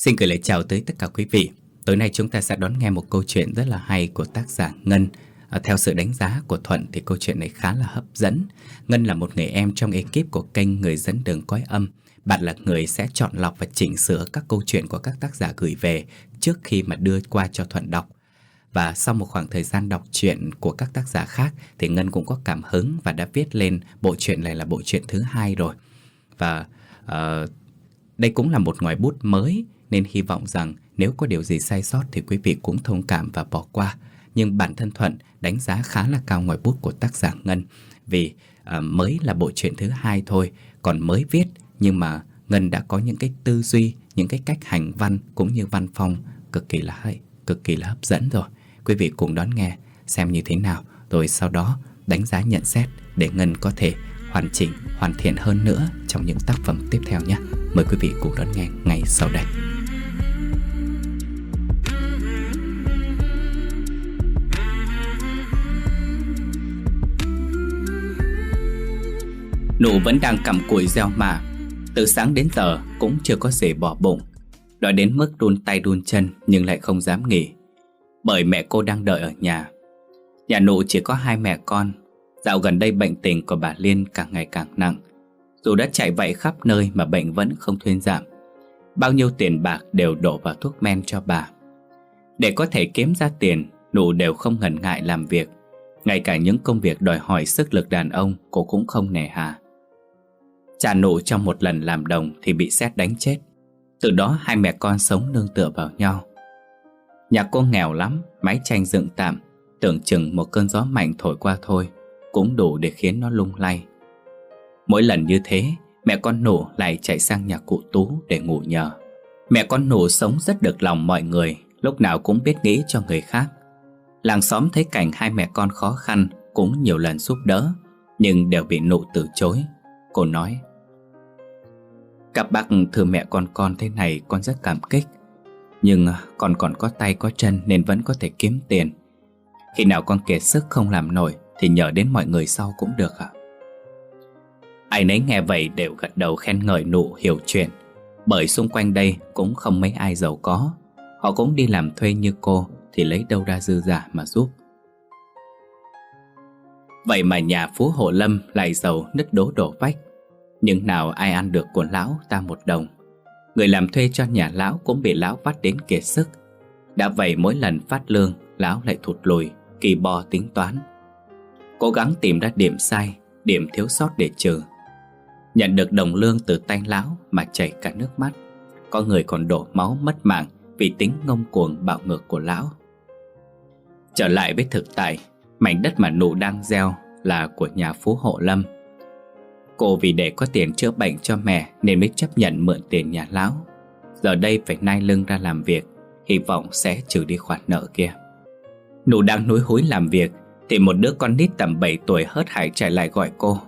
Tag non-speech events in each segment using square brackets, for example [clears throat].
Xin gửi lời chào tới tất cả quý vị. Tối nay chúng ta sẽ đón nghe một câu chuyện rất là hay của tác giả Ngân. À, theo sự đánh giá của Thuận thì câu chuyện này khá là hấp dẫn. Ngân là một người em trong ekip của kênh Người dẫn đường cõi âm. Bạn là người sẽ chọn lọc và chỉnh sửa các câu chuyện của các tác giả gửi về trước khi mà đưa qua cho Thuận đọc. Và sau một khoảng thời gian đọc truyện của các tác giả khác thì Ngân cũng có cảm hứng và đã viết lên bộ truyện này là bộ truyện thứ hai rồi. Và uh, đây cũng là một ngòi bút mới nên hy vọng rằng nếu có điều gì sai sót thì quý vị cũng thông cảm và bỏ qua. Nhưng bản thân Thuận đánh giá khá là cao ngoài bút của tác giả Ngân vì à, mới là bộ truyện thứ hai thôi, còn mới viết nhưng mà Ngân đã có những cái tư duy, những cái cách hành văn cũng như văn phong cực kỳ là hay, cực kỳ là hấp dẫn rồi. Quý vị cùng đón nghe xem như thế nào rồi sau đó đánh giá nhận xét để Ngân có thể hoàn chỉnh, hoàn thiện hơn nữa trong những tác phẩm tiếp theo nhé. Mời quý vị cùng đón nghe ngay sau đây. Nụ vẫn đang cầm cùi gieo mà. Từ sáng đến giờ cũng chưa có gì bỏ bụng. Đói đến mức đun tay đun chân Nhưng lại không dám nghỉ. Bởi mẹ cô đang đợi ở nhà. Nhà nụ chỉ có hai mẹ con. Dạo gần đây bệnh tình của bà Liên càng ngày càng nặng. Dù đã chạy vậy khắp nơi mà bệnh vẫn không thuyên giảm. Bao nhiêu tiền bạc đều đổ vào thuốc men cho bà. Để có thể kiếm ra tiền, Nụ đều không ngần ngại làm việc. Ngay cả những công việc đòi hỏi sức lực đàn ông Cô cũng không nề hà. Cha nụ trong một lần làm đồng Thì bị xét đánh chết Từ đó hai mẹ con sống nương tựa vào nhau Nhà cô nghèo lắm Mái tranh dựng tạm Tưởng chừng một cơn gió mạnh thổi qua thôi cũng đủ để khiến nó lung lay. Mỗi lần như thế, mẹ con nụ lại chạy sang nhà cụ Tú để ngủ nhờ. Mẹ con nụ sống rất được lòng mọi người, lúc nào cũng biết nghĩ cho người khác. Làng xóm thấy cảnh hai mẹ con khó khăn cũng nhiều lần giúp đỡ, nhưng đều bị nụ từ chối. Cô nói, các bác thừa mẹ con con thế này con rất cảm kích, nhưng à, con còn có tay có chân nên vẫn có thể kiếm tiền. Khi nào con kiệt sức không làm nổi thì nhờ đến mọi người sau cũng được ạ. Ai nấy nghe vậy đều gật đầu khen ngợi nụ hiểu chuyện. Bởi xung quanh đây cũng không mấy ai giàu có. Họ cũng đi làm thuê như cô Thì lấy đâu ra dư giả mà giúp. Vậy mà nhà phú hộ lâm lại giàu nứt đố đổ vách. Nhưng nào ai ăn được của lão ta một đồng. Người làm thuê cho nhà lão cũng bị lão vắt đến kiệt sức. Đã vậy mỗi lần phát lương, Lão lại thụt lùi, Kỳ bò tính toán. Cố gắng tìm ra điểm sai, Điểm thiếu sót để trừ. Nhận được đồng lương từ tay lão Mà chảy cả nước mắt. Có người còn đổ máu mất mạng Vì tính ngông cuồng bạo ngược của lão. Trở lại với thực tại, Mảnh đất mà nụ đang gieo Là của nhà phú hộ lâm. Cô vì để có tiền chữa bệnh cho mẹ Nên mới chấp nhận mượn tiền nhà lão. Giờ đây phải nai lưng ra làm việc, Hy vọng sẽ trừ đi khoản nợ kia. Nụ đang núi hối làm việc, thì một đứa con nít tầm 7 tuổi hớt hải chạy lại gọi cô.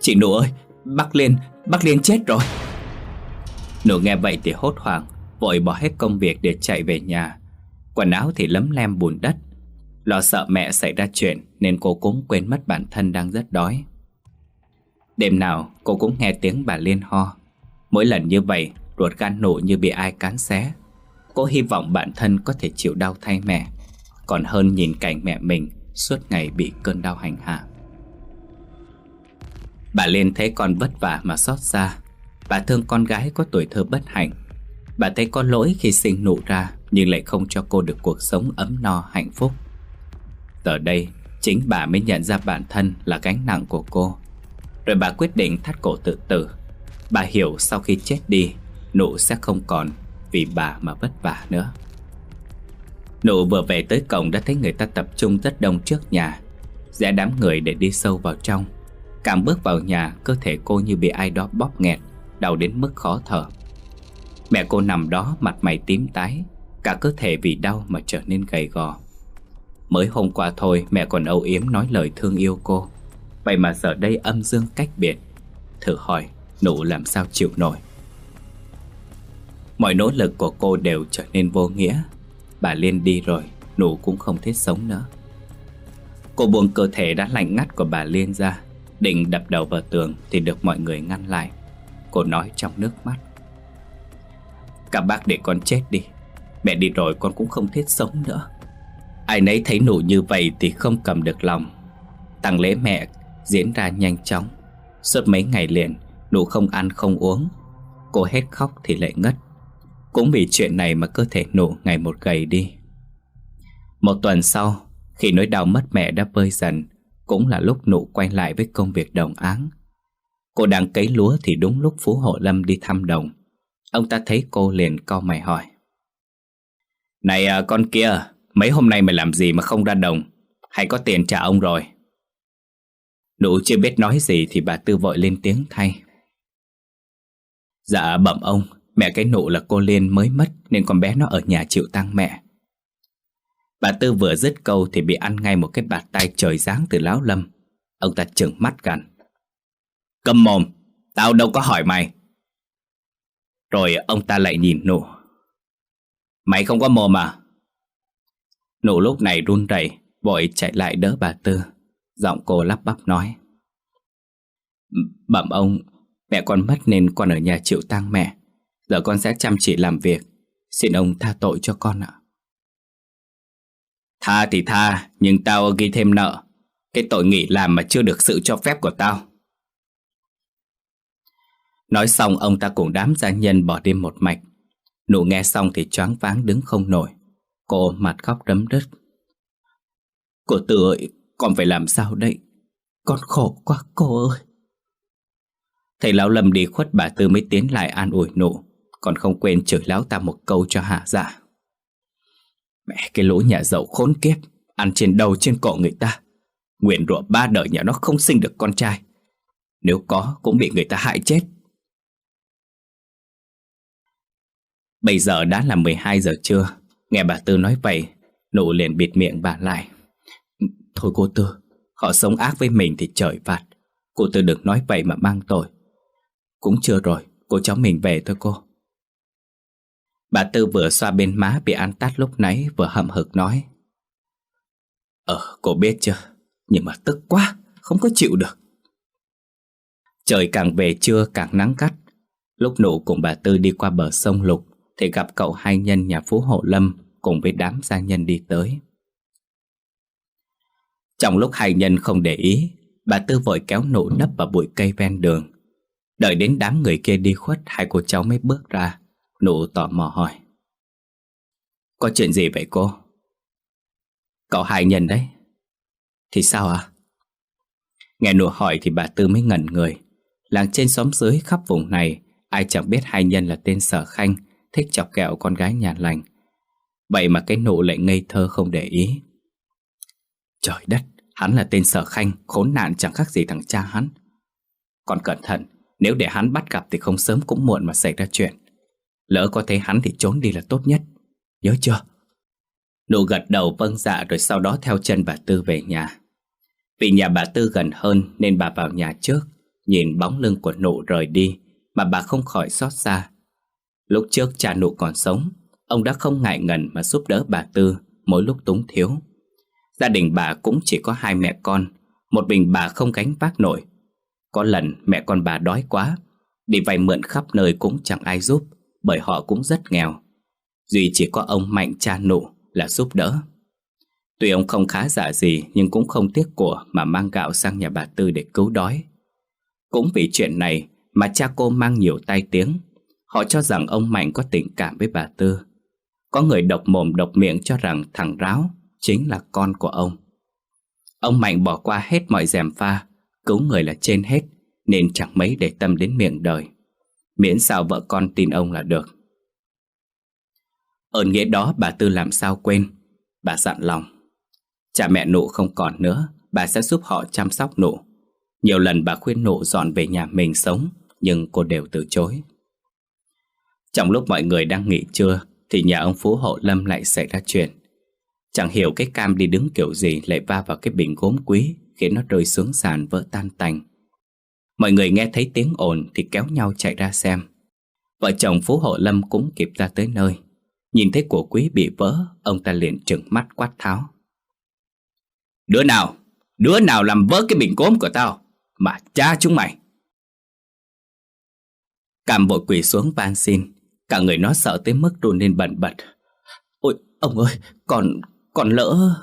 Chị nụ ơi, Bác Liên Bác Liên chết rồi. Nụ nghe vậy thì hốt hoảng, Vội bỏ hết công việc để chạy về nhà. Quần áo thì lấm lem bùn đất. Lo sợ mẹ xảy ra chuyện Nên cô cũng quên mất bản thân đang rất đói. Đêm nào cô cũng nghe tiếng bà Liên ho. Mỗi lần như vậy, Ruột gan nổ như bị ai cán xé. Cô hy vọng bản thân có thể chịu đau thay mẹ. Còn hơn nhìn cảnh mẹ mình Suốt ngày bị cơn đau hành hạ. Bà Liên thấy con vất vả mà xót xa. Bà thương con gái có tuổi thơ bất hạnh. Bà thấy có lỗi khi sinh nụ ra, Nhưng lại không cho cô được cuộc sống ấm no, hạnh phúc. Giờ đây, Chính bà mới nhận ra bản thân là gánh nặng của cô. Rồi bà quyết định thắt cổ tự tử. Bà hiểu sau khi chết đi, Nụ sẽ không còn Vì bà mà vất vả nữa. Nụ vừa về tới cổng đã thấy người ta tập trung rất đông trước nhà Rẽ đám người để đi sâu vào trong. Cảm bước vào nhà, Cơ thể cô như bị ai đó bóp nghẹt, Đau đến mức khó thở. Mẹ cô nằm đó, mặt mày tím tái, Cả cơ thể vì đau mà trở nên gầy gò. Mới hôm qua thôi, mẹ còn âu yếm nói lời thương yêu cô. Vậy mà giờ đây âm dương cách biệt. Thử hỏi, nụ làm sao chịu nổi? Mọi nỗ lực của cô đều trở nên vô nghĩa. Bà Liên đi rồi, Nụ cũng không thích sống nữa. Cô buông cơ thể đã lạnh ngắt của bà Liên ra, Định đập đầu vào tường Thì được mọi người ngăn lại. Cô nói trong nước mắt. Các bác để con chết đi. Mẹ đi rồi con cũng không thích sống nữa. Ai nấy thấy nụ như vậy thì không cầm được lòng. Tăng lễ mẹ diễn ra nhanh chóng. Suốt mấy ngày liền Nụ không ăn không uống. Cô hết khóc thì lại ngất. Cũng vì chuyện này mà cơ thể nụ ngày một gầy đi. Một tuần sau Khi nỗi đau mất mẹ đã vơi dần Cũng là lúc nụ quay lại với công việc đồng áng. Cô đang cấy lúa thì đúng lúc Phú Hộ Lâm đi thăm đồng. Ông ta thấy cô liền cau mày hỏi. Này à, con kia Mấy hôm nay mày làm gì mà không ra đồng? Hay có tiền trả ông rồi? Nụ chưa biết nói gì Thì bà Tư vội lên tiếng thay. Dạ bẩm ông, Mẹ cái nụ là cô Liên mới mất Nên con bé nó ở nhà chịu tang mẹ. Bà Tư vừa dứt câu Thì bị ăn ngay một cái bạt tay trời giáng từ lão Lâm. Ông ta trừng mắt gằn. Cầm mồm, Tao đâu có hỏi mày. Rồi ông ta lại nhìn nụ. Mày không có mồm à? Nụ lúc này run rẩy, Vội chạy lại đỡ bà Tư. Giọng cô lắp bắp nói. Bẩm ông, Mẹ con mất nên con ở nhà chịu tang mẹ. Giờ con sẽ chăm chỉ làm việc. Xin ông tha tội cho con ạ. Tha thì tha, Nhưng tao ghi thêm nợ. Cái tội nghỉ làm mà chưa được sự cho phép của tao. Nói xong, ông ta cùng đám gia nhân bỏ đi một mạch. Nụ nghe xong thì choáng váng đứng không nổi. Cô mặt khóc đấm đứt. Cô Tư ơi con phải làm sao đây? Con khổ quá, cô ơi. Thầy lão lầm đi khuất bà Tư mới tiến lại an ủi nụ. Còn không quên chửi lão ta một câu cho hạ dạ. Mẹ, cái lũ nhà giàu khốn kiếp. Ăn trên đầu trên cổ người ta. Nguyện rủa ba đời nhà nó không sinh được con trai. Nếu có, cũng bị người ta hại chết. Bây giờ đã là 12 giờ trưa. Nghe bà Tư nói vậy, Nụ liền bịt miệng bà lại. Thôi cô Tư. Họ sống ác với mình thì trời phạt Cô Tư đừng nói vậy mà mang tội. Cũng chưa rồi, Cô cháu mình về thôi cô. Bà Tư vừa xoa bên má bị ăn tát lúc nãy, Vừa hậm hực nói. Ờ cô biết chưa? Nhưng mà tức quá, Không có chịu được. Trời càng về trưa càng nắng gắt. Lúc nụ cùng bà Tư đi qua bờ sông Lục, Thì gặp cậu hai nhân nhà Phú Hộ Lâm Cùng với đám gia nhân đi tới. Trong lúc hai nhân không để ý, Bà Tư vội kéo nụ nấp vào bụi cây ven đường. Đợi đến đám người kia đi khuất, Hai cô cháu mới bước ra. Nụ tò mò hỏi. Có chuyện gì vậy cô? Cậu hai nhân đấy. Thì sao à? Nghe nụ hỏi thì bà Tư mới ngẩn người. Làng trên xóm dưới khắp vùng này, Ai chẳng biết hai nhân là tên Sở Khanh, Thích chọc kẹo con gái nhà lành. Vậy mà cái nụ lại ngây thơ không để ý. Trời đất! Hắn là tên Sở Khanh, Khốn nạn chẳng khác gì thằng cha hắn. Còn cẩn thận, Nếu để hắn bắt gặp thì không sớm cũng muộn mà xảy ra chuyện. Lỡ có thấy hắn thì trốn đi là tốt nhất. Nhớ chưa? Nụ gật đầu vâng dạ rồi sau đó theo chân bà Tư về nhà. Vì nhà bà Tư gần hơn nên bà vào nhà trước, Nhìn bóng lưng của nụ rời đi Mà bà không khỏi xót xa. Lúc trước cha nụ còn sống, Ông đã không ngại ngần mà giúp đỡ bà Tư Mỗi lúc túng thiếu. Gia đình bà cũng chỉ có hai mẹ con, Một mình bà không gánh vác nổi. Có lần mẹ con bà đói quá, Đi vay mượn khắp nơi cũng chẳng ai giúp, Bởi họ cũng rất nghèo. Duy chỉ có ông Mạnh cha nụ là giúp đỡ. Tuy ông không khá giả gì Nhưng cũng không tiếc của Mà mang gạo sang nhà bà Tư để cứu đói. Cũng vì chuyện này Mà cha cô mang nhiều tai tiếng. Họ cho rằng ông Mạnh có tình cảm với bà Tư. Có người độc mồm độc miệng cho rằng thằng Ráo chính là con của ông. Ông Mạnh bỏ qua hết mọi dèm pha, cứu người là trên hết, nên chẳng mấy để tâm đến miệng đời. Miễn sao vợ con tin ông là được. Ơn nghĩa đó bà Tư làm sao quên, bà dặn lòng. Cha mẹ nụ không còn nữa, bà sẽ giúp họ chăm sóc nụ. Nhiều lần bà khuyên nụ dọn về nhà mình sống, nhưng cô đều từ chối. Trong lúc mọi người đang nghỉ trưa, thì nhà ông Phú Hộ Lâm lại xảy ra chuyện. Chẳng hiểu cái cam đi đứng kiểu gì lại va vào cái bình gốm quý khiến nó rơi xuống sàn vỡ tan tành. Mọi người nghe thấy tiếng ồn thì kéo nhau chạy ra xem. Vợ chồng Phú Hộ Lâm cũng kịp ra tới nơi. Nhìn thấy của quý bị vỡ, ông ta liền trừng mắt quát tháo. Đứa nào? Đứa nào làm vỡ cái bình gốm của tao? Mà cha chúng mày! Cam vội quỳ xuống van xin. Cả người nó sợ tới mức run lên bẩn bật Ôi ông ơi Còn còn lỡ.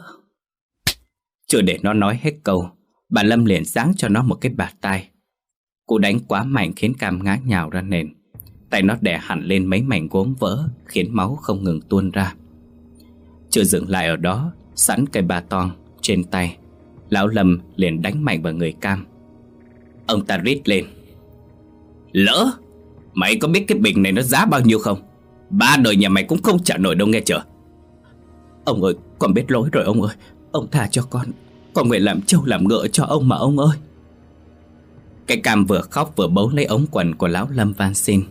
Chưa để nó nói hết câu, Bà Lâm liền giáng cho nó một cái bạt tay Cú đánh quá mạnh khiến Cam ngã nhào ra nền. Tay nó đè hẳn lên mấy mảnh gốm vỡ, Khiến máu không ngừng tuôn ra. Chưa dừng lại ở đó, Sẵn cây ba toan trên tay, Lão Lâm liền đánh mạnh vào người Cam. Ông ta rít lên. Lỡ? Mày có biết cái bình này nó giá bao nhiêu không? Ba đời nhà mày cũng không trả nổi đâu nghe chưa? Ông ơi con biết lỗi rồi ông ơi. Ông tha cho con. Con nguyện làm trâu làm ngựa cho ông mà ông ơi. Cái cam vừa khóc vừa bấu lấy ống quần của lão Lâm van xin.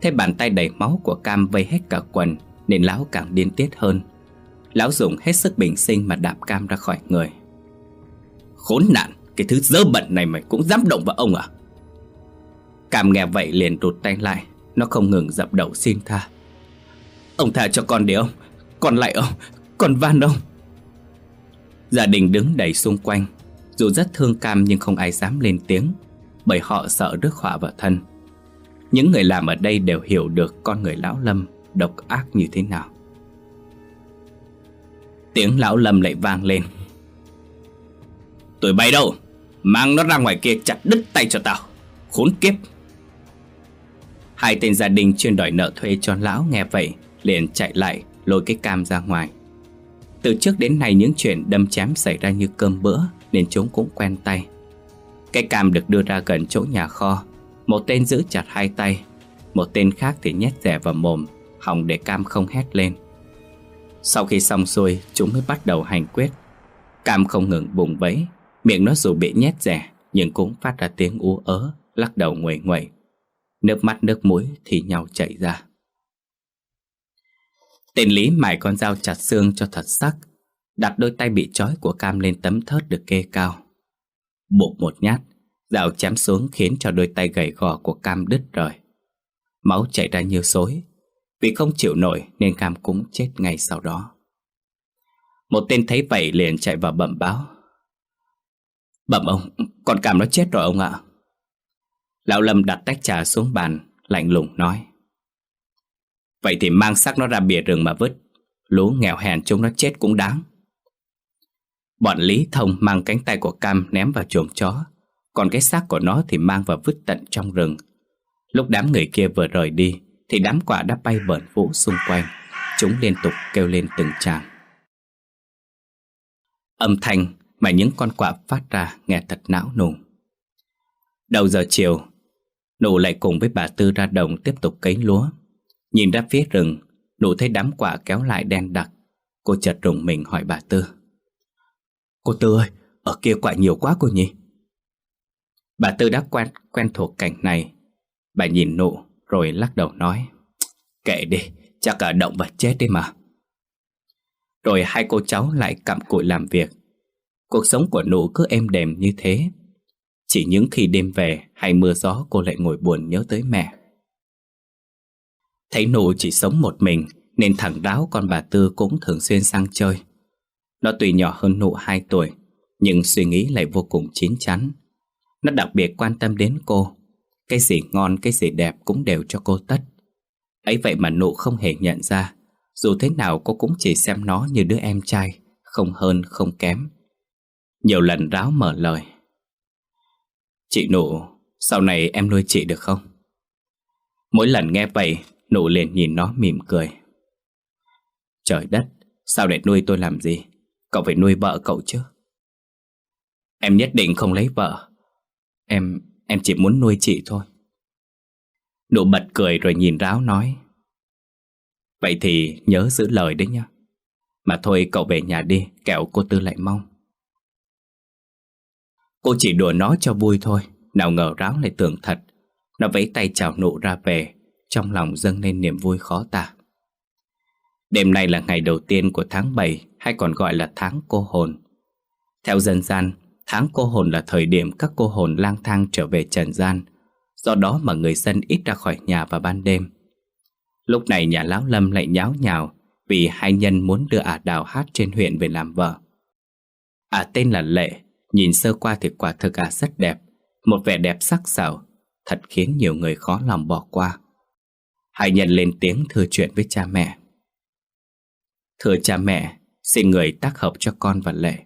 Thế bàn tay đầy máu của cam vây hết cả quần, Nên lão càng điên tiết hơn. Lão dùng hết sức bình sinh mà đạp cam ra khỏi người. Khốn nạn, Cái thứ dơ bẩn này mày cũng dám động vào ông à? Cam nghe vậy liền rụt tay lại, Nó không ngừng dập đầu xin tha. Ông tha cho con đi ông. Con lại ông còn van ông Gia đình đứng đầy xung quanh, Dù rất thương Cam nhưng không ai dám lên tiếng, Bởi họ sợ rước họa vào thân. Những người làm ở đây đều hiểu được Con người lão Lâm độc ác như thế nào. Tiếng lão Lâm lại vang lên. Tụi bay đâu? Mang nó ra ngoài kia chặt đứt tay cho tao. Khốn kiếp! Hai tên gia đình chuyên đòi nợ thuê cho lão nghe vậy, Liền chạy lại, lôi cái cam ra ngoài. Từ trước đến nay những chuyện đâm chém xảy ra như cơm bữa Nên chúng cũng quen tay. Cái cam được đưa ra gần chỗ nhà kho. Một tên giữ chặt hai tay. Một tên khác thì nhét rẻ vào mồm hỏng để cam không hét lên. Sau khi xong xuôi Chúng mới bắt đầu hành quyết. Cam không ngừng bùng bấy Miệng nó dù bị nhét rẻ Nhưng cũng phát ra tiếng ú ớ Lắc đầu nguẩy nguẩy, Nước mắt nước mũi thì nhau chảy ra. Tên Lý mài con dao chặt xương cho thật sắc Đặt đôi tay bị trói của Cam lên tấm thớt được kê cao. Bụp một nhát Dao chém xuống khiến cho đôi tay gầy gò của Cam đứt rời. Máu chảy ra như xối Vì không chịu nổi nên Cam cũng chết ngay sau đó. Một tên thấy vậy liền chạy vào bẩm báo. Bẩm ông, con Cam nó chết rồi ông ạ. Lão Lâm đặt tách trà xuống bàn Lạnh lùng nói. Vậy thì mang xác nó ra bìa rừng mà vứt. Lũ nghèo hèn chúng nó chết cũng đáng. Bọn Lý Thông mang cánh tay của Cam ném vào chuồng chó. Còn cái xác của nó thì mang vào vứt tận trong rừng. Lúc đám người kia vừa rời đi, Thì đám quả đã bay vẩn vũ xung quanh. Chúng liên tục kêu lên từng tràng. Âm thanh mà những con quạ phát ra nghe thật não nùng. Đầu giờ chiều, Nụ lại cùng với bà Tư ra đồng tiếp tục cấy lúa. Nhìn ra phía rừng Nụ thấy đám quả kéo lại đen đặc. Cô chợt rùng mình hỏi bà Tư. Cô Tư ơi Ở kia quả nhiều quá cô nhỉ? Bà Tư đã quen, quen thuộc cảnh này. Bà nhìn nụ Rồi lắc đầu nói Kệ đi Chắc cả động vật chết đi mà. Rồi hai cô cháu lại cặm cụi làm việc. Cuộc sống của nụ cứ êm đềm như thế. Chỉ những khi đêm về hay mưa gió cô lại ngồi buồn nhớ tới mẹ. Thấy nụ chỉ sống một mình Nên thằng đáo con bà Tư cũng thường xuyên sang chơi. Nó tuy nhỏ hơn nụ 2 tuổi Nhưng suy nghĩ lại vô cùng chín chắn. Nó đặc biệt quan tâm đến cô. Cái gì ngon, cái gì đẹp cũng đều cho cô tất. Ấy vậy mà nụ không hề nhận ra. Dù thế nào cô cũng chỉ xem nó như đứa em trai Không hơn, không kém. Nhiều lần ráo mở lời. Chị nụ, sau này em nuôi chị được không? Mỗi lần nghe vậy, nụ liền nhìn nó mỉm cười. Trời đất, sao để nuôi tôi làm gì? Cậu phải nuôi vợ cậu chứ. Em nhất định không lấy vợ. Em, em chỉ muốn nuôi chị thôi. Nụ bật cười rồi nhìn ráo nói. Vậy thì nhớ giữ lời đấy nhá. Mà thôi cậu về nhà đi, kẹo cô Tư lại mong. Cô chỉ đùa nó cho vui thôi Nào ngờ ráo lại tưởng thật Nó vẫy tay chào nụ ra về trong lòng dâng lên niềm vui khó tả. Đêm nay là ngày đầu tiên của tháng 7 Hay còn gọi là tháng cô hồn. Theo dân gian, Tháng cô hồn là thời điểm các cô hồn lang thang trở về trần gian, Do đó mà người dân ít ra khỏi nhà vào ban đêm. Lúc này nhà Lão Lâm lại nháo nhào Vì hai nhân muốn đưa ả đào hát trên huyện về làm vợ. Ả tên là Lệ, Nhìn sơ qua thì quả thực à rất đẹp, Một vẻ đẹp sắc sảo, Thật khiến nhiều người khó lòng bỏ qua. Hai nhân lên tiếng thưa chuyện với cha mẹ. Thưa cha mẹ, Xin người tác hợp cho con và Lệ.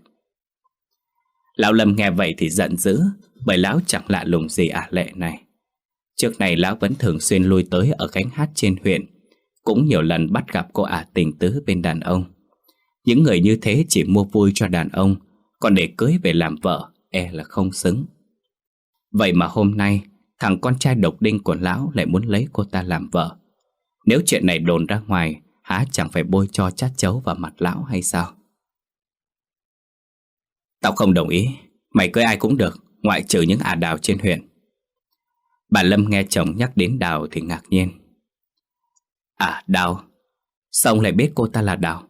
Lão Lâm nghe vậy thì giận dữ, Bởi lão chẳng lạ lùng gì à Lệ này. Trước này lão vẫn thường xuyên lui tới Ở gánh hát trên huyện, Cũng nhiều lần bắt gặp cô ả tình tứ bên đàn ông. Những người như thế chỉ mua vui cho đàn ông, Còn để cưới về làm vợ E là không xứng. Vậy mà hôm nay Thằng con trai độc đinh của lão lại muốn lấy cô ta làm vợ. Nếu chuyện này đồn ra ngoài Há chẳng phải bôi cho chát chấu vào mặt lão hay sao? Tao không đồng ý. Mày cưới ai cũng được Ngoại trừ những ả đào trên huyện. Bà Lâm nghe chồng nhắc đến đào thì ngạc nhiên. À đào. Sao ông lại biết cô ta là đào?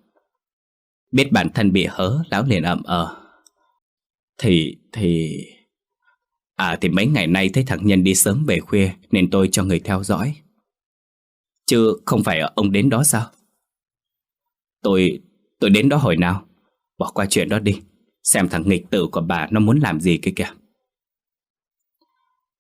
Biết bản thân bị hớ Lão liền ậm ờ. Thì, thì... À thì mấy ngày nay thấy thằng Nhân đi sớm về khuya, Nên tôi cho người theo dõi. Chứ không phải ông đến đó sao? Tôi... tôi đến đó hồi nào? Bỏ qua chuyện đó đi. Xem thằng nghịch tử của bà nó muốn làm gì kia kìa.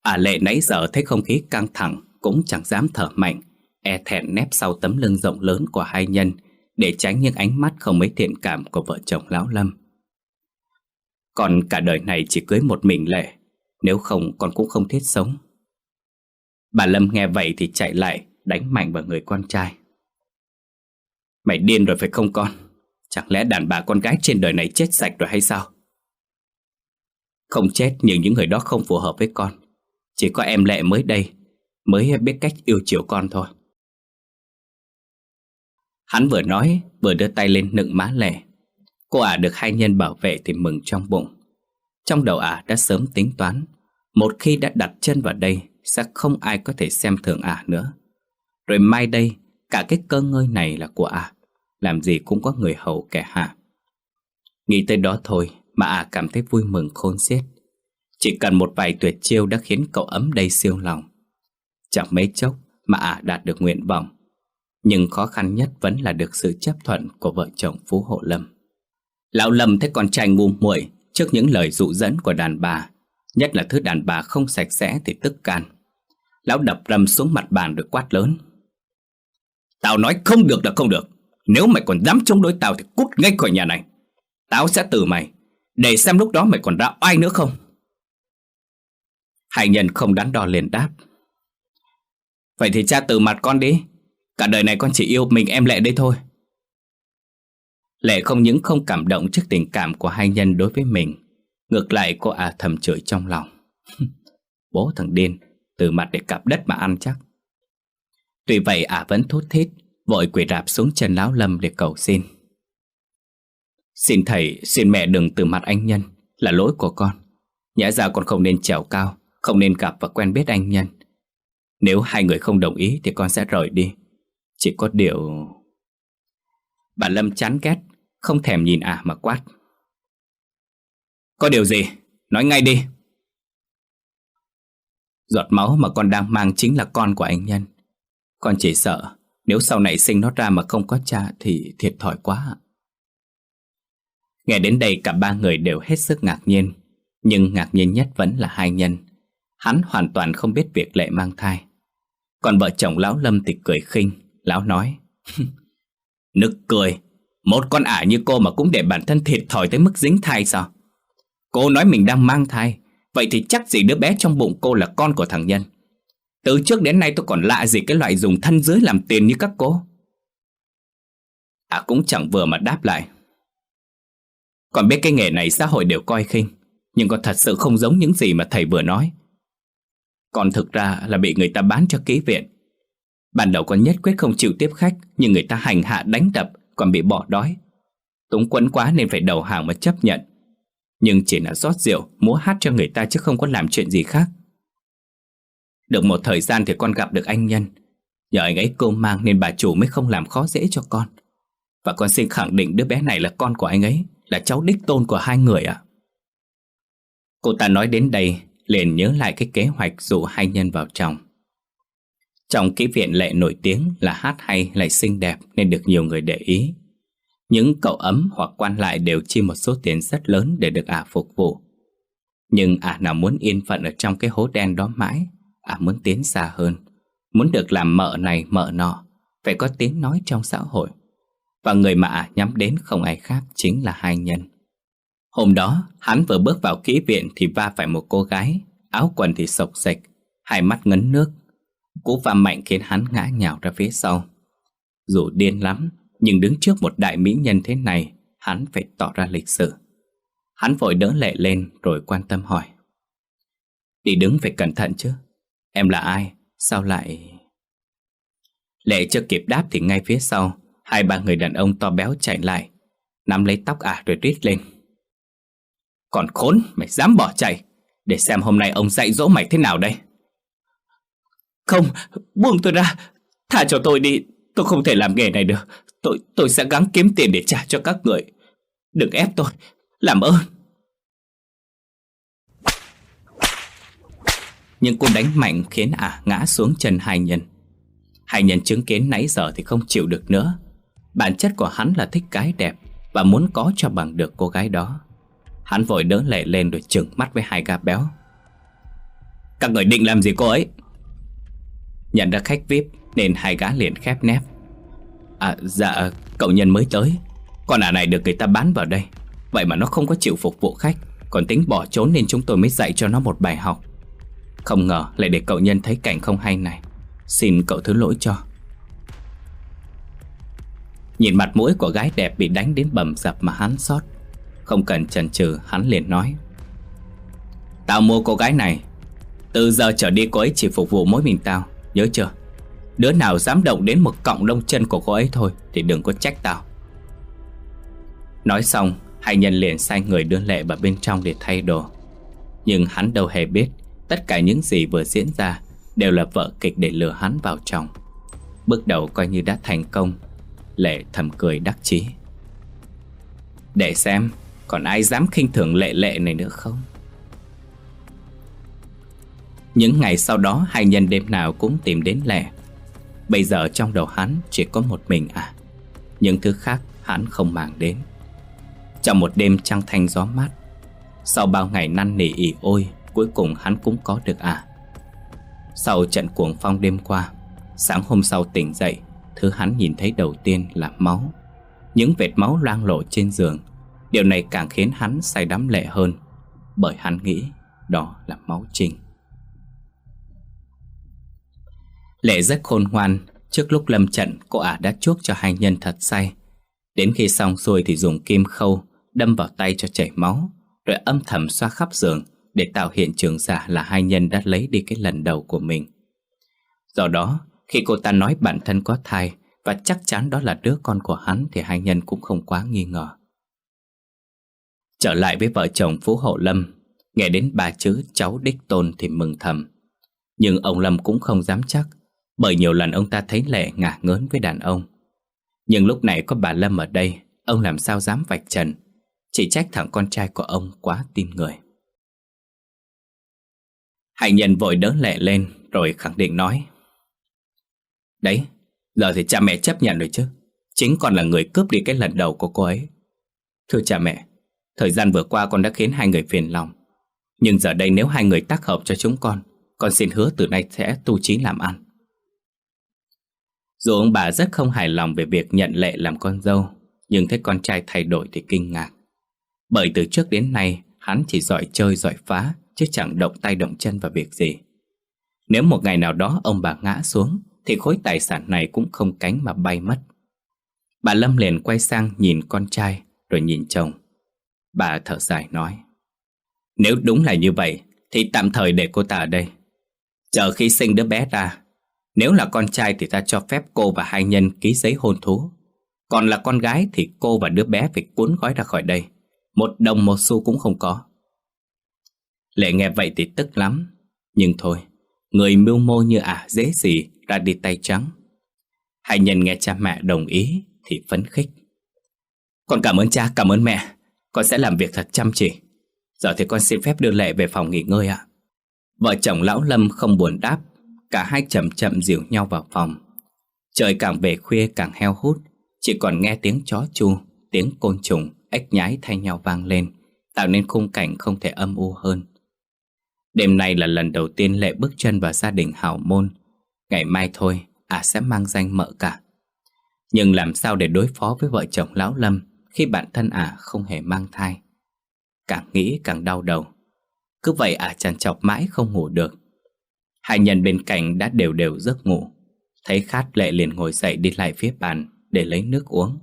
À lệ nãy giờ thấy không khí căng thẳng, Cũng chẳng dám thở mạnh. E thẹn nép sau tấm lưng rộng lớn của hai nhân, Để tránh những ánh mắt không mấy thiện cảm của vợ chồng Lão Lâm. Còn cả đời này chỉ cưới một mình lệ nếu không, con cũng không thiết sống. Bà Lâm nghe vậy thì chạy lại, Đánh mạnh vào người con trai. Mày điên rồi phải không con? Chẳng lẽ đàn bà con gái trên đời này chết sạch rồi hay sao? Không chết nhưng những người đó không phù hợp với con. Chỉ có em Lệ mới đây, Mới biết cách yêu chiều con thôi. Hắn vừa nói, Vừa đưa tay lên nựng má Lệ Cô ả được hai nhân bảo vệ thì mừng trong bụng. Trong đầu ả đã sớm tính toán một khi đã đặt chân vào đây, Sẽ không ai có thể xem thường ả nữa. Rồi mai đây, Cả cái cơ ngơi này là của ả, làm gì cũng có người hầu kẻ hạ. Nghĩ tới đó thôi Mà à cảm thấy vui mừng khôn xiết. Chỉ cần một vài tuyệt chiêu đã khiến cậu ấm đầy siêu lòng. Chẳng mấy chốc mà à đạt được nguyện vọng. Nhưng khó khăn nhất vẫn là được sự chấp thuận của vợ chồng Phú Hộ Lâm. Lão Lâm thấy con trai ngu muội trước những lời dụ dẫn của đàn bà Nhất là thứ đàn bà không sạch sẽ thì tức can. Lão đập rầm xuống mặt bàn được quát lớn. Tao nói không được là không được. Nếu mày còn dám chống đối tao thì cút ngay khỏi nhà này. Tao sẽ từ mày. Để xem lúc đó mày còn ra oai nữa không? Hải nhân không đắn đo liền đáp. Vậy thì cha từ mặt con đi. Cả đời này con chỉ yêu mình em Lệ đây thôi. Lệ không những không cảm động trước tình cảm của hai nhân đối với mình Ngược lại cô à thầm chửi trong lòng. [laughs] Bố thằng điên Từ mặt để cặp đất mà ăn chắc. Tuy vậy à vẫn thốt thít Vội quỳ rạp xuống chân lão lâm để cầu xin. Xin thầy, xin mẹ đừng từ mặt anh Nhân Là lỗi của con. Nhã ra con không nên trèo cao Không nên gặp và quen biết anh Nhân. Nếu hai người không đồng ý Thì con sẽ rời đi. Chỉ có điều... Bà Lâm chán ghét Không thèm nhìn à mà quát. Có điều gì? Nói ngay đi. Giọt máu mà con đang mang chính là con của anh Nhân. Con chỉ sợ nếu sau này sinh nó ra mà không có cha Thì thiệt thòi quá Nghe đến đây cả ba người đều hết sức ngạc nhiên, Nhưng ngạc nhiên nhất vẫn là hai nhân. Hắn hoàn toàn không biết việc lệ mang thai. Còn vợ chồng lão Lâm thì cười khinh, Lão nói, [laughs] Nực cười, Một con ả như cô mà cũng để bản thân thiệt thòi tới mức dính thai sao? Cô nói mình đang mang thai. Vậy thì chắc gì đứa bé trong bụng cô là con của thằng Nhân? Từ trước đến nay tôi còn lạ gì cái loại dùng thân dưới làm tiền như các cô? À cũng chẳng vừa mà đáp lại. Còn biết cái nghề này xã hội đều coi khinh, Nhưng còn thật sự không giống những gì mà thầy vừa nói. Còn thực ra là bị người ta bán cho ký viện. Ban đầu con nhất quyết không chịu tiếp khách, Nhưng người ta hành hạ đánh đập, Còn bị bỏ đói. Túng quẫn quá nên phải đầu hàng mà chấp nhận. Nhưng chỉ là rót rượu, Múa hát cho người ta chứ không có làm chuyện gì khác. Được một thời gian thì con gặp được anh Nhân. Nhờ anh ấy cô mang nên bà chủ mới không làm khó dễ cho con. Và con xin khẳng định đứa bé này là con của anh ấy, Là cháu đích tôn của hai người ạ. Cô ta nói đến đây, liền nhớ lại cái kế hoạch dụ hai nhân vào trong. Trong kỹ viện lệ nổi tiếng là hát hay, lại xinh đẹp nên được nhiều người để ý. Những cậu ấm hoặc quan lại đều chi một số tiền rất lớn để được ả phục vụ. Nhưng ả nào muốn yên phận ở trong cái hố đen đó mãi À muốn tiến xa hơn. Muốn được làm mợ này, mợ nọ, Phải có tiếng nói trong xã hội. Và người mà ả nhắm đến không ai khác Chính là hai nhân. Hôm đó, hắn vừa bước vào kỹ viện Thì va phải một cô gái, Áo quần thì sộc sạch, Hai mắt ngấn nước. Cú va mạnh khiến hắn ngã nhào ra phía sau. Dù điên lắm nhưng đứng trước một đại mỹ nhân thế này, Hắn phải tỏ ra lịch sự. Hắn vội đỡ lệ lên rồi quan tâm hỏi. Đi đứng phải cẩn thận chứ, Em là ai? Sao lại... Lệ chưa kịp đáp thì ngay phía sau, Hai ba người đàn ông to béo chạy lại, Nắm lấy tóc ả à rồi rít lên. Còn khốn, mày dám bỏ chạy, Để xem hôm nay ông dạy dỗ mày thế nào đây. Không, buông tôi ra Thả cho tôi đi, Tôi không thể làm nghề này được. Tôi tôi sẽ gắng kiếm tiền để trả cho các người. Đừng ép tôi. Làm ơn. Nhưng cô đánh mạnh khiến ả à ngã xuống chân hai nhân. Hai nhân chứng kiến nãy giờ thì không chịu được nữa. Bản chất của hắn là thích cái đẹp Và muốn có cho bằng được cô gái đó. Hắn vội đỡ lệ lên rồi trừng mắt với hai gà béo. Các người định làm gì cô ấy? Nhận ra khách VIP Nên hai gã liền khép nép. À dạ cậu nhân mới tới. Con ả này được người ta bán vào đây. Vậy mà nó không có chịu phục vụ khách. Còn tính bỏ trốn nên chúng tôi mới dạy cho nó một bài học. Không ngờ lại để cậu nhân thấy cảnh không hay này. Xin cậu thứ lỗi cho. Nhìn mặt mũi của gái đẹp bị đánh đến bầm dập mà hắn xót. Không cần chần chừ, hắn liền nói. Tao mua cô gái này. Từ giờ trở đi cô ấy chỉ phục vụ mỗi mình tao. Nhớ chưa? Đứa nào dám động đến một cọng lông chân của cô ấy thôi Thì đừng có trách tao. Nói xong, Hai nhân liền sai người đưa lệ vào bên trong để thay đồ. Nhưng hắn đâu hề biết, Tất cả những gì vừa diễn ra Đều là vợ kịch để lừa hắn vào trong Bước đầu coi như đã thành công, Lệ thầm cười đắc chí. Để xem, Còn ai dám khinh thường lệ lệ này nữa không? Những ngày sau đó, Hai nhân đêm nào cũng tìm đến lệ. Bây giờ trong đầu hắn chỉ có một mình à. Những thứ khác hắn không mang đến. Trong một đêm trăng thanh gió mát, Sau bao ngày năn nỉ ỉ ôi, Cuối cùng hắn cũng có được à. Sau trận cuồng phong đêm qua, Sáng hôm sau tỉnh dậy, Thứ hắn nhìn thấy đầu tiên là máu. Những vệt máu loang lộ trên giường, Điều này càng khiến hắn say đắm lệ hơn, Bởi hắn nghĩ đó là máu trinh Lệ rất khôn ngoan. Trước lúc lâm trận, cô ả đã chuốc cho hai nhân thật say. Đến khi xong xuôi thì dùng kim khâu, Đâm vào tay cho chảy máu, Rồi âm thầm xoa khắp giường Để tạo hiện trường giả là hai nhân đã lấy đi cái lần đầu của mình. Do đó, khi cô ta nói bản thân có thai, Và chắc chắn đó là đứa con của hắn, Thì hai nhân cũng không quá nghi ngờ. Trở lại với vợ chồng Phú Hộ Lâm, Nghe đến ba chữ cháu đích tôn thì mừng thầm. Nhưng ông Lâm cũng không dám chắc bởi nhiều lần ông ta thấy Lệ ngả ngớn với đàn ông. Nhưng lúc này có bà Lâm ở đây Ông làm sao dám vạch trần? Chỉ trách thằng con trai của ông quá tin người. Hạnh nhân vội đỡ Lệ lên Rồi khẳng định nói. Đấy, giờ thì cha mẹ chấp nhận rồi chứ. Chính con là người cướp đi cái lần đầu của cô ấy. Thưa cha mẹ Thời gian vừa qua con đã khiến hai người phiền lòng. Nhưng giờ đây nếu hai người tác hợp cho chúng con Con xin hứa từ nay sẽ tu trí làm ăn dù ông bà rất không hài lòng về việc nhận lệ làm con dâu, nhưng thấy con trai thay đổi thì kinh ngạc. Bởi từ trước đến nay, hắn chỉ giỏi chơi giỏi phá, chứ chẳng động tay động chân vào việc gì. Nếu một ngày nào đó ông bà ngã xuống, thì khối tài sản này cũng không cánh mà bay mất. Bà Lâm liền quay sang nhìn con trai, rồi nhìn chồng. Bà thở dài nói, Nếu đúng là như vậy, thì tạm thời để cô ta ở đây. Chờ khi sinh đứa bé ra, nếu là con trai thì ta cho phép cô và hai nhân ký giấy hôn thú. Còn là con gái thì cô và đứa bé phải cuốn gói ra khỏi đây. Một đồng một xu cũng không có. Lệ nghe vậy thì tức lắm. Nhưng thôi, người mưu mô như ả à, dễ gì ra đi tay trắng. Hai nhân nghe cha mẹ đồng ý thì phấn khích. Con cảm ơn cha, cảm ơn mẹ. Con sẽ làm việc thật chăm chỉ. Giờ thì con xin phép đưa Lệ về phòng nghỉ ngơi ạ. Vợ chồng lão Lâm không buồn đáp Cả hai chậm chậm dìu nhau vào phòng Trời càng về khuya càng heo hút Chỉ còn nghe tiếng chó chu Tiếng côn trùng, ếch nhái thay nhau vang lên Tạo nên khung cảnh không thể âm u hơn Đêm nay là lần đầu tiên Lệ bước chân vào gia đình hào môn Ngày mai thôi, à sẽ mang danh mợ cả. Nhưng làm sao để đối phó với vợ chồng Lão Lâm khi bản thân à không hề mang thai? Càng nghĩ càng đau đầu. Cứ vậy à chằn chọc mãi không ngủ được. Hai nhân bên cạnh đã đều đều giấc ngủ. Thấy khát lệ liền ngồi dậy đi lại phía bàn để lấy nước uống.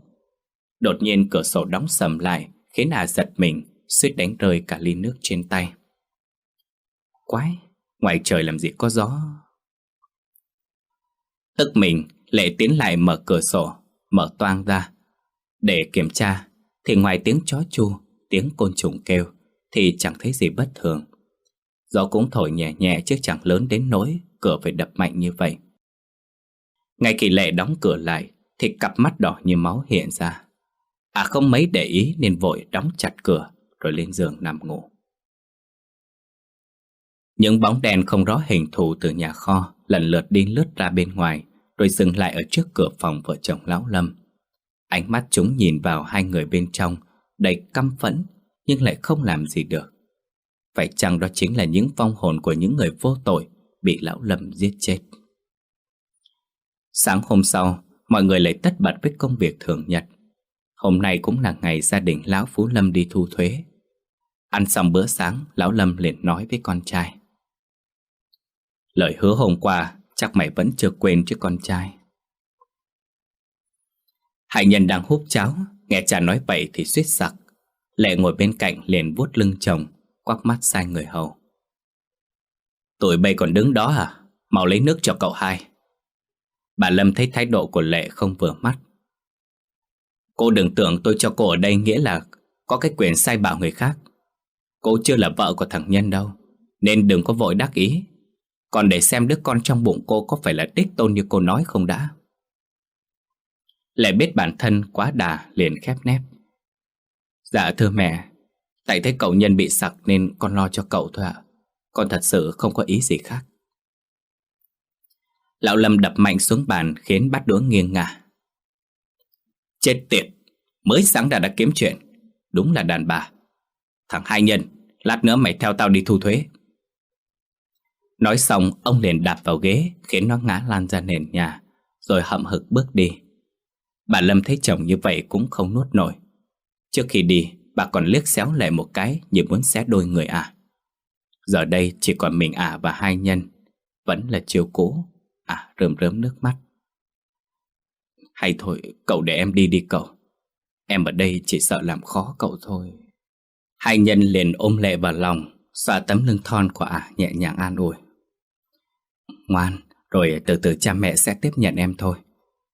Đột nhiên cửa sổ đóng sầm lại khiến à giật mình, suýt đánh rơi cả ly nước trên tay. Quái, ngoài trời làm gì có gió. Tức mình, Lệ tiến lại mở cửa sổ, mở toang ra. Để kiểm tra, thì ngoài tiếng chó chu, tiếng côn trùng kêu, thì chẳng thấy gì bất thường. Gió cũng thổi nhẹ nhẹ chứ chẳng lớn đến nỗi cửa phải đập mạnh như vậy. Ngay kỳ lệ đóng cửa lại, thì cặp mắt đỏ như máu hiện ra. À không mấy để ý nên vội đóng chặt cửa rồi lên giường nằm ngủ. Những bóng đèn không rõ hình thù từ nhà kho lần lượt đi lướt ra bên ngoài rồi dừng lại ở trước cửa phòng vợ chồng Lão Lâm. Ánh mắt chúng nhìn vào hai người bên trong đầy căm phẫn nhưng lại không làm gì được. Phải chăng đó chính là những vong hồn của những người vô tội bị Lão Lâm giết chết. Sáng hôm sau, mọi người lại tất bật với công việc thường nhật. Hôm nay cũng là ngày gia đình Lão Phú Lâm đi thu thuế. Ăn xong bữa sáng, Lão Lâm liền nói với con trai. Lời hứa hôm qua chắc mày vẫn chưa quên chứ con trai. Hải nhân đang hút cháo, nghe cha nói vậy thì suýt sặc. Lệ ngồi bên cạnh liền vuốt lưng chồng, quắc mắt sang người hầu. Tụi bay còn đứng đó à? Mau lấy nước cho cậu hai. Bà Lâm thấy thái độ của Lệ không vừa mắt. Cô đừng tưởng tôi cho cô ở đây nghĩa là có cái quyền sai bảo người khác. Cô chưa là vợ của thằng Nhân đâu, nên đừng có vội đắc ý. Còn để xem đứa con trong bụng cô có phải là đích tôn như cô nói không đã. Lệ biết bản thân quá đà liền khép nép. Dạ thưa mẹ, tại thấy cậu Nhân bị sặc nên con lo cho cậu thôi ạ. Con thật sự không có ý gì khác. Lão Lâm đập mạnh xuống bàn khiến bát đũa nghiêng ngả. Chết tiệt, mới sáng đã đã kiếm chuyện. Đúng là đàn bà. Thằng hai nhân, lát nữa mày theo tao đi thu thuế. Nói xong, ông liền đạp vào ghế khiến nó ngã lan ra nền nhà, rồi hậm hực bước đi. Bà Lâm thấy chồng như vậy cũng không nuốt nổi. Trước khi đi, bà còn liếc xéo lại một cái như muốn xé đôi người à. Giờ đây chỉ còn mình ả à và hai nhân, vẫn là chiều cũ. À rơm rớm nước mắt. Hay thôi cậu để em đi đi cậu. Em ở đây chỉ sợ làm khó cậu thôi. Hai nhân liền ôm lệ vào lòng Xoa tấm lưng thon của ả nhẹ nhàng an ủi. Ngoan Rồi từ từ cha mẹ sẽ tiếp nhận em thôi.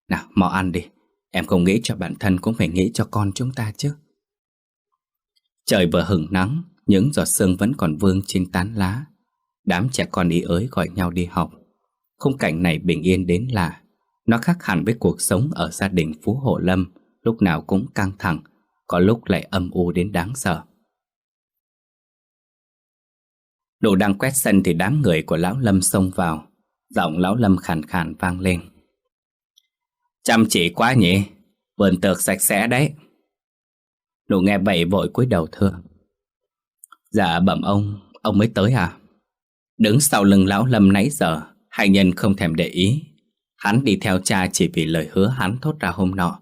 Nào mau ăn đi. Em không nghĩ cho bản thân cũng phải nghĩ cho con chúng ta chứ. Trời vừa hửng nắng, Những giọt sương vẫn còn vương trên tán lá. Đám trẻ con ý ới gọi nhau đi học. Khung cảnh này bình yên đến lạ. Nó khác hẳn với cuộc sống ở gia đình Phú Hộ Lâm, Lúc nào cũng căng thẳng, Có lúc lại âm u đến đáng sợ. Đồ đang quét sân thì đám người của Lão Lâm xông vào. Giọng Lão Lâm khàn khàn vang lên. Chăm chỉ quá nhỉ, Vườn tược sạch sẽ đấy. Đồ nghe vậy vội cúi đầu thưa. Dạ bẩm ông Ông mới tới à? Đứng sau lưng Lão Lâm nãy giờ, Hai nhân không thèm để ý. Hắn đi theo cha chỉ vì lời hứa hắn thốt ra hôm nọ.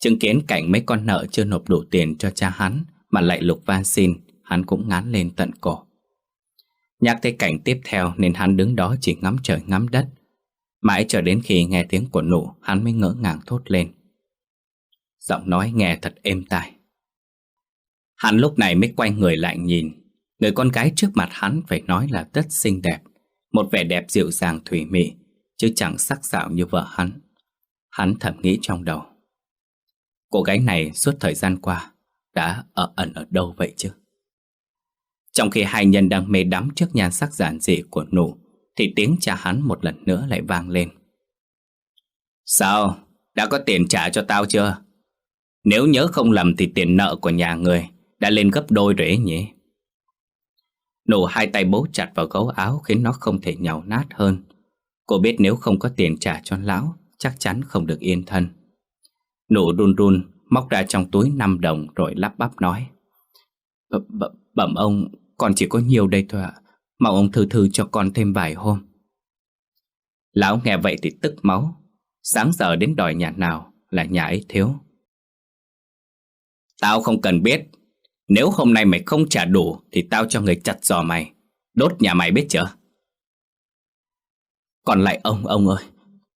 Chứng kiến cảnh mấy con nợ chưa nộp đủ tiền cho cha hắn Mà lại lục van xin, Hắn cũng ngán lên tận cổ. Nhắc tới cảnh tiếp theo Nên hắn đứng đó chỉ ngắm trời ngắm đất. Mãi cho đến khi nghe tiếng của nụ, Hắn mới ngỡ ngàng thốt lên. Giọng nói nghe thật êm tai. Hắn lúc này mới quay người lại nhìn. Người con gái trước mặt hắn phải nói là rất xinh đẹp, một vẻ đẹp dịu dàng thủy mị, Chứ chẳng sắc sảo như vợ hắn. Hắn thầm nghĩ trong đầu. Cô gái này suốt thời gian qua Đã ở ẩn ở đâu vậy chứ? Trong khi hai nhân đang mê đắm trước nhan sắc giản dị của nụ, Thì tiếng cha hắn một lần nữa lại vang lên. Sao? Đã có tiền trả cho tao chưa? Nếu nhớ không lầm thì tiền nợ của nhà người đã lên gấp đôi rồi ấy nhỉ Nụ hai tay bấu chặt vào gấu áo khiến nó không thể nhào nát hơn. Cô biết nếu không có tiền trả cho lão, chắc chắn không được yên thân. Nụ run run, móc ra trong túi 5 đồng rồi lắp bắp nói. Bẩm ông, con chỉ có nhiều đây thôi ạ. Mong ông thư thư cho con thêm vài hôm. Lão nghe vậy thì tức máu Sáng giờ đến đòi nhà nào là nhà ấy thiếu Tao không cần biết nếu hôm nay mày không trả đủ, Thì tao cho người chặt giò mày. Đốt nhà mày biết chưa? Còn lại ông ông ơi,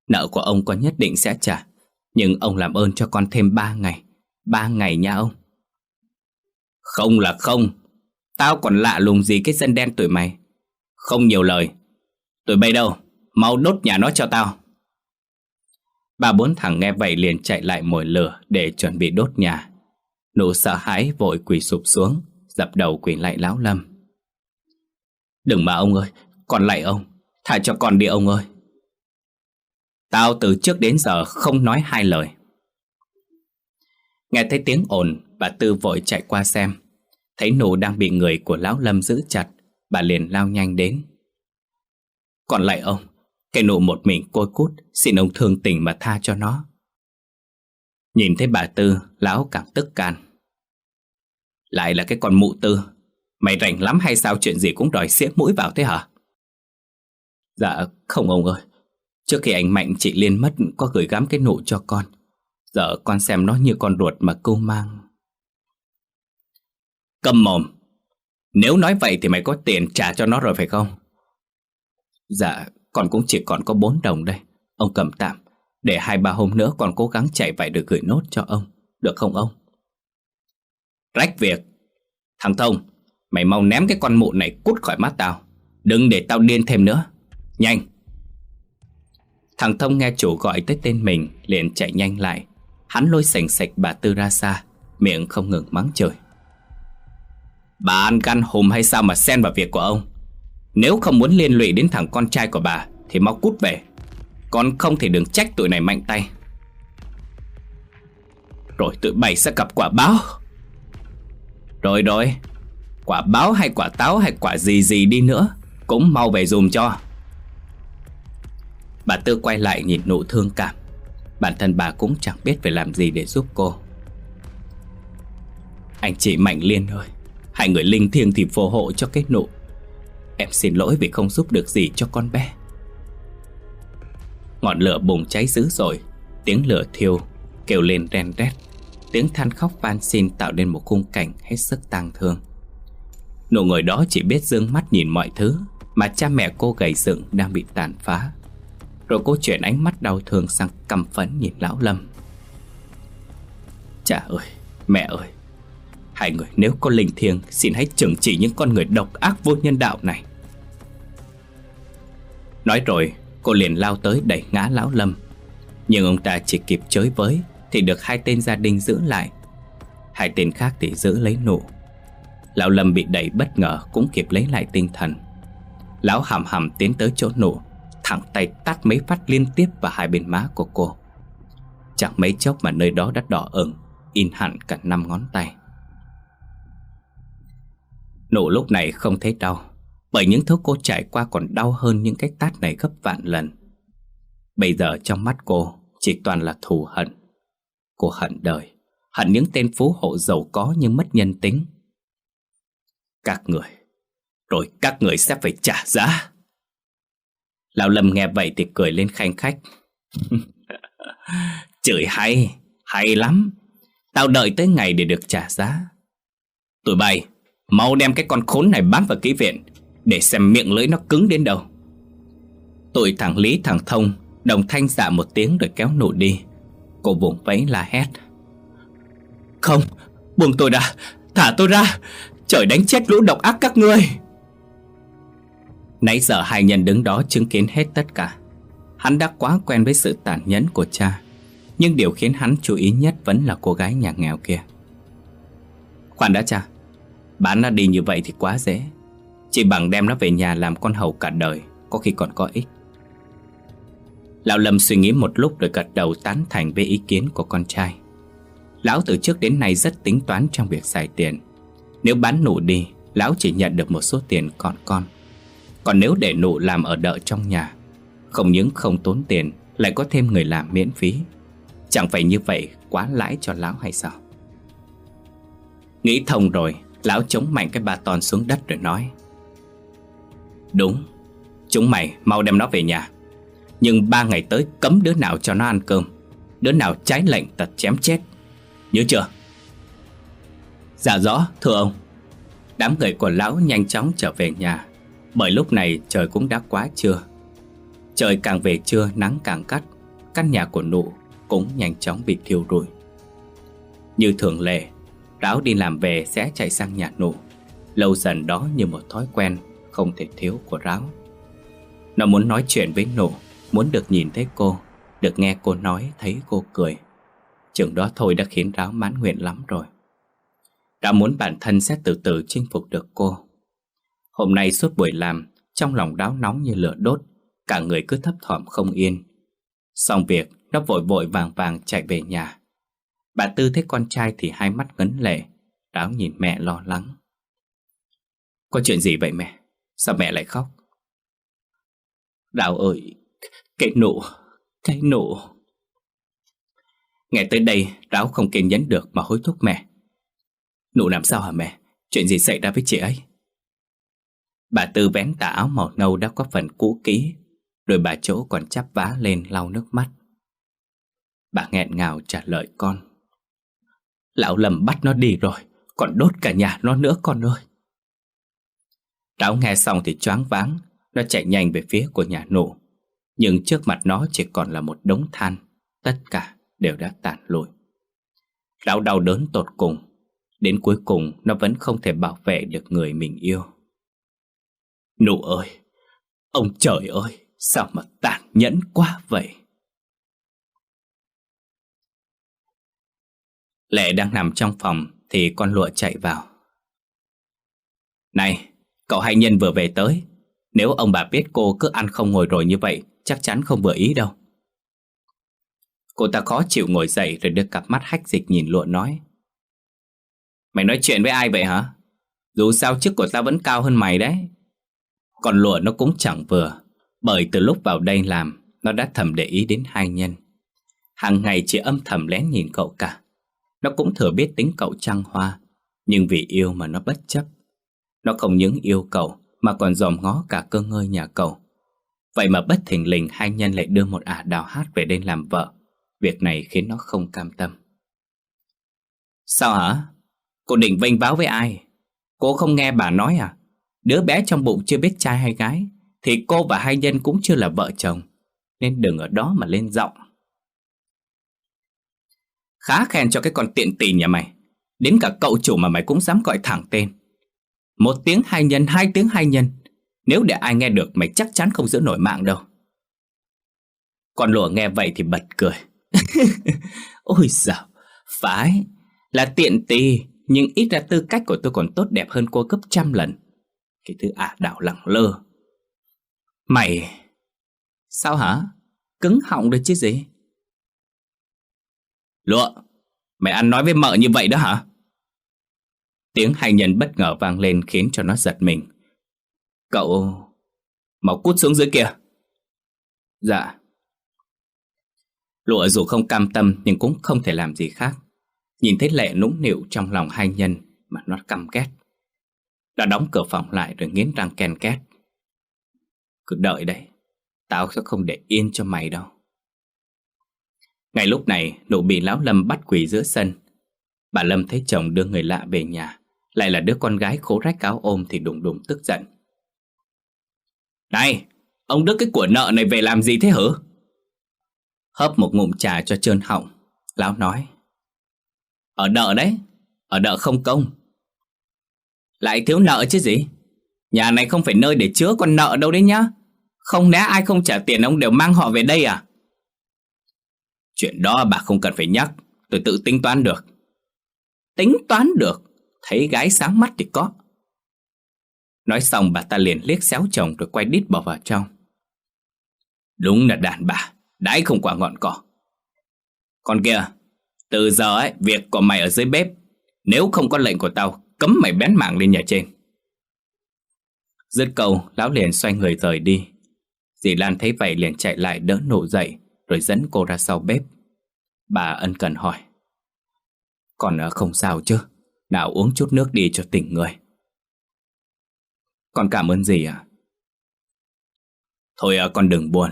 Nợ của ông con nhất định sẽ trả, Nhưng ông làm ơn cho con thêm ba ngày Ba ngày nha ông. Không là không, Tao còn lạ lùng gì cái dân đen tuổi mày. Không nhiều lời. Tụi bay đâu, Mau đốt nhà nó cho tao. Bà bốn thằng nghe vậy liền chạy lại mồi lửa Để chuẩn bị đốt nhà. Nụ sợ hãi vội quỳ sụp xuống, Dập đầu quỳ lại lão lâm. Đừng mà ông ơi, Còn lại ông Thả cho con đi ông ơi. Tao từ trước đến giờ không nói hai lời. Nghe thấy tiếng ồn, Bà Tư vội chạy qua xem. Thấy nụ đang bị người của lão lâm giữ chặt, Bà liền lao nhanh đến. Còn lại ông, Cái nụ một mình côi cút, Xin ông thương tình mà tha cho nó. Nhìn thấy bà Tư, Lão cảm tức can lại là cái con mụ Tư. Mày rảnh lắm hay sao chuyện gì cũng đòi xiếc mũi vào thế hả? Dạ không ông ơi. Trước khi anh Mạnh, chị Liên mất, Có gửi gắm cái nụ cho con. Giờ con xem nó như con ruột mà cô mang. Cầm mồm. Nếu nói vậy thì mày có tiền trả cho nó rồi phải không? Dạ Con cũng chỉ còn có 4 đồng đây. Ông cầm tạm. Để hai ba hôm nữa con cố gắng chạy vậy được gửi nốt cho ông. Được không ông? Rách việc. Thằng Thông, Mày mau ném cái con mụ này cút khỏi mắt tao. Đừng để tao điên thêm nữa. Nhanh. Thằng Thông nghe chủ gọi tới tên mình, Liền chạy nhanh lại. Hắn lôi sành sạch bà Tư ra xa, Miệng không ngừng mắng trời Bà ăn gan hùm hay sao mà xen vào việc của ông? Nếu không muốn liên lụy đến thằng con trai của bà, Thì mau cút về. Còn không thì đừng trách tụi này mạnh tay. Rồi tụi bay sẽ gặp quả báo. Rồi rồi. Quả báo hay quả táo hay quả gì gì đi nữa, Cũng mau về dùm cho. Bà Tư quay lại nhìn nụ thương cảm. Bản thân bà cũng chẳng biết phải làm gì để giúp cô. Anh chị Mạnh Liên ơi, Hai người linh thiêng thì phù hộ cho cái nụ. Em xin lỗi vì không giúp được gì cho con bé. Ngọn lửa bùng cháy dữ rồi Tiếng lửa thiêu Kêu lên ren rét. Tiếng than khóc van xin tạo nên một khung cảnh hết sức tang thương. Nụ người đó chỉ biết dương mắt nhìn mọi thứ Mà cha mẹ cô gầy dựng đang bị tàn phá. Rồi cô chuyển ánh mắt đau thương sang căm phẫn nhìn lão Lâm. Cha ơi, mẹ ơi Hai người nếu có linh thiêng Xin hãy trừng trị những con người độc ác vô nhân đạo này. Nói rồi cô liền lao tới đẩy ngã lão Lâm. Nhưng ông ta chỉ kịp chới với thì được hai tên gia đình giữ lại. Hai tên khác thì giữ lấy nụ. Lão Lâm bị đẩy bất ngờ cũng kịp lấy lại tinh thần. Lão hàm hàm tiến tới chỗ nụ, Thẳng tay tát mấy phát liên tiếp vào hai bên má của cô. Chẳng mấy chốc mà nơi đó đã đỏ ửng, In hẳn cả năm ngón tay. Nụ lúc này không thấy đau, Bởi những thứ cô trải qua còn đau hơn những cái tát này gấp vạn lần. Bây giờ trong mắt cô chỉ toàn là thù hận. Cô hận đời. Hận những tên phú hộ giàu có nhưng mất nhân tính. Các người, Rồi các người sẽ phải trả giá. Lão Lâm nghe vậy thì cười lên khanh khách. [laughs] Chửi hay Hay lắm. Tao đợi tới ngày để được trả giá. Tụi bay, Mau đem cái con khốn này bám vào kỹ viện, Để xem miệng lưỡi nó cứng đến đâu. Tụi thằng Lý thằng Thông, Đồng thanh dạ một tiếng rồi kéo nụ đi. Cô vùng vẫy la hét. Không, Buông tôi ra, Thả tôi ra. Trời đánh chết lũ độc ác các ngươi. Nãy giờ hai nhân đứng đó chứng kiến hết tất cả. Hắn đã quá quen với sự tàn nhẫn của cha, Nhưng điều khiến hắn chú ý nhất vẫn là cô gái nhà nghèo kia. Khoan đã cha, Bán nó đi như vậy thì quá dễ. Chỉ bằng đem nó về nhà làm con hầu cả đời, Có khi còn có ích. Lão Lâm suy nghĩ một lúc rồi gật đầu tán thành với ý kiến của con trai. Lão từ trước đến nay rất tính toán trong việc xài tiền. Nếu bán nụ đi, Lão chỉ nhận được một số tiền còn con. Còn nếu để nụ làm ở đợi trong nhà, Không những không tốn tiền, Lại có thêm người làm miễn phí. Chẳng phải như vậy quá lãi cho lão hay sao? Nghĩ thông rồi, Lão chống mạnh cái ba toàn xuống đất rồi nói. Đúng, Chúng mày mau đem nó về nhà. Nhưng ba ngày tới cấm đứa nào cho nó ăn cơm. Đứa nào trái lệnh tật chém chết. Nhớ chưa? Dạ rõ, thưa ông. Đám người của lão nhanh chóng trở về nhà. Bởi lúc này trời cũng đã quá trưa. Trời càng về trưa nắng càng cắt Căn nhà của nụ cũng nhanh chóng bị thiêu rụi. Như thường lệ Ráo đi làm về sẽ chạy sang nhà nụ. Lâu dần đó như một thói quen Không thể thiếu của Ráo Nó muốn nói chuyện với nụ. Muốn được nhìn thấy cô, Được nghe cô nói, thấy cô cười. Chừng đó thôi đã khiến Ráo mãn nguyện lắm rồi. Ráo muốn bản thân sẽ từ từ chinh phục được cô. Hôm nay suốt buổi làm, Trong lòng Ráo nóng như lửa đốt, Cả người cứ thấp thỏm không yên. Xong việc, Nó vội vội vàng vàng chạy về nhà. Bà Tư thấy con trai thì hai mắt ngấn lệ, Ráo nhìn mẹ lo lắng. Có chuyện gì vậy mẹ? Sao mẹ lại khóc? Đào ơi cái nụ Cái nụ. Nghe tới đây Ráo không kiên nhẫn được mà hối thúc mẹ. Nụ làm sao hả mẹ? Chuyện gì xảy ra với chị ấy? Bà Tư vén tà áo màu nâu đã có phần cũ kỹ, Đôi bà chỗ còn chắp vá lên lau nước mắt. Bà nghẹn ngào trả lời con. Lão lầm bắt nó đi rồi, Còn đốt cả nhà nó nữa con ơi. Ráo nghe xong thì choáng váng, Nó chạy nhanh về phía của nhà nổ nhưng trước mặt nó chỉ còn là một đống than. Tất cả đều đã tàn lụi. Lão đau đớn tột cùng. Đến cuối cùng, nó vẫn không thể bảo vệ được người mình yêu. Nụ ơi! Ông trời ơi! Sao mà tàn nhẫn quá vậy? Lệ đang nằm trong phòng Thì con lụa chạy vào. Này! Cậu hai nhân vừa về tới. Nếu ông bà biết cô cứ ăn không ngồi rồi như vậy Chắc chắn không vừa ý đâu. Cô ta khó chịu ngồi dậy Rồi đưa cặp mắt hách dịch nhìn lụa nói. Mày nói chuyện với ai vậy hả? Dù sao chức của tao vẫn cao hơn mày đấy. Còn lụa nó cũng chẳng vừa, Bởi từ lúc vào đây làm, Nó đã thầm để ý đến hai nhân. Hàng ngày chỉ âm thầm lén nhìn cậu cả. Nó cũng thừa biết tính cậu trăng hoa, Nhưng vì yêu mà nó bất chấp. Nó không những yêu cậu, Mà còn dòm ngó cả cơ ngơi nhà cậu. Vậy mà bất thình lình Hai nhân lại đưa một ả đào hát về đây làm vợ Việc này khiến nó không cam tâm Sao hả? Cô định vênh báo với ai? Cô không nghe bà nói à? Đứa bé trong bụng chưa biết trai hay gái Thì cô và hai nhân cũng chưa là vợ chồng Nên đừng ở đó mà lên giọng Khá khen cho cái con tiện tì nhà mày Đến cả cậu chủ mà mày cũng dám gọi thẳng tên Một tiếng hai nhân, hai tiếng hai nhân nếu để ai nghe được mày chắc chắn không giữ nổi mạng đâu Con lụa nghe vậy thì bật cười, [laughs] Ôi dạo phải Là tiện tì Nhưng ít ra tư cách của tôi còn tốt đẹp hơn cô gấp trăm lần Cái thứ ả đảo lẳng lơ Mày Sao hả? Cứng họng được chứ gì? Lụa, mày ăn nói với mợ như vậy đó hả? Tiếng hai nhân bất ngờ vang lên khiến cho nó giật mình. Cậu... Mau cút xuống dưới kia. Dạ. Lụa dù không cam tâm nhưng cũng không thể làm gì khác. Nhìn thấy lệ nũng nịu trong lòng hai nhân mà nó căm ghét. Đã đóng cửa phòng lại rồi nghiến răng ken két. Cứ đợi đây, tao sẽ không để yên cho mày đâu. Ngay lúc này, nụ bị lão Lâm bắt quỷ giữa sân. Bà Lâm thấy chồng đưa người lạ về nhà, lại là đứa con gái khố rách áo ôm thì đùng đùng tức giận. Này, ông đưa cái của nợ này về làm gì thế hử? Hấp một ngụm trà cho trơn họng, lão nói. Ở nợ đấy, ở nợ không công. Lại thiếu nợ chứ gì? Nhà này không phải nơi để chứa con nợ đâu đấy nhá. Không lẽ ai không trả tiền ông đều mang họ về đây à? Chuyện đó bà không cần phải nhắc Tôi tự tính toán được Tính toán được Thấy gái sáng mắt thì có Nói xong bà ta liền liếc xéo chồng Rồi quay đít bỏ vào trong Đúng là đàn bà, Đãi không quả ngọn cỏ Còn kìa Từ giờ ấy, Việc của mày ở dưới bếp Nếu không có lệnh của tao, Cấm mày bén mạng lên nhà trên Dứt câu, Lão liền xoay người rời đi Dì Lan thấy vậy liền chạy lại đỡ nổ dậy, rồi dẫn cô ra sau bếp. Bà ân cần hỏi. Còn ờ, không sao chứ? Nào uống chút nước đi cho tỉnh người. Con cảm ơn gì à? Thôi à, con đừng buồn.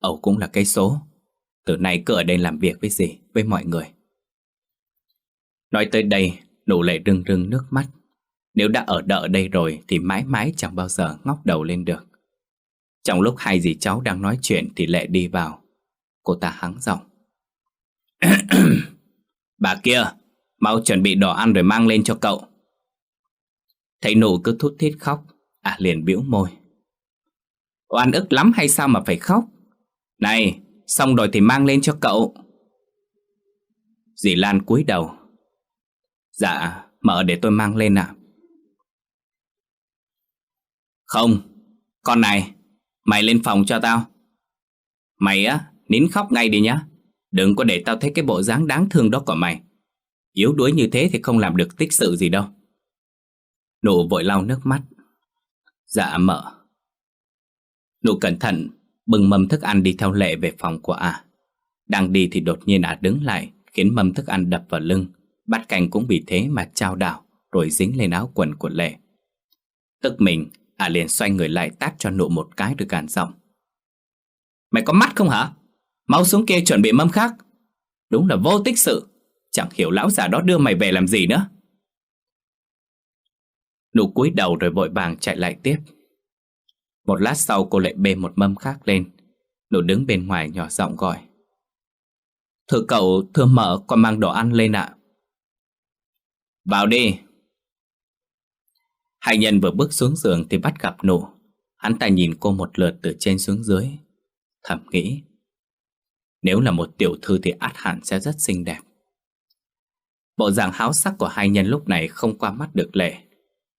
Ẩu cũng là cái số. Từ nay cứ ở đây làm việc với gì? Với mọi người. Nói tới đây Nụ lệ rưng rưng nước mắt. Nếu đã ở đợi đây rồi Thì mãi mãi chẳng bao giờ ngóc đầu lên được. Trong lúc hai dì cháu đang nói chuyện Thì lệ đi vào. Cô ta hắng giọng. [clears throat] Bà kia Mau chuẩn bị đồ ăn rồi mang lên cho cậu. Thấy nụ cứ thút thít khóc À liền biểu môi. Oan ức lắm hay sao mà phải khóc? Này, Xong rồi thì mang lên cho cậu. Dì Lan cúi đầu. Dạ mở để tôi mang lên ạ. Không, Con này, Mày lên phòng cho tao. Mày á, Nín khóc ngay đi nhá. Đừng có để tao thấy cái bộ dáng đáng thương đó của mày. Yếu đuối như thế thì không làm được tích sự gì đâu. Nụ vội lau nước mắt. Dạ mợ. Nụ cẩn thận, bưng mâm thức ăn đi theo lệ về phòng của à Đang đi thì đột nhiên à đứng lại, Khiến mâm thức ăn đập vào lưng. Bát canh cũng bị thế mà trao đảo, Rồi dính lên áo quần của lệ. Tức mình À liền xoay người lại tát cho nụ một cái rồi gàn giọng. Mày có mắt không hả? Mau xuống kia chuẩn bị mâm khác. Đúng là vô tích sự. Chẳng hiểu lão già đó đưa mày về làm gì nữa. Nụ cúi đầu rồi vội vàng chạy lại tiếp. Một lát sau cô lại bê một mâm khác lên. Nụ đứng bên ngoài nhỏ giọng gọi. Thưa cậu, thưa mợ, con mang đồ ăn lên ạ. Vào đi. Hai nhân vừa bước xuống giường thì bắt gặp nụ. Hắn ta nhìn cô một lượt từ trên xuống dưới. Thầm nghĩ Nếu là một tiểu thư thì át hẳn sẽ rất xinh đẹp. Bộ dạng háo sắc của hai nhân lúc này không qua mắt được lệ.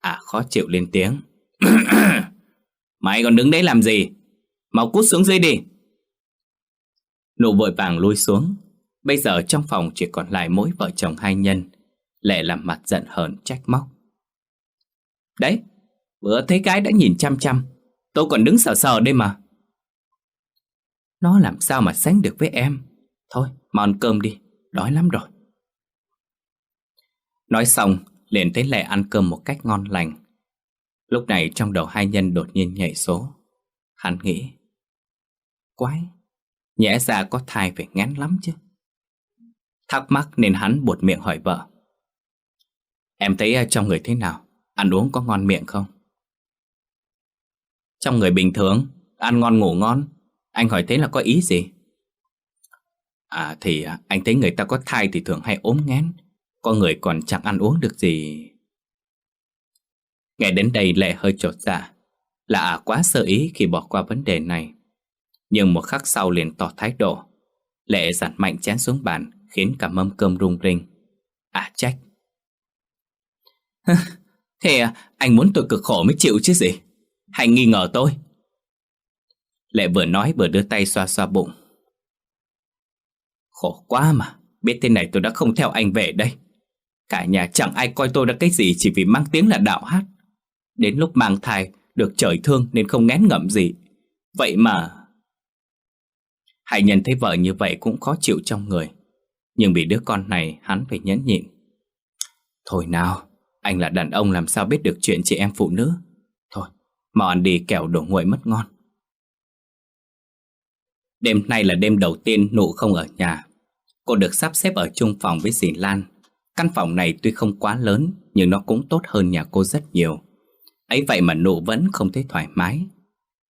À khó chịu lên tiếng. [clears throat] Mày còn đứng đấy làm gì? Mau cút xuống dưới đi. Nụ vội vàng lui xuống. Bây giờ trong phòng chỉ còn lại mỗi vợ chồng hai nhân Lệ làm mặt giận hờn trách móc. Đấy, Vừa thấy cái đã nhìn chăm chăm, Tôi còn đứng sờ sờ đây mà. Nó làm sao mà sánh được với em? Thôi, mà ăn cơm đi, Đói lắm rồi. Nói xong liền thấy Lệ ăn cơm một cách ngon lành. Lúc này trong đầu hai nhân đột nhiên nhảy số. Hắn nghĩ, Quái, Nhẽ ra có thai phải ngán lắm chứ. Thắc mắc nên hắn buột miệng hỏi vợ, Em thấy à, trong người thế nào? Ăn uống có ngon miệng không? Trong người bình thường, Ăn ngon ngủ ngon, Anh hỏi thế là có ý gì? À thì à, anh thấy người ta có thai thì thường hay ốm ngén có người còn chẳng ăn uống được gì. Nghe đến đây lệ hơi trột dạ Là à quá sơ ý khi bỏ qua vấn đề này. Nhưng một khắc sau liền tỏ thái độ. Lệ giặt mạnh chén xuống bàn Khiến cả mâm cơm rung rinh. À trách [laughs] Thế à, anh muốn tôi cực khổ mới chịu chứ gì? Hãy nghi ngờ tôi. Lệ vừa nói vừa đưa tay xoa xoa bụng. Khổ quá mà Biết thế này tôi đã không theo anh về đây. Cả nhà chẳng ai coi tôi là cái gì chỉ vì mang tiếng là đạo hát. Đến lúc mang thai, được trời thương nên không ngén ngẩm gì. Vậy mà... Hải nhân thấy vợ như vậy cũng khó chịu trong người. Nhưng vì đứa con này hắn phải nhẫn nhịn. Thôi nào, anh là đàn ông làm sao biết được chuyện chị em phụ nữ. Thôi, mau ăn đi kẻo đổ nguội mất ngon. Đêm nay là đêm đầu tiên nụ không ở nhà. Cô được sắp xếp ở chung phòng với dì Lan Căn phòng này tuy không quá lớn, Nhưng nó cũng tốt hơn nhà cô rất nhiều. Ấy vậy mà nụ vẫn không thấy thoải mái.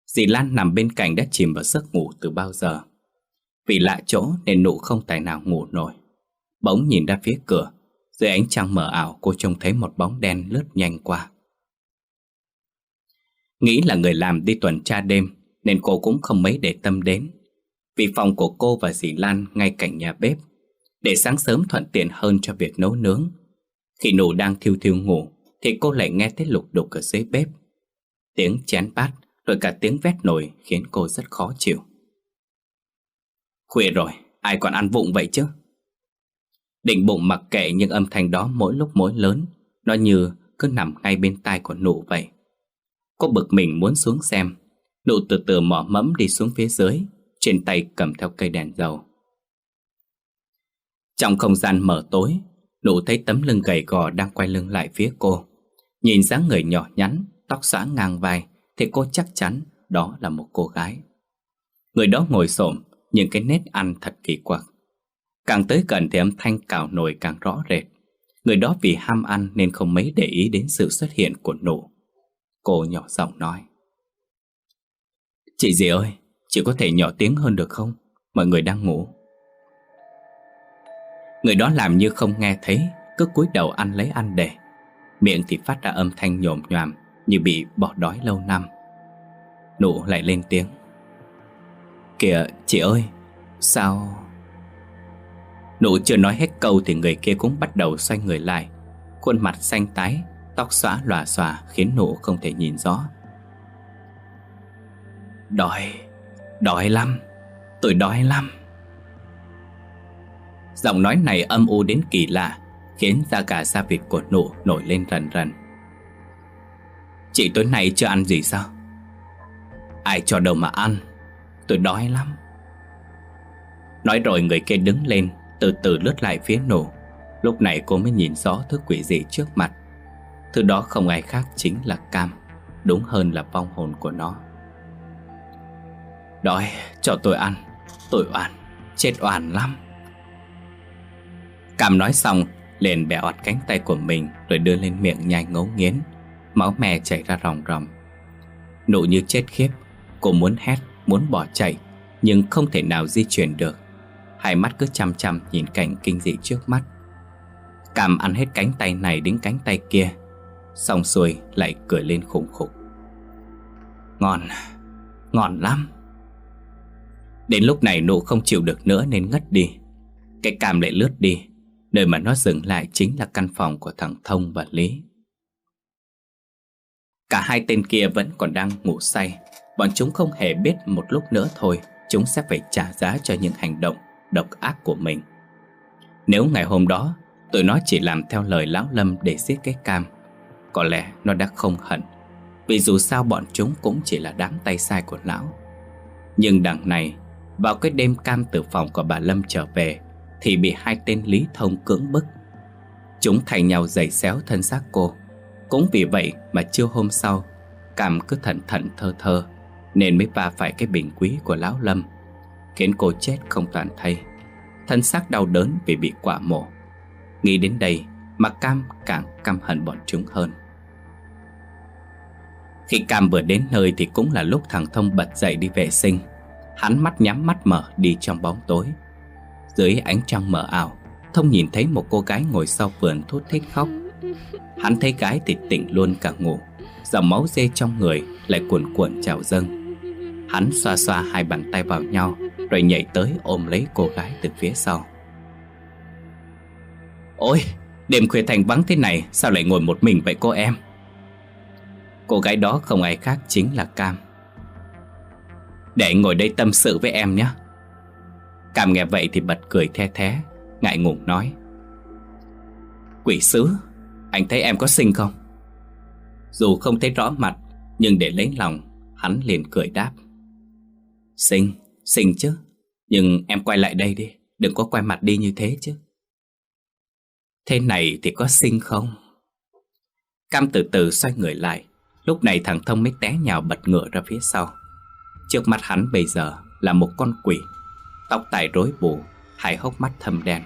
Dì Lan nằm bên cạnh đã chìm vào giấc ngủ từ bao giờ. Vì lạ chỗ nên nụ không tài nào ngủ nổi. Bỗng nhìn ra phía cửa, Dưới ánh trăng mờ ảo cô trông thấy một bóng đen lướt nhanh qua. Nghĩ là người làm đi tuần tra đêm, Nên cô cũng không mấy để tâm đến. Vì phòng của cô và dì Lan ngay cạnh nhà bếp để sáng sớm thuận tiện hơn cho việc nấu nướng. Khi nụ đang thiêu thiêu ngủ, thì cô lại nghe thấy lục đục ở dưới bếp. Tiếng chén bát, rồi cả tiếng vét nồi khiến cô rất khó chịu. Khuya rồi, ai còn ăn vụng vậy chứ? Định bụng mặc kệ nhưng âm thanh đó mỗi lúc mỗi lớn, nó như cứ nằm ngay bên tai của nụ vậy. Cô bực mình muốn xuống xem, nụ từ từ mỏ mẫm đi xuống phía dưới, trên tay cầm theo cây đèn dầu. Trong không gian mở tối, nụ thấy tấm lưng gầy gò đang quay lưng lại phía cô. Nhìn dáng người nhỏ nhắn, tóc xõa ngang vai, thì cô chắc chắn đó là một cô gái. Người đó ngồi xổm những cái nét ăn thật kỳ quặc. Càng tới gần thì âm thanh cào nồi càng rõ rệt. Người đó vì ham ăn nên không mấy để ý đến sự xuất hiện của nụ. Cô nhỏ giọng nói. Chị gì ơi, chị có thể nhỏ tiếng hơn được không? Mọi người đang ngủ. Người đó làm như không nghe thấy, cứ cúi đầu ăn lấy ăn để. Miệng thì phát ra âm thanh nhồm nhòm như bị bỏ đói lâu năm. Nụ lại lên tiếng. Kìa, chị ơi, sao... Nụ chưa nói hết câu thì người kia cũng bắt đầu xoay người lại Khuôn mặt xanh tái Tóc xóa lòa xòa khiến nụ không thể nhìn rõ Đói Đói lắm Tôi đói lắm Giọng nói này âm u đến kỳ lạ Khiến da cả da vịt của nụ nổi lên rần rần. Chị tối nay chưa ăn gì sao? Ai cho đâu mà ăn? Tôi đói lắm. Nói rồi người kia đứng lên từ từ lướt lại phía nổ Lúc này cô mới nhìn rõ thứ quỷ gì trước mặt. Thứ đó không ai khác chính là Cam Đúng hơn là vong hồn của nó. Đói, cho tôi ăn. Tôi oan, chết oan lắm. Cam nói xong liền bẻ ọt cánh tay của mình Rồi đưa lên miệng nhai ngấu nghiến. Máu mè chảy ra ròng ròng. Nụ như chết khiếp Cô muốn hét, muốn bỏ chạy Nhưng không thể nào di chuyển được. Hai mắt cứ chăm chăm nhìn cảnh kinh dị trước mắt. Cảm ăn hết cánh tay này đến cánh tay kia Xong xuôi lại cười lên khủng khục. Ngon Ngon lắm. Đến lúc này nụ không chịu được nữa nên ngất đi. Cái cam lại lướt đi. Nơi mà nó dừng lại chính là căn phòng của thằng Thông và Lý. Cả hai tên kia vẫn còn đang ngủ say. Bọn chúng không hề biết một lúc nữa thôi, Chúng sẽ phải trả giá cho những hành động độc ác của mình. Nếu ngày hôm đó, Tụi nó chỉ làm theo lời lão lâm để giết cái cam, Có lẽ nó đã không hận. Vì dù sao bọn chúng cũng chỉ là đám tay sai của lão. Nhưng đằng này, Vào cái đêm cam từ phòng của bà Lâm trở về thì bị hai tên Lý Thông cưỡng bức. Chúng thay nhau giày xéo thân xác cô. Cũng vì vậy mà chiều hôm sau, Cam cứ thận thận thơ thơ, Nên mới va phải cái bình quý của lão Lâm, Khiến cô chết không toàn thây Thân xác đau đớn vì bị quả mổ. Nghĩ đến đây Mà Cam càng căm hận bọn chúng hơn. Khi Cam vừa đến nơi Thì cũng là lúc thằng Thông bật dậy đi vệ sinh. Hắn mắt nhắm mắt mở đi trong bóng tối. Dưới ánh trăng mờ ảo Thông nhìn thấy một cô gái ngồi sau vườn thút thít khóc. Hắn thấy gái thì tỉnh luôn cả ngủ Dòng máu dê trong người lại cuồn cuộn trào dâng. Hắn xoa xoa hai bàn tay vào nhau Rồi nhảy tới ôm lấy cô gái từ phía sau. Ôi, đêm khuya thành vắng thế này Sao lại ngồi một mình vậy cô em? Cô gái đó không ai khác chính là Cam. Để ngồi đây tâm sự với em nhé cảm nghe vậy thì bật cười the thế Ngại ngùng nói. Quỷ sứ Anh thấy em có xinh không? Dù không thấy rõ mặt Nhưng để lấy lòng Hắn liền cười đáp. Xinh, xinh chứ Nhưng em quay lại đây đi Đừng có quay mặt đi như thế chứ. Thế này thì có xinh không? Cam từ từ xoay người lại Lúc này thằng Thông mới té nhào bật ngựa ra phía sau. Trước mặt hắn bây giờ là một con quỷ. Tóc tai rối bù, Hai hốc mắt thâm đen.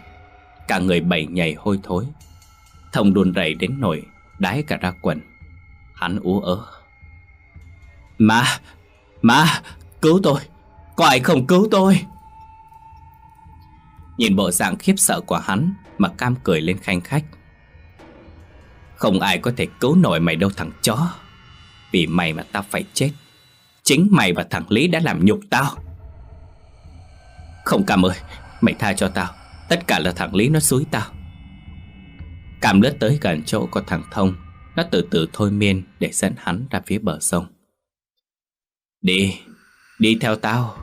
Cả người bầy nhảy hôi thối. Thông đun rẩy đến nổi Đái cả ra quần. Hắn ú ớ. Má Má Cứu tôi! Có ai không cứu tôi? Nhìn bộ dạng khiếp sợ của hắn Mà Cam cười lên khanh khách. Không ai có thể cứu nổi mày đâu thằng chó. Vì mày mà tao phải chết, Chính mày và thằng Lý đã làm nhục tao. Không Cam ơi Mày tha cho tao. Tất cả là thằng Lý nó xúi tao. Cam lướt tới gần chỗ của thằng Thông. Nó từ từ thôi miên Để dẫn hắn ra phía bờ sông. Đi. Đi theo tao.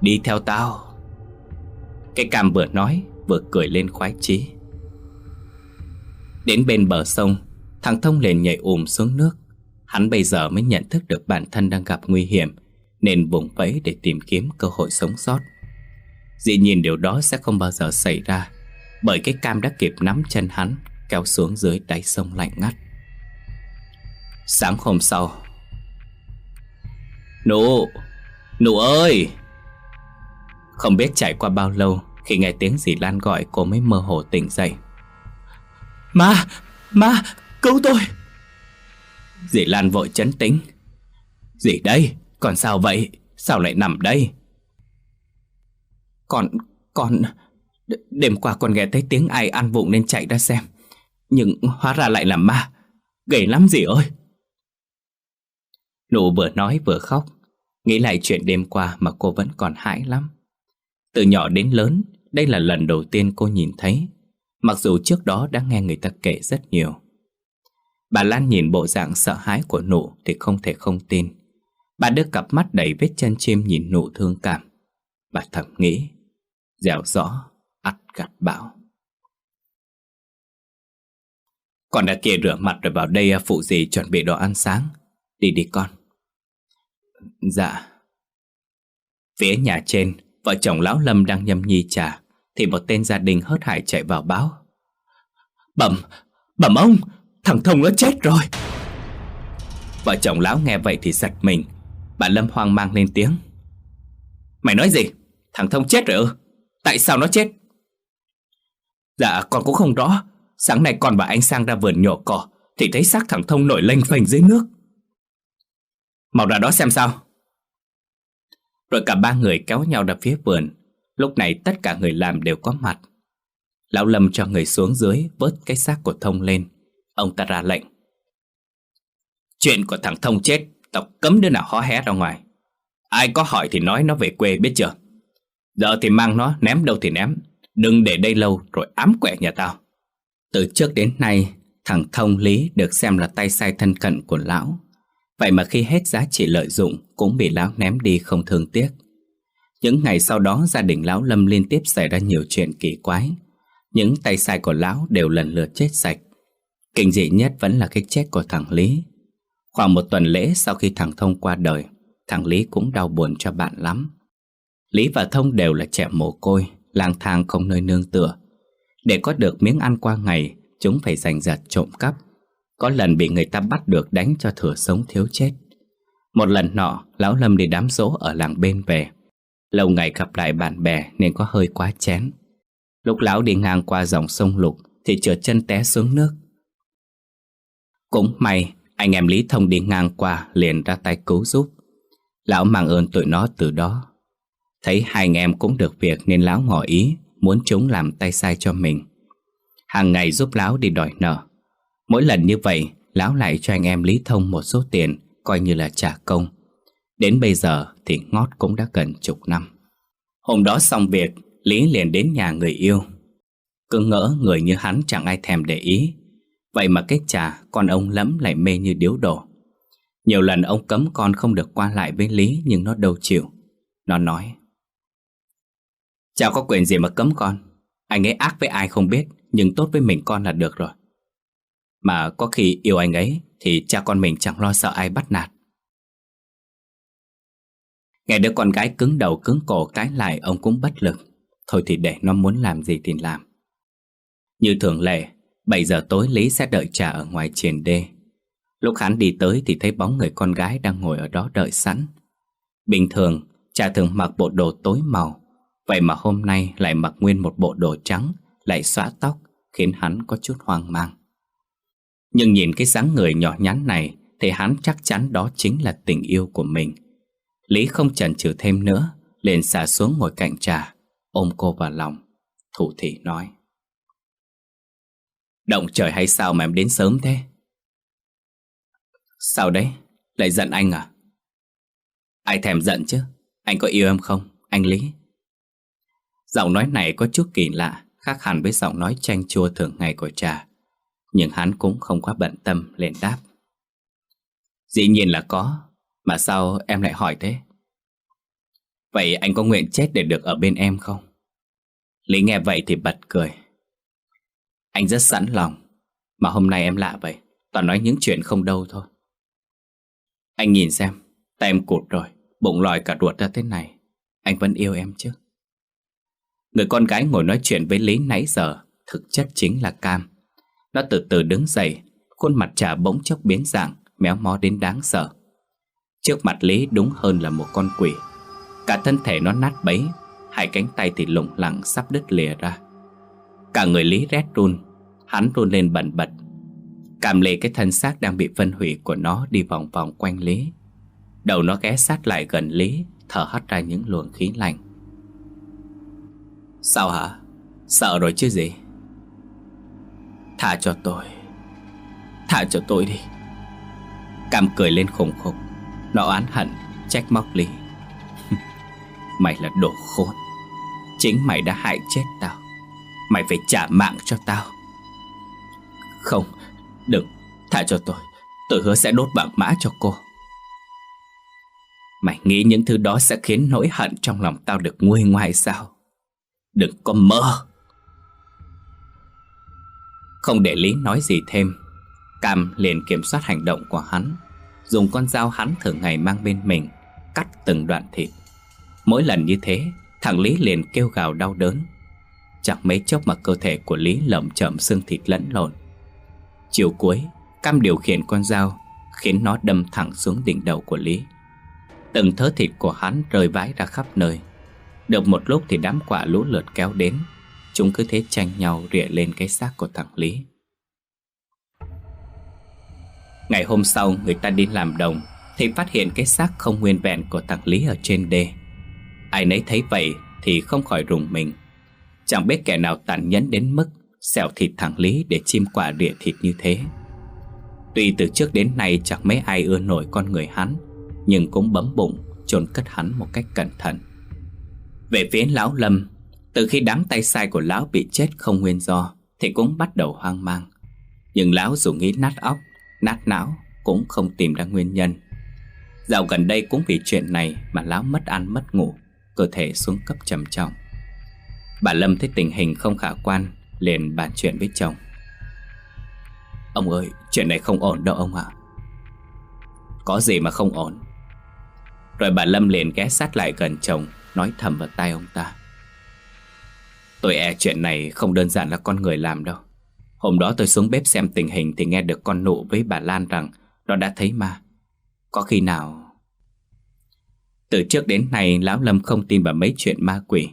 Đi theo tao. Cái cam vừa nói, vừa cười lên khoái chí. Đến bên bờ sông, Thằng Thông liền nhảy ùm xuống nước. Hắn bây giờ mới nhận thức được bản thân đang gặp nguy hiểm, Nên vùng vẫy để tìm kiếm cơ hội sống sót. Dĩ nhiên điều đó sẽ không bao giờ xảy ra Bởi cái cam đã kịp nắm chân hắn Kéo xuống dưới đáy sông lạnh ngắt. Sáng hôm sau Nụ Nụ ơi! Không biết trải qua bao lâu Khi nghe tiếng dì Lan gọi cô mới mơ hồ tỉnh dậy. Ma, ma, cứu tôi! Dì Lan vội chấn tĩnh. Dì đây, còn sao vậy? Sao lại nằm đây còn, còn Đêm qua còn nghe thấy tiếng ai ăn vụng nên chạy ra xem. Nhưng hóa ra lại là ma. Ghê lắm gì ơi. Nụ vừa nói vừa khóc. Nghĩ lại chuyện đêm qua mà cô vẫn còn hãi lắm. Từ nhỏ đến lớn Đây là lần đầu tiên cô nhìn thấy. Mặc dù trước đó đã nghe người ta kể rất nhiều. Bà Lan nhìn bộ dạng sợ hãi của nụ Thì không thể không tin. Bà đưa cặp mắt đầy vết chân chim nhìn nụ thương cảm. Bà thầm nghĩ. Dẻo rõ ắt gặt bão. Con đã kia rửa mặt rồi vào đây, phụ gì chuẩn bị đồ ăn sáng. Đi đi con. Dạ. Phía nhà trên, Vợ chồng lão Lâm đang nhâm nhi trà, Thì một tên gia đình hớt hải chạy vào báo. Bẩm Bẩm ông, Thằng Thông nó chết rồi. Vợ chồng lão nghe vậy thì giật mình. Bà Lâm hoang mang lên tiếng. Mày nói gì? Thằng Thông chết rồi ư? Tại sao nó chết? Dạ con cũng không rõ. Sáng nay con và anh sang ra vườn nhổ cỏ, Thì thấy xác thằng Thông nổi lênh phành dưới nước. Màu ra đó xem sao. Rồi cả ba người kéo nhau ra phía vườn. Lúc này tất cả người làm đều có mặt. Lão Lâm cho người xuống dưới, Vớt cái xác của Thông lên. Ông ta ra lệnh. Chuyện của thằng Thông chết, Tao cấm đứa nào hó hé ra ngoài. Ai có hỏi thì nói nó về quê, biết chưa? Giờ thì mang nó, ném đâu thì ném. Đừng để đây lâu rồi ám quẻ nhà tao. Từ trước đến nay, Thằng Thông Lý được xem là tay sai thân cận của lão. Vậy mà khi hết giá trị lợi dụng, Cũng bị lão ném đi không thương tiếc. Những ngày sau đó, gia đình lão Lâm liên tiếp xảy ra nhiều chuyện kỳ quái. Những tay sai của lão đều lần lượt chết sạch. Kinh dị nhất vẫn là cái chết của thằng Lý. Khoảng một tuần lễ sau khi thằng Thông qua đời, Thằng Lý cũng đau buồn cho bạn lắm. Lý và Thông đều là trẻ mồ côi lang thang không nơi nương tựa. Để có được miếng ăn qua ngày, chúng phải giành giật trộm cắp. Có lần bị người ta bắt được đánh cho thừa sống thiếu chết. Một lần nọ, Lão Lâm đi đám dỗ ở làng bên về. Lâu ngày gặp lại bạn bè nên có hơi quá chén. Lúc Lão đi ngang qua dòng sông Lục thì trượt chân té xuống nước. Cũng may, anh em Lý Thông đi ngang qua liền ra tay cứu giúp. Lão mang ơn tụi nó từ đó Thấy hai anh em cũng được việc nên lão ngỏ ý, Muốn chúng làm tay sai cho mình. Hàng ngày giúp lão đi đòi nợ. Mỗi lần như vậy Lão lại cho anh em Lý Thông một số tiền, Coi như là trả công. Đến bây giờ thì ngót cũng đã gần chục năm. Hôm đó xong việc, Lý liền đến nhà người yêu. Cứ ngỡ người như hắn chẳng ai thèm để ý. Vậy mà kết trà, Con ông lẫm lại mê như điếu đổ. Nhiều lần ông cấm con không được qua lại với Lý, Nhưng nó đâu chịu. Nó nói Cha có quyền gì mà cấm con. Anh ấy ác với ai không biết Nhưng tốt với mình con là được rồi. Mà có khi yêu anh ấy Thì cha con mình chẳng lo sợ ai bắt nạt. Nghe đứa con gái cứng đầu cứng cổ cái lại Ông cũng bất lực. Thôi thì để nó muốn làm gì thì làm. Như thường lệ 7 giờ tối Lý sẽ đợi trà ở ngoài triền đê. Lúc hắn đi tới thì thấy bóng người con gái đang ngồi ở đó đợi sẵn. Bình thường, trà thường mặc bộ đồ tối màu Vậy mà hôm nay lại mặc nguyên một bộ đồ trắng, Lại xóa tóc, Khiến hắn có chút hoang mang. Nhưng nhìn cái dáng người nhỏ nhắn này Thì hắn chắc chắn đó chính là tình yêu của mình. Lý không chần chừ thêm nữa, liền xả xuống ngồi cạnh trà, Ôm cô vào lòng, Thủ thị nói. Động trời hay sao mà em đến sớm thế? Sao đấy? Lại giận anh à? Ai thèm giận chứ? Anh có yêu em không? Anh Lý? Giọng nói này có chút kỳ lạ, Khác hẳn với giọng nói chanh chua thường ngày của trà Nhưng hắn cũng không quá bận tâm lên đáp. Dĩ nhiên là có, Mà sao em lại hỏi thế? Vậy anh có nguyện chết để được ở bên em không? Lý nghe vậy thì bật cười. Anh rất sẵn lòng, Mà hôm nay em lạ vậy, Toàn nói những chuyện không đâu thôi. Anh nhìn xem, Tay em cụt rồi, Bụng lòi cả ruột ra thế này, Anh vẫn yêu em chứ? Người con gái ngồi nói chuyện với Lý nãy giờ, Thực chất chính là Cam. Nó từ từ đứng dậy, Khuôn mặt trà bỗng chốc biến dạng, Méo mó đến đáng sợ. Trước mặt Lý đúng hơn là một con quỷ. Cả thân thể nó nát bấy, Hai cánh tay thì lủng lẳng sắp đứt lìa ra. Cả người Lý rét run, Hắn run lên bần bật. Cảm lệ cái thân xác đang bị phân hủy của nó đi vòng vòng quanh Lý. Đầu nó ghé sát lại gần Lý, Thở hắt ra những luồng khí lạnh. Sao hả? Sợ rồi chứ gì? Thả cho tôi. Thả cho tôi đi. Cam cười lên khủng khục. Nó oán hận, Trách móc ly. [laughs] Mày là đồ khốn. Chính mày đã hại chết tao. Mày phải trả mạng cho tao. Không, Đừng. Thả cho tôi. Tôi hứa sẽ đốt bảng mã cho cô. Mày nghĩ những thứ đó sẽ khiến nỗi hận trong lòng tao được nguôi ngoai sao? Đừng có mơ. Không để Lý nói gì thêm, Cam liền kiểm soát hành động của hắn, Dùng con dao hắn thường ngày mang bên mình, Cắt từng đoạn thịt. Mỗi lần như thế, Thằng Lý liền kêu gào đau đớn. Chẳng mấy chốc mà cơ thể của Lý lẩm chậm xương thịt lẫn lộn. Chiều cuối, Cam điều khiển con dao, Khiến nó đâm thẳng xuống đỉnh đầu của Lý. Từng thớ thịt của hắn rơi vãi ra khắp nơi. Được một lúc thì đám quả lũ lượt kéo đến. Chúng cứ thế tranh nhau rỉa lên cái xác của thằng Lý. Ngày hôm sau, người ta đi làm đồng, Thì phát hiện cái xác không nguyên vẹn của thằng Lý ở trên đê. Ai nấy thấy vậy thì không khỏi rùng mình. Chẳng biết kẻ nào tàn nhẫn đến mức Xẻo thịt thằng Lý để chim quả rỉa thịt như thế. Tuy từ trước đến nay chẳng mấy ai ưa nổi con người hắn, Nhưng cũng bấm bụng chôn cất hắn một cách cẩn thận. Về phía lão Lâm, Từ khi đám tay sai của lão bị chết không nguyên do, Thì cũng bắt đầu hoang mang. Nhưng lão dù nghĩ nát óc, Nát não, cũng không tìm ra nguyên nhân. Dạo gần đây cũng vì chuyện này Mà lão mất ăn, mất ngủ, Cơ thể xuống cấp trầm trọng. Bà Lâm thấy tình hình không khả quan, liền bàn chuyện với chồng. Ông ơi, Chuyện này không ổn đâu ông ạ. Có gì mà không ổn? Rồi bà Lâm liền ghé sát lại gần chồng Nói thầm vào tai ông ta. Tôi e chuyện này không đơn giản là con người làm đâu. Hôm đó tôi xuống bếp xem tình hình Thì nghe được con nụ với bà Lan rằng Nó đã thấy ma. Có khi nào? Từ trước đến nay, Lão Lâm không tin vào mấy chuyện ma quỷ.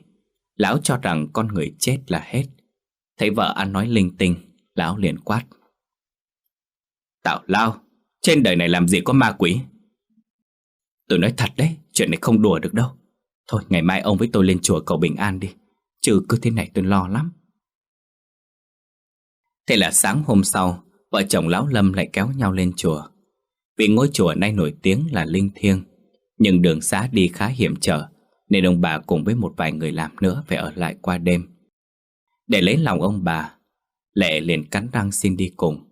Lão cho rằng con người chết là hết. Thấy vợ ăn nói linh tinh, Lão liền quát. Tào lao, Trên đời này làm gì có ma quỷ? Tôi nói thật đấy, Chuyện này không đùa được đâu. Thôi, ngày mai ông với tôi lên chùa cầu bình an đi. Chứ cứ thế này tôi lo lắm. Thế là sáng hôm sau, Vợ chồng Lão Lâm lại kéo nhau lên chùa. Vì ngôi chùa nay nổi tiếng là linh thiêng, Nhưng đường xá đi khá hiểm trở, Nên ông bà cùng với một vài người làm nữa Phải ở lại qua đêm. Để lấy lòng ông bà, Lệ liền cắn răng xin đi cùng.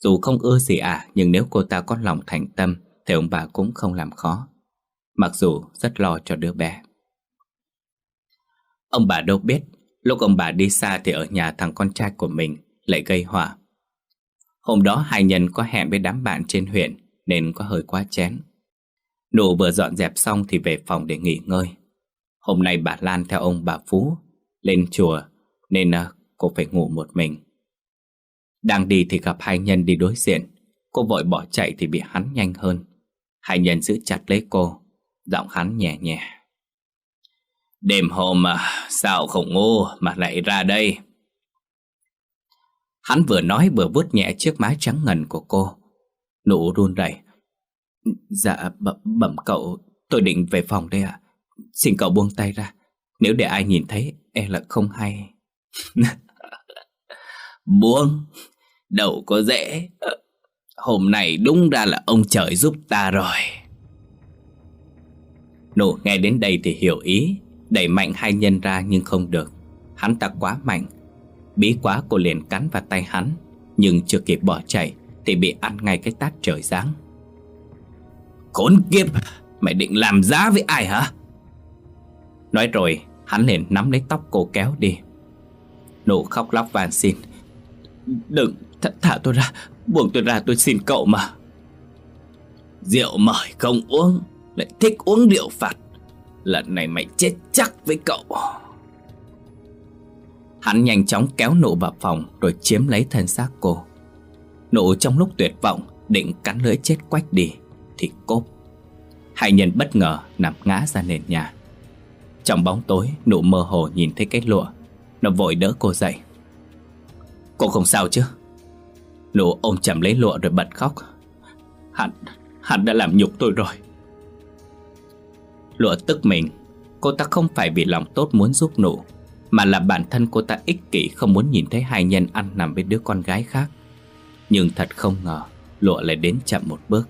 Dù không ưa gì à Nhưng nếu cô ta có lòng thành tâm, Thì ông bà cũng không làm khó. Mặc dù rất lo cho đứa bé. Ông bà đâu biết, Lúc ông bà đi xa thì ở nhà thằng con trai của mình Lại gây hỏa. Hôm đó hai nhân có hẹn với đám bạn trên huyện Nên có hơi quá chén. Nụ vừa dọn dẹp xong thì về phòng để nghỉ ngơi. Hôm nay bà Lan theo ông bà Phú Lên chùa Nên ờ, cô phải ngủ một mình. Đang đi thì gặp hai nhân đi đối diện. Cô vội bỏ chạy thì bị hắn nhanh hơn. Hai nhân giữ chặt lấy cô. Giọng hắn nhẹ nhẹ Đêm hôm mà sao không ngu mà lại ra đây? Hắn vừa nói vừa vuốt nhẹ chiếc mái trắng ngần của cô. Nụ run rẩy. Dạ bẩm, bẩm cậu Tôi định về phòng đây ạ. Xin cậu buông tay ra. Nếu để ai nhìn thấy e là không hay. [laughs] Buông. Đâu có dễ. Hôm nay đúng ra là ông trời giúp ta rồi. Nụ nghe đến đây thì hiểu ý. Đẩy mạnh hai nhân ra nhưng không được. Hắn ta quá mạnh. Bí quá cô liền cắn vào tay hắn. Nhưng chưa kịp bỏ chạy Thì bị ăn ngay cái tát trời giáng. Khốn kiếp! Mày định làm giá với ai hả? Nói rồi, Hắn liền nắm lấy tóc cô kéo đi. Nụ khóc lóc van xin. Đừng, th, thả tôi ra. Buông tôi ra tôi xin cậu mà. Rượu mời không uống. Lại thích uống rượu phạt. Lần này mày chết chắc với cậu. Hắn nhanh chóng kéo nụ vào phòng Rồi chiếm lấy thân xác cô. Nụ trong lúc tuyệt vọng Định cắn lưỡi chết quách đi Thì cốp. Hai nhân bất ngờ nằm ngã ra nền nhà. Trong bóng tối Nụ mơ hồ nhìn thấy cái lụa. Nó vội đỡ cô dậy. Cô không sao chứ? Nụ ôm chầm lấy lụa rồi bật khóc. Hắn, hắn đã làm nhục tôi rồi. Lụa tức mình. Cô ta không phải vì lòng tốt muốn giúp nụ, Mà là bản thân cô ta ích kỷ Không muốn nhìn thấy hai nhân ăn nằm với đứa con gái khác. Nhưng thật không ngờ, Lụa lại đến chậm một bước.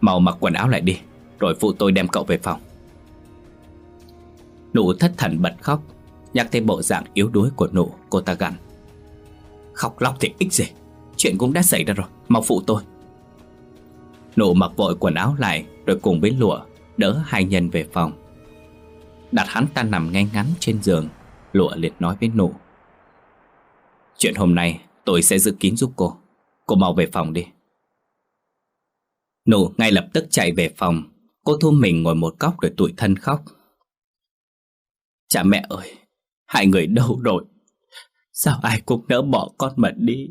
Mau mặc quần áo lại đi, Rồi phụ tôi đem cậu về phòng. Nụ thất thần bật khóc, Nhắc tới bộ dạng yếu đuối của nụ, Cô ta gằn. Khóc lóc thì ích gì? Chuyện cũng đã xảy ra rồi, Mau phụ tôi. Nụ mặc vội quần áo lại, Rồi cùng với lụa Đỡ hai nhân về phòng. Đặt hắn ta nằm ngay ngắn trên giường, Lụa liệt nói với nụ. Chuyện hôm nay tôi sẽ giữ kín giúp cô. Cô mau về phòng đi. Nụ ngay lập tức chạy về phòng. Cô thu mình ngồi một góc rồi tủi thân khóc. Cha mẹ ơi, Hai người đâu rồi? Sao ai cũng nỡ bỏ con mà đi?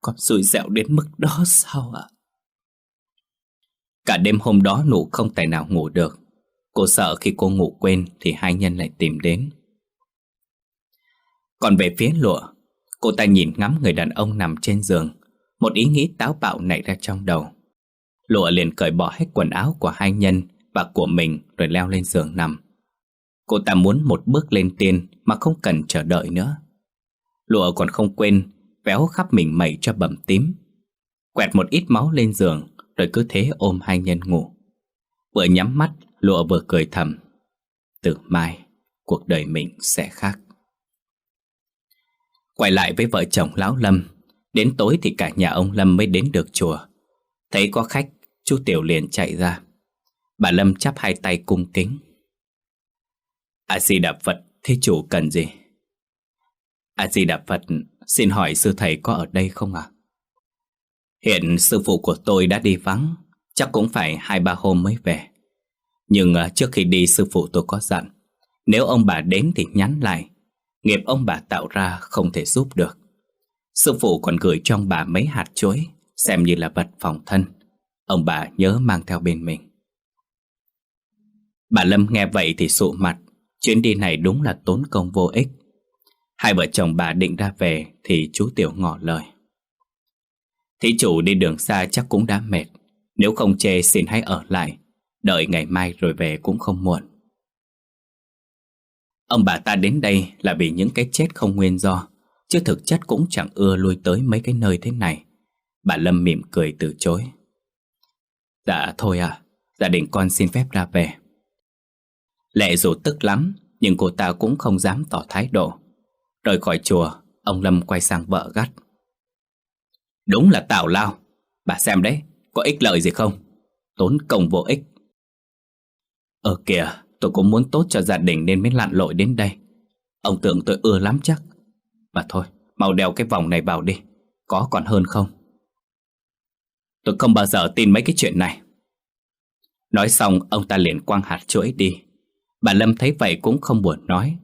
Con xui xẻo đến mức đó sao ạ? Cả đêm hôm đó nụ không tài nào ngủ được. Cô sợ khi cô ngủ quên Thì hai nhân lại tìm đến. Còn về phía lụa, Cô ta nhìn ngắm người đàn ông nằm trên giường. Một ý nghĩ táo bạo nảy ra trong đầu. Lụa liền cởi bỏ hết quần áo của hai nhân Và của mình rồi leo lên giường nằm. Cô ta muốn một bước lên tiên Mà không cần chờ đợi nữa. Lụa còn không quên Véo khắp mình mẩy cho bầm tím. Quẹt một ít máu lên giường rồi cứ thế ôm hai nhân ngủ. Vừa nhắm mắt, Lụa vừa cười thầm. Từ mai, Cuộc đời mình sẽ khác. Quay lại với vợ chồng Lão Lâm, Đến tối thì cả nhà ông Lâm mới đến được chùa. Thấy có khách, Chú Tiểu liền chạy ra. Bà Lâm chắp hai tay cung kính. A-di-đà Phật Thế chủ cần gì? A-di-đà Phật Xin hỏi sư thầy có ở đây không ạ? Hiện sư phụ của tôi đã đi vắng, Chắc cũng phải hai ba hôm mới về. Nhưng à, trước khi đi sư phụ tôi có dặn, Nếu ông bà đến thì nhắn lại. Nghiệp ông bà tạo ra không thể giúp được. Sư phụ còn gửi cho ông bà mấy hạt chuối, Xem như là vật phòng thân. Ông bà nhớ mang theo bên mình. Bà Lâm nghe vậy thì sụ mặt. Chuyến đi này đúng là tốn công vô ích. Hai vợ chồng bà định ra về Thì chú Tiểu ngỏ lời. Thí chủ đi đường xa chắc cũng đã mệt. Nếu không chê, xin hãy ở lại. Đợi ngày mai rồi về cũng không muộn. Ông bà ta đến đây là vì những cái chết không nguyên do, Chứ thực chất cũng chẳng ưa lui tới mấy cái nơi thế này. Bà Lâm mỉm cười từ chối. Dạ thôi à Gia đình con xin phép ra về. Lệ dù tức lắm, Nhưng cô ta cũng không dám tỏ thái độ. Rời khỏi chùa, Ông Lâm quay sang vợ gắt. Đúng là tào lao. Bà xem đấy, Có ích lợi gì không? Tốn công vô ích. Ờ kìa, Tôi cũng muốn tốt cho gia đình nên mới lặn lội đến đây. Ông tưởng tôi ưa lắm chắc. Mà thôi, Mau đeo cái vòng này vào đi. Có còn hơn không? Tôi không bao giờ tin mấy cái chuyện này. Nói xong, ông ta liền quăng hạt chuỗi đi. Bà Lâm thấy vậy cũng không buồn nói.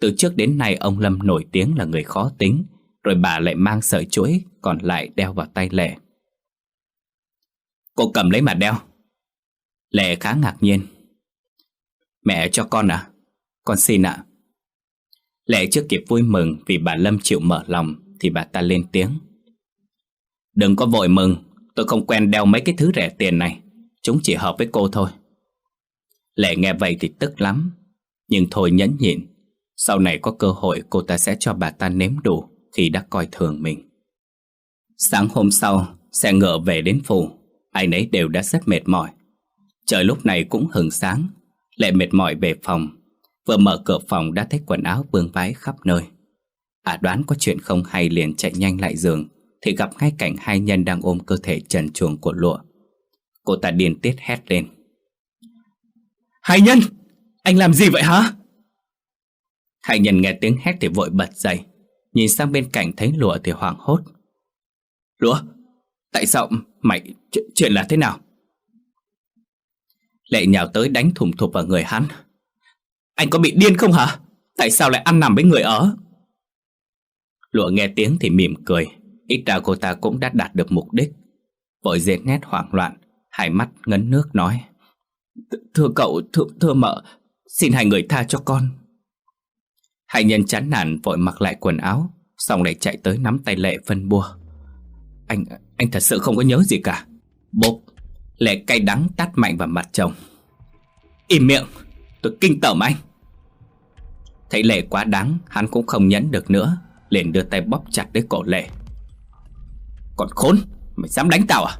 Từ trước đến nay, ông Lâm nổi tiếng là người khó tính, Rồi bà lại mang sợi chuỗi. Còn lại đeo vào tay Lệ. Cô cầm lấy mà đeo. Lệ khá ngạc nhiên. Mẹ cho con à Con xin ạ. Lệ chưa kịp vui mừng Vì bà Lâm chịu mở lòng Thì bà ta lên tiếng. Đừng có vội mừng, Tôi không quen đeo mấy cái thứ rẻ tiền này. Chúng chỉ hợp với cô thôi. Lệ nghe vậy thì tức lắm. Nhưng thôi nhẫn nhịn. Sau này có cơ hội cô ta sẽ cho bà ta nếm đủ Khi đã coi thường mình. Sáng hôm sau Xe ngựa về đến phủ. Ai nấy đều đã rất mệt mỏi. Trời lúc này cũng hừng sáng Lệ mệt mỏi về phòng. Vừa mở cửa phòng đã thấy quần áo vương vái khắp nơi. À đoán có chuyện không? Hay liền chạy nhanh lại giường Thì gặp ngay cảnh hai nhân đang ôm cơ thể trần truồng của lụa. Cô ta điên tiết hét lên. Hai nhân Anh làm gì vậy hả? Hai nhân nghe tiếng hét thì vội bật dậy. Nhìn sang bên cạnh thấy lụa thì hoảng hốt Lúa, Tại sao mày Chuyện là thế nào? Lệ nhào tới đánh thủng thụp vào người hắn. Anh có bị điên không hả? Tại sao lại ăn nằm với người ở? Lụa nghe tiếng thì mỉm cười. Ít ra cô ta cũng đã đạt được mục đích. Vội dệt nét hoảng loạn Hai mắt ngấn nước nói Thưa cậu, thưa, thưa mợ Xin hai người tha cho con. Hai nhân chán nản vội mặc lại quần áo Xong lại chạy tới nắm tay Lệ phân bua. Anh anh thật sự không có nhớ gì cả. Bốp Lệ cay đắng tát mạnh vào mặt chồng. Im miệng, Tôi kinh tởm anh. Thấy Lệ quá đáng, Hắn cũng không nhẫn được nữa, liền đưa tay bóp chặt lấy cổ Lệ. Còn khốn, Mày dám đánh tao à?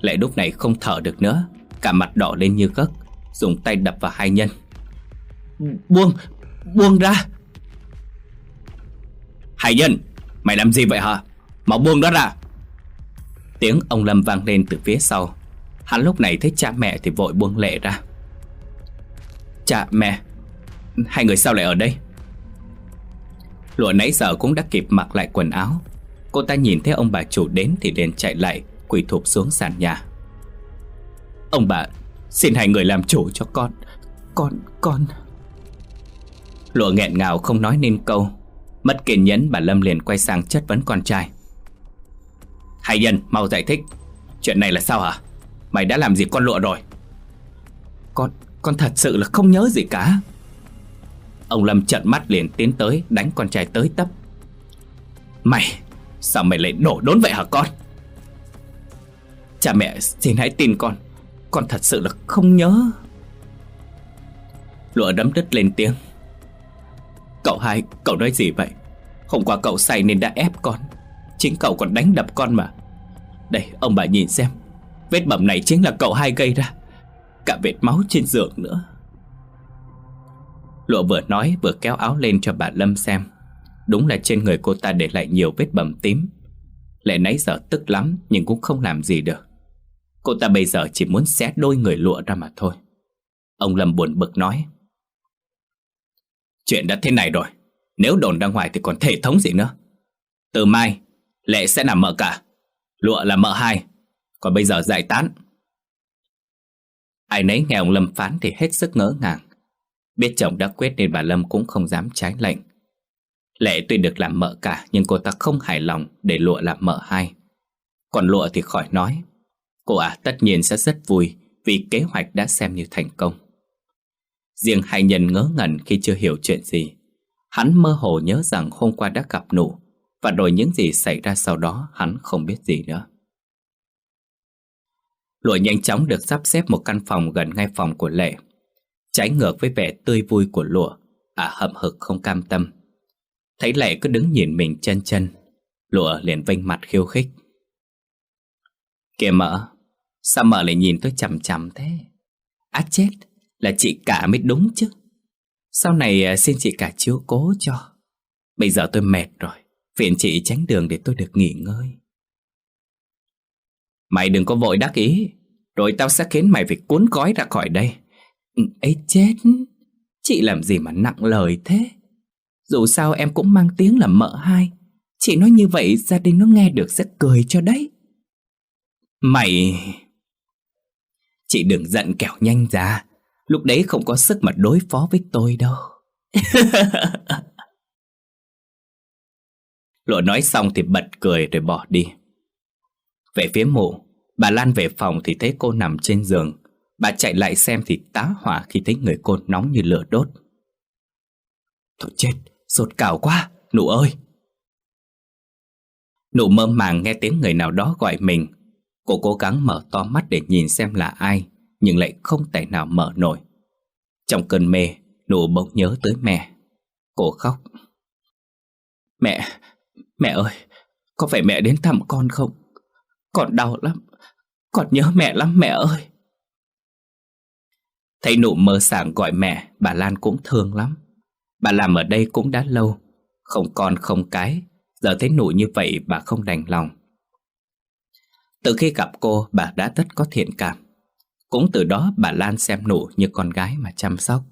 Lệ lúc này không thở được nữa, Cả mặt đỏ lên như gấc, Dùng tay đập vào hai nhân. Buông Buông ra. Hải nhân, Mày làm gì vậy hả? Mau buông đó ra. Tiếng ông Lâm vang lên từ phía sau. Hắn lúc này thấy cha mẹ thì vội buông lệ ra. Cha mẹ Hai người sao lại ở đây? Lụa nãy giờ cũng đã kịp mặc lại quần áo. Cô ta nhìn thấy ông bà chủ đến Thì liền chạy lại quỳ thụp xuống sàn nhà. Ông bà Xin hai người làm chủ cho con. Con, con. Lụa nghẹn ngào không nói nên câu. Mất kiên nhẫn bà Lâm liền quay sang chất vấn con trai. Hai nhân mau giải thích. Chuyện này là sao hả? Mày đã làm gì con lụa rồi? Con con thật sự là không nhớ gì cả. Ông Lâm trợn mắt liền tiến tới Đánh con trai tới tấp. Mày Sao mày lại đổ đốn vậy hả con? Cha mẹ xin hãy tin con. Con thật sự là không nhớ. Lụa đấm đứt lên tiếng. Cậu hai, cậu nói gì vậy? Hôm qua cậu say nên đã ép con. Chính cậu còn đánh đập con mà. Đây, ông bà nhìn xem. Vết bầm này chính là cậu hai gây ra. Cả vết máu trên giường nữa. Lụa vừa nói vừa kéo áo lên cho bà Lâm xem. Đúng là trên người cô ta để lại nhiều vết bầm tím. Lệ nãy giờ tức lắm Nhưng cũng không làm gì được. Cô ta bây giờ chỉ muốn xé đôi người lụa ra mà thôi. Ông Lâm buồn bực nói. Chuyện đã thế này rồi. Nếu đồn ra ngoài thì còn thể thống gì nữa. Từ mai Lệ sẽ làm mợ cả. Lụa là mợ hai. Còn bây giờ giải tán. Ai nấy nghe ông Lâm phán thì hết sức ngỡ ngàng. Biết chồng đã quyết nên bà Lâm cũng không dám trái lệnh. Lệ tuy được làm mợ cả, Nhưng cô ta không hài lòng để lụa làm mợ hai. Còn lụa thì khỏi nói. Cô ả tất nhiên sẽ rất vui Vì kế hoạch đã xem như thành công. Riêng hai nhân ngớ ngẩn khi chưa hiểu chuyện gì. Hắn mơ hồ nhớ rằng hôm qua đã gặp nụ. Và rồi những gì xảy ra sau đó, hắn không biết gì nữa. Lụa nhanh chóng được sắp xếp một căn phòng gần ngay phòng của Lệ. Trái ngược với vẻ tươi vui của lụa À hậm hực không cam tâm. Thấy Lệ cứ đứng nhìn mình chân chân, Lụa liền vênh mặt khiêu khích. Kìa mỡ, Sao mỡ lại nhìn tôi chằm chằm thế? Á chết, Là chị cả mới đúng chứ. Sau này à, xin chị cả chiếu cố cho. Bây giờ tôi mệt rồi. Phiền chị tránh đường để tôi được nghỉ ngơi. Mày đừng có vội đắc ý, Rồi tao sẽ khiến mày phải cuốn gói ra khỏi đây. Ừ, Ấy chết. Chị làm gì mà nặng lời thế? Dù sao em cũng mang tiếng là mợ hai. Chị nói như vậy gia đình nó nghe được sẽ cười cho đấy. Mày... Chị đừng giận kẻo nhanh ra. Lúc đấy không có sức mà đối phó với tôi đâu. [laughs] Lộ nói xong thì bật cười rồi bỏ đi. Về phía mụ Bà Lan về phòng thì thấy cô nằm trên giường. Bà chạy lại xem thì tá hỏa khi thấy người cô nóng như lửa đốt. Thôi chết, sốt cào quá, nụ ơi. Nụ mơ màng nghe tiếng người nào đó gọi mình. Cô cố gắng mở to mắt để nhìn xem là ai Nhưng lại không thể nào mở nổi. Trong cơn mê Nụ bỗng nhớ tới mẹ. Cô khóc. Mẹ, mẹ ơi, Có phải mẹ đến thăm con không? Con đau lắm, Con nhớ mẹ lắm mẹ ơi. Thấy nụ mơ sảng gọi mẹ, Bà Lan cũng thương lắm. Bà làm ở đây cũng đã lâu, Không con không cái, Giờ thấy nụ như vậy bà không đành lòng. Từ khi gặp cô, bà đã rất có thiện cảm. Cũng từ đó bà Lan xem nụ như con gái mà chăm sóc.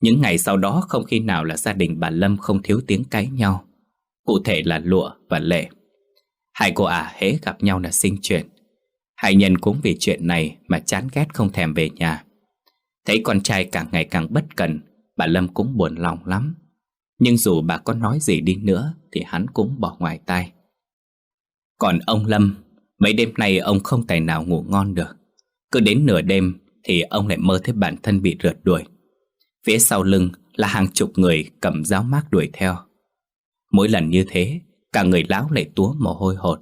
Những ngày sau đó không khi nào là gia đình bà Lâm không thiếu tiếng cãi nhau. Cụ thể là Lụa và Lệ. Hai cô ả à hễ gặp nhau là sinh chuyện. Hai nhân cũng vì chuyện này mà chán ghét không thèm về nhà. Thấy con trai càng ngày càng bất cần Bà Lâm cũng buồn lòng lắm. Nhưng dù bà có nói gì đi nữa Thì hắn cũng bỏ ngoài tai. Còn ông Lâm, Mấy đêm nay ông không tài nào ngủ ngon được. Cứ đến nửa đêm Thì ông lại mơ thấy bản thân bị rượt đuổi. Phía sau lưng là hàng chục người cầm giáo mác đuổi theo. Mỗi lần như thế, Cả người lão lại túa mồ hôi hột.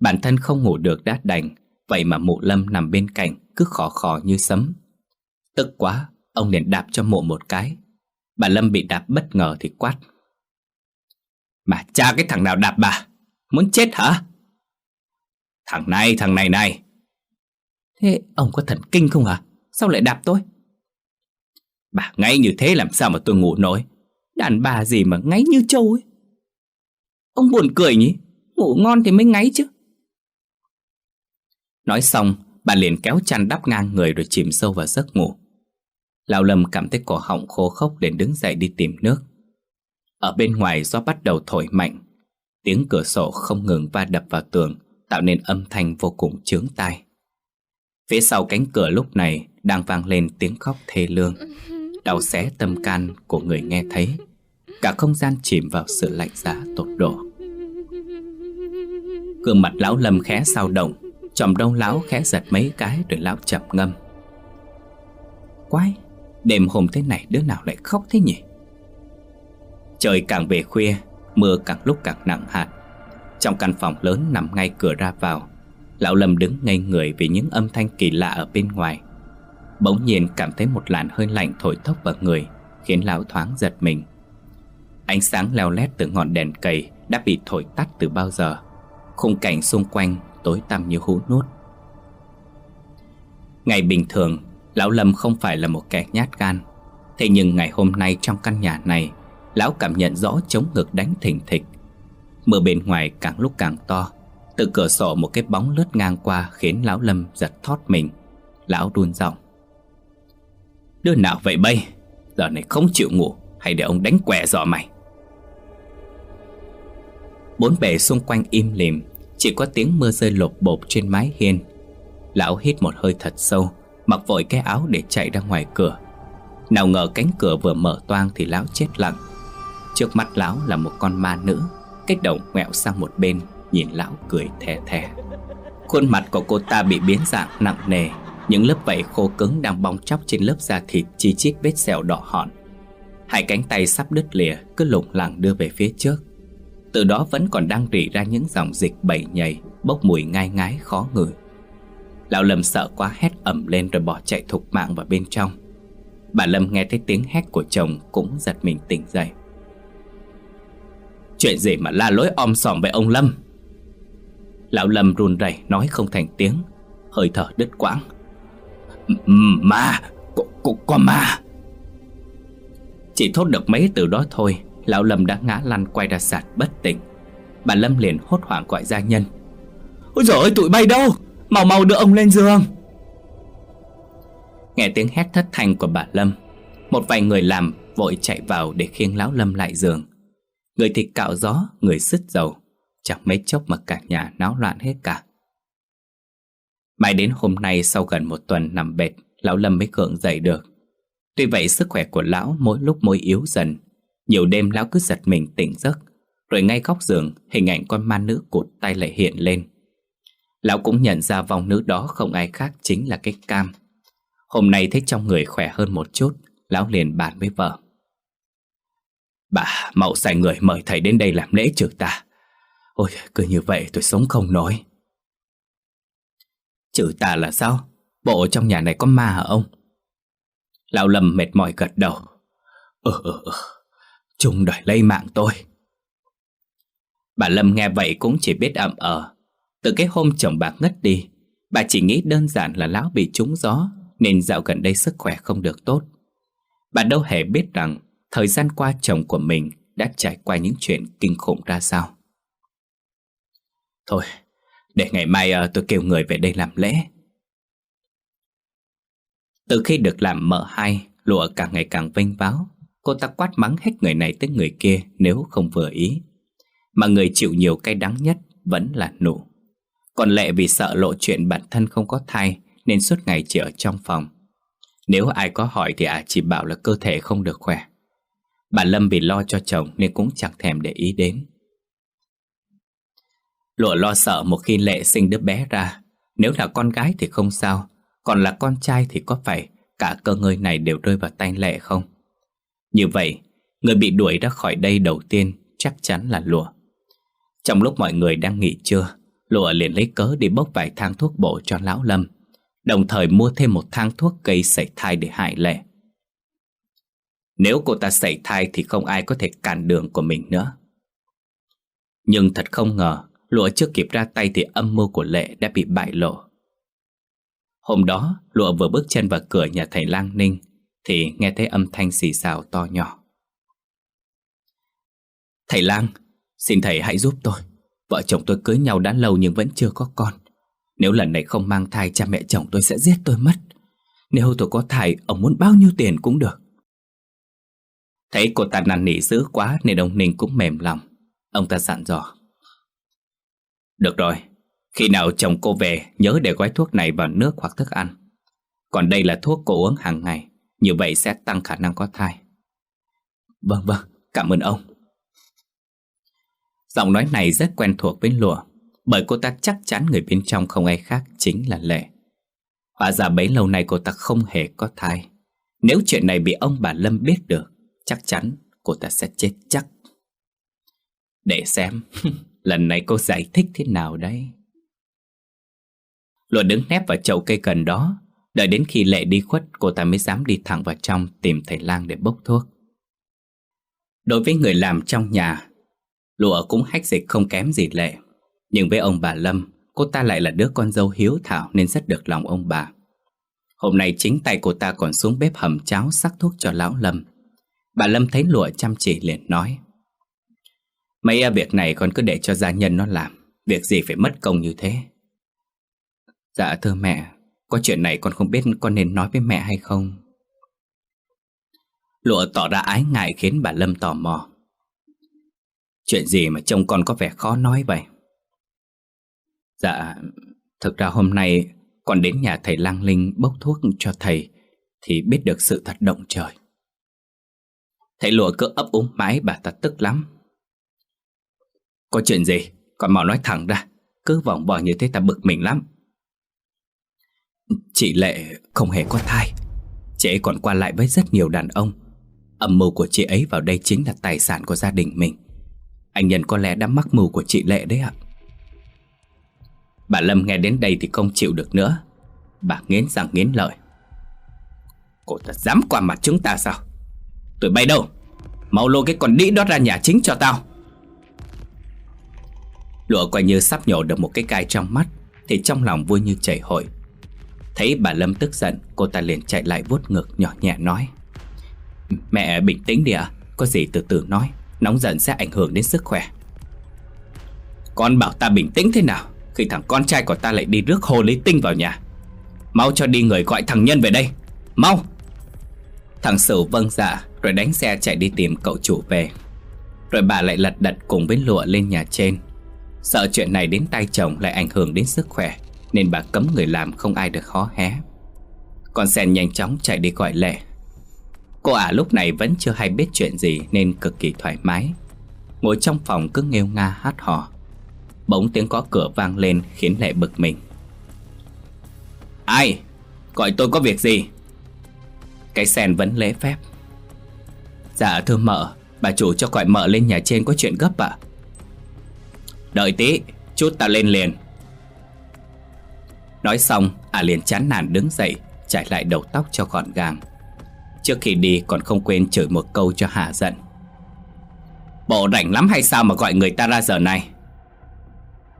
Bản thân không ngủ được đát đành, Vậy mà mụ lâm nằm bên cạnh Cứ khò khò như sấm. Tức quá, Ông liền đạp cho mụ một cái. Bà Lâm bị đạp bất ngờ thì quát. Mà cha cái thằng nào đạp bà? Muốn chết hả? Thằng này thằng này này. Thế ông có thần kinh không hả? Sao lại đạp tôi? Bà, ngay như thế làm sao mà tôi ngủ nổi? Đàn bà gì mà ngáy như trâu ấy? Ông buồn cười nhỉ? Ngủ ngon thì mới ngáy chứ. Nói xong, Bà liền kéo chăn đắp ngang người rồi chìm sâu vào giấc ngủ. Lão Lâm cảm thấy cổ họng khô khốc liền đứng dậy đi tìm nước. Ở bên ngoài gió bắt đầu thổi mạnh. Tiếng cửa sổ không ngừng va đập vào tường, Tạo nên âm thanh vô cùng chướng tai. Phía sau cánh cửa lúc này Đang vang lên tiếng khóc thê lương. [laughs] Đau xé tâm can của người nghe thấy. Cả không gian chìm vào sự lạnh giá tột độ. Gương mặt lão Lâm khẽ sao động Chòm đông lão khẽ giật mấy cái Rồi lão chậm ngâm. Quái, Đêm hôm thế này đứa nào lại khóc thế nhỉ? Trời càng về khuya, Mưa càng lúc càng nặng hạt. Trong căn phòng lớn nằm ngay cửa ra vào, Lão Lâm đứng ngây người vì những âm thanh kỳ lạ ở bên ngoài. Bỗng nhiên cảm thấy một làn hơi lạnh thổi thốc vào người, Khiến lão thoáng giật mình. Ánh sáng leo lét từ ngọn đèn cầy Đã bị thổi tắt từ bao giờ. Khung cảnh xung quanh tối tăm như hũ nút. Ngày bình thường, Lão Lâm không phải là một kẻ nhát gan. Thế nhưng ngày hôm nay trong căn nhà này, Lão cảm nhận rõ chống ngực đánh thình thịch. Mưa bên ngoài càng lúc càng to, Từ cửa sổ một cái bóng lướt ngang qua Khiến lão Lâm giật thót mình. Lão đun giọng. Đứa nào vậy bây Giờ này không chịu ngủ Hay để ông đánh què dọ mày. Bốn bề xung quanh im lìm, Chỉ có tiếng mưa rơi lột bột trên mái hiên. Lão hít một hơi thật sâu, Mặc vội cái áo để chạy ra ngoài cửa. Nào ngờ cánh cửa vừa mở toang Thì lão chết lặng. Trước mắt lão là một con ma nữ, Cái đầu ngoẹo sang một bên, Nhìn lão cười thè thè Khuôn mặt của cô ta bị biến dạng nặng nề những lớp vảy khô cứng đang bong chóc trên lớp da thịt Chi chít vết sẹo đỏ hòn. Hai cánh tay sắp đứt lìa, Cứ lủng lẳng đưa về phía trước. Từ đó vẫn còn đang rỉ ra những dòng dịch bẩy nhầy, Bốc mùi ngai ngái khó ngửi. Lão Lâm sợ quá hét ẩm lên rồi bỏ chạy thục mạng vào bên trong. Bà Lâm nghe thấy tiếng hét của chồng cũng giật mình tỉnh dậy. Chuyện gì mà la lối om sòm với ông Lâm? Lão Lâm run rẩy nói không thành tiếng, Hơi thở đứt quãng. Ma. Có, có, có ma. Chỉ thốt được mấy từ đó thôi Lão Lâm đã ngã lăn quay ra sạt bất tỉnh. Bà Lâm liền hốt hoảng gọi gia nhân. Ôi giời ơi tụi bay đâu? Mau mau đưa ông lên giường. Nghe tiếng hét thất thanh của bà Lâm Một vài người làm vội chạy vào để khiêng lão Lâm lại giường. Người thì cạo gió, người sứt dầu Chẳng mấy chốc mà cả nhà náo loạn hết cả. Mãi đến hôm nay sau gần một tuần nằm bệt, Lão Lâm mới gượng dậy được. Tuy vậy sức khỏe của lão mỗi lúc mỗi yếu dần. Nhiều đêm lão cứ giật mình tỉnh giấc, Rồi ngay góc giường, Hình ảnh con ma nữ cụt tay lại hiện lên. Lão cũng nhận ra vòng nữ đó không ai khác chính là cái cam. Hôm nay thấy trong người khỏe hơn một chút, Lão liền bàn với vợ. Bà mậu xài người mời thầy đến đây làm lễ trừ ta. Ôi, cứ như vậy tôi sống không nổi. Chữ ta là sao? Bộ trong nhà này có ma hả ông? Lão Lâm mệt mỏi gật đầu. Ừ ừ ừ Trung đòi lấy mạng tôi. Bà Lâm nghe vậy cũng chỉ biết ậm ờ. Từ cái hôm chồng bà ngất đi, Bà chỉ nghĩ đơn giản là lão bị trúng gió, Nên dạo gần đây sức khỏe không được tốt. Bà đâu hề biết rằng Thời gian qua chồng của mình Đã trải qua những chuyện kinh khủng ra sao. Thôi để ngày mai uh, tôi kêu người về đây làm lễ. Từ khi được làm mợ hai Lụa càng ngày càng vênh váo. Cô ta quát mắng hết người này tới người kia Nếu không vừa ý. Mà người chịu nhiều cay đắng nhất Vẫn là nụ. Còn Lệ vì sợ lộ chuyện bản thân không có thai Nên suốt ngày chỉ ở trong phòng. Nếu ai có hỏi thì à chỉ bảo là cơ thể không được khỏe. Bà Lâm vì lo cho chồng nên cũng chẳng thèm để ý đến. Lụa lo sợ một khi Lệ sinh đứa bé ra Nếu là con gái thì không sao Còn là con trai thì có phải cả cơ ngơi này đều rơi vào tay Lệ không? Như vậy, người bị đuổi ra khỏi đây đầu tiên chắc chắn là lụa. Trong lúc mọi người đang nghỉ trưa, lụa liền lấy cớ đi bốc vài thang thuốc bổ cho lão Lâm, đồng thời mua thêm một thang thuốc gây sảy thai để hại Lệ. Nếu cô ta sảy thai thì không ai có thể cản đường của mình nữa. Nhưng thật không ngờ, lụa chưa kịp ra tay thì âm mưu của Lệ đã bị bại lộ. Hôm đó, lụa vừa bước chân vào cửa nhà thầy Lang Ninh thì nghe thấy âm thanh xì xào to nhỏ. Thầy Lang, xin thầy hãy giúp tôi. Vợ chồng tôi cưới nhau đã lâu nhưng vẫn chưa có con. Nếu lần này không mang thai cha mẹ chồng tôi sẽ giết tôi mất. Nếu tôi có thai, ông muốn bao nhiêu tiền cũng được. Thấy cô ta năn nỉ dữ quá nên ông Ninh cũng mềm lòng. Ông ta dặn dò. Được rồi, khi nào chồng cô về nhớ để gói thuốc này vào nước hoặc thức ăn. Còn đây là thuốc cô uống hàng ngày, như vậy sẽ tăng khả năng có thai. Vâng vâng, cảm ơn ông. Giọng nói này rất quen thuộc với lùa bởi cô ta chắc chắn người bên trong không ai khác chính là Lệ. Hóa ra bấy lâu nay cô ta không hề có thai. Nếu chuyện này bị ông bà Lâm biết được, chắc chắn cô ta sẽ chết chắc. Để xem, [laughs] lần này cô giải thích thế nào đấy. Lụa đứng nép vào chậu cây cần đó, đợi đến khi Lệ đi khuất cô ta mới dám đi thẳng vào trong tìm thầy lang để bốc thuốc. Đối với người làm trong nhà, Lụa cũng hách dịch không kém gì Lệ. Nhưng với ông bà Lâm, cô ta lại là đứa con dâu hiếu thảo nên rất được lòng ông bà. Hôm nay chính tay cô ta còn xuống bếp hầm cháo sắc thuốc cho lão Lâm. Bà Lâm thấy lụa chăm chỉ liền nói Mấy e việc này con cứ để cho gia nhân nó làm. Việc gì phải mất công như thế? Dạ thưa mẹ, Có chuyện này con không biết con nên nói với mẹ hay không? Lụa tỏ ra ái ngại khiến bà Lâm tò mò. Chuyện gì mà trông con có vẻ khó nói vậy? Dạ Thực ra hôm nay Con đến nhà thầy Lang Linh bốc thuốc cho thầy Thì biết được sự thật động trời. Thầy lụa cứ ấp úng mãi bà ta tức lắm. Có chuyện gì? Còn mau nói thẳng ra. Cứ vòng vò như thế ta bực mình lắm. Chị Lệ không hề có thai. Chị ấy còn qua lại với rất nhiều đàn ông. Âm mưu của chị ấy vào đây chính là tài sản của gia đình mình. Anh Nhân có lẽ đã mắc mưu của chị Lệ đấy ạ. Bà Lâm nghe đến đây thì không chịu được nữa. Bà nghiến răng nghiến lợi. Cô ta dám qua mặt chúng ta sao? Tụi bay đâu? Mau lôi cái con đĩ đó ra nhà chính cho tao. Lụa coi như sắp nhổ được một cái gai trong mắt, Thì trong lòng vui như chảy hội. Thấy bà Lâm tức giận, Cô ta liền chạy lại vuốt ngực nhỏ nhẹ nói, Mẹ bình tĩnh đi ạ, Có gì từ từ nói, Nóng giận sẽ ảnh hưởng đến sức khỏe. Con bảo ta bình tĩnh thế nào, Khi thằng con trai của ta lại đi rước hồ lý tinh vào nhà. Mau cho đi người gọi thằng Nhân về đây, Mau. Thằng Sửu vâng dạ Rồi đánh xe chạy đi tìm cậu chủ về. Rồi bà lại lật đật cùng với lụa lên nhà trên. Sợ chuyện này đến tay chồng lại ảnh hưởng đến sức khỏe, Nên bà cấm người làm không ai được khó hé. Con sen nhanh chóng chạy đi gọi lệ Cô ả lúc này vẫn chưa hay biết chuyện gì Nên cực kỳ thoải mái. Ngồi trong phòng cứ nghêu nga hát hò. Bỗng tiếng có cửa vang lên Khiến lệ bực mình. Ai? Gọi tôi có việc gì? Cái sen vẫn lễ phép. Dạ thưa mợ, Bà chủ cho gọi mợ lên nhà trên có chuyện gấp ạ. Đợi tí, Chút ta lên liền. Nói xong à liền chán nản đứng dậy Trải lại đầu tóc cho gọn gàng. Trước khi đi còn không quên chửi một câu cho hạ giận. Bộ rảnh lắm hay sao mà gọi người ta ra giờ này?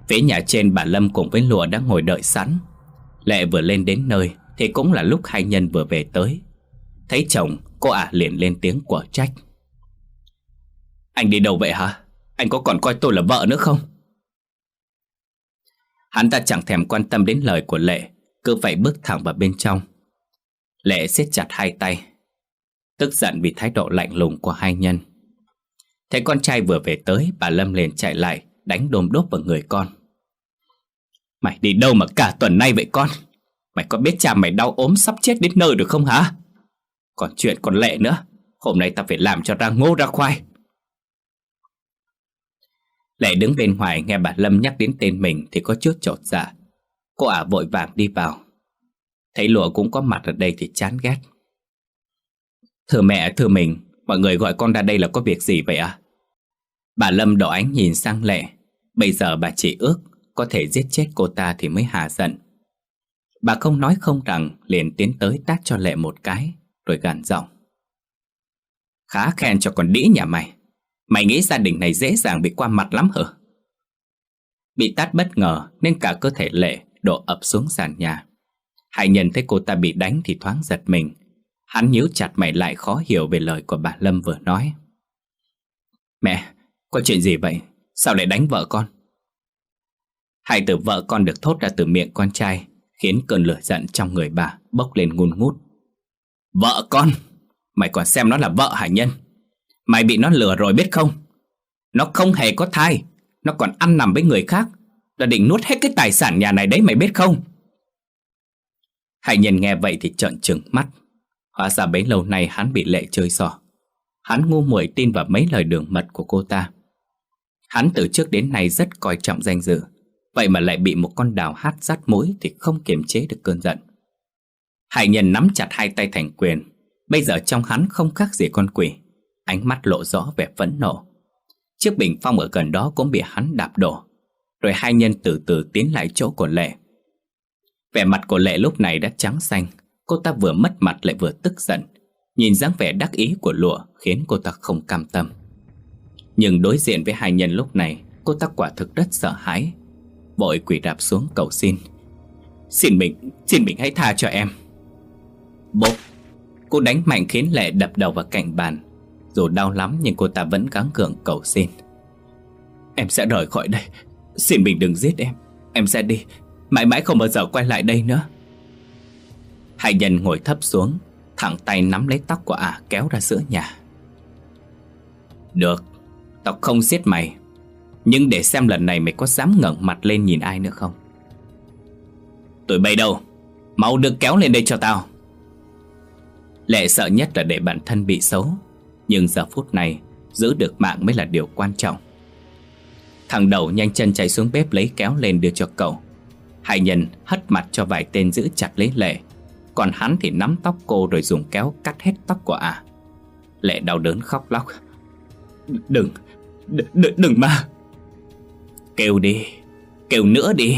Phía nhà trên bà Lâm cùng với Lùa đã ngồi đợi sẵn. Lệ vừa lên đến nơi Thì cũng là lúc hai nhân vừa về tới. Thấy chồng, cô ả liền lên tiếng quả trách. Anh đi đâu vậy hả? Anh có còn coi tôi là vợ nữa không? Hắn ta chẳng thèm quan tâm đến lời của Lệ, Cứ vậy bước thẳng vào bên trong. Lệ siết chặt hai tay, Tức giận vì thái độ lạnh lùng của hai nhân. Thấy con trai vừa về tới, Bà Lâm liền chạy lại, Đánh đôm đốt vào người con. Mày đi đâu mà cả tuần nay vậy con? Mày có biết cha mày đau ốm sắp chết đến nơi được không hả? Còn chuyện còn lệ nữa, Hôm nay ta phải làm cho ra ngô ra khoai. Lệ đứng bên ngoài nghe bà Lâm nhắc đến tên mình Thì có chút trột dạ. Cô ả vội vàng đi vào. Thấy lụa cũng có mặt ở đây thì chán ghét. Thưa mẹ, thưa mình Mọi người gọi con ra đây là có việc gì vậy à? Bà Lâm đỏ ánh nhìn sang Lệ Bây giờ bà chỉ ước Có thể giết chết cô ta thì mới hạ giận. Bà không nói không rằng Liền tiến tới tát cho Lệ một cái Rồi gằn giọng. Khá khen cho con đĩ nhà mày. Mày nghĩ gia đình này dễ dàng bị qua mặt lắm hả? Bị tát bất ngờ Nên cả cơ thể Lệ đổ ập xuống sàn nhà Hải nhân thấy cô ta bị đánh thì thoáng giật mình Hắn nhíu chặt mày lại khó hiểu về lời của bà Lâm vừa nói Mẹ, có chuyện gì vậy? Sao lại đánh vợ con? Hai từ vợ con được thốt ra từ miệng con trai Khiến cơn lửa giận trong người bà bốc lên ngun ngút Vợ con? Mày còn xem nó là vợ hải nhân Mày bị nó lừa rồi biết không? Nó không hề có thai, Nó còn ăn nằm với người khác. Nó định nuốt hết cái tài sản nhà này đấy mày biết không? Hải nhân nghe vậy thì trợn trừng mắt. Hóa ra bấy lâu nay hắn bị lệ chơi xỏ Hắn ngu muội tin vào mấy lời đường mật của cô ta. Hắn từ trước đến nay rất coi trọng danh dự. Vậy mà lại bị một con đào hát rát mũi Thì không kiềm chế được cơn giận. Hải nhân nắm chặt hai tay thành quyền. Bây giờ trong hắn không khác gì con quỷ. Ánh mắt lộ rõ vẻ phẫn nộ. Chiếc bình phong ở gần đó cũng bị hắn đạp đổ. Rồi hai nhân từ từ tiến lại chỗ của Lệ. Vẻ mặt của Lệ lúc này đã trắng xanh. Cô ta vừa mất mặt lại vừa tức giận. Nhìn dáng vẻ đắc ý của lụa Khiến cô ta không cam tâm. Nhưng đối diện với hai nhân lúc này Cô ta quả thực rất sợ hãi. Vội quỳ đạp xuống cầu xin. Xin mình, xin mình hãy tha cho em. Bốp Cô đánh mạnh khiến Lệ đập đầu vào cạnh bàn. Dù đau lắm nhưng cô ta vẫn gắng cường cầu xin. Em sẽ rời khỏi đây. Xin mình đừng giết em. Em sẽ đi. Mãi mãi không bao giờ quay lại đây nữa. Hải nhân ngồi thấp xuống, Thẳng tay nắm lấy tóc của ả kéo ra giữa nhà. Được, Tao không giết mày. Nhưng để xem lần này mày có dám ngẩng mặt lên nhìn ai nữa không? Tụi bay đâu? Mau được kéo lên đây cho tao. Lệ sợ nhất là để bản thân bị xấu. Nhưng giờ phút này Giữ được mạng mới là điều quan trọng. Thằng đầu nhanh chân chạy xuống bếp lấy kéo lên đưa cho cậu. Hải nhân hất mặt cho vài tên giữ chặt lấy Lệ. Còn hắn thì nắm tóc cô rồi dùng kéo cắt hết tóc của ả. À. Lệ đau đớn khóc lóc. Đừng, đừng, đừng mà. Kêu đi, kêu nữa đi.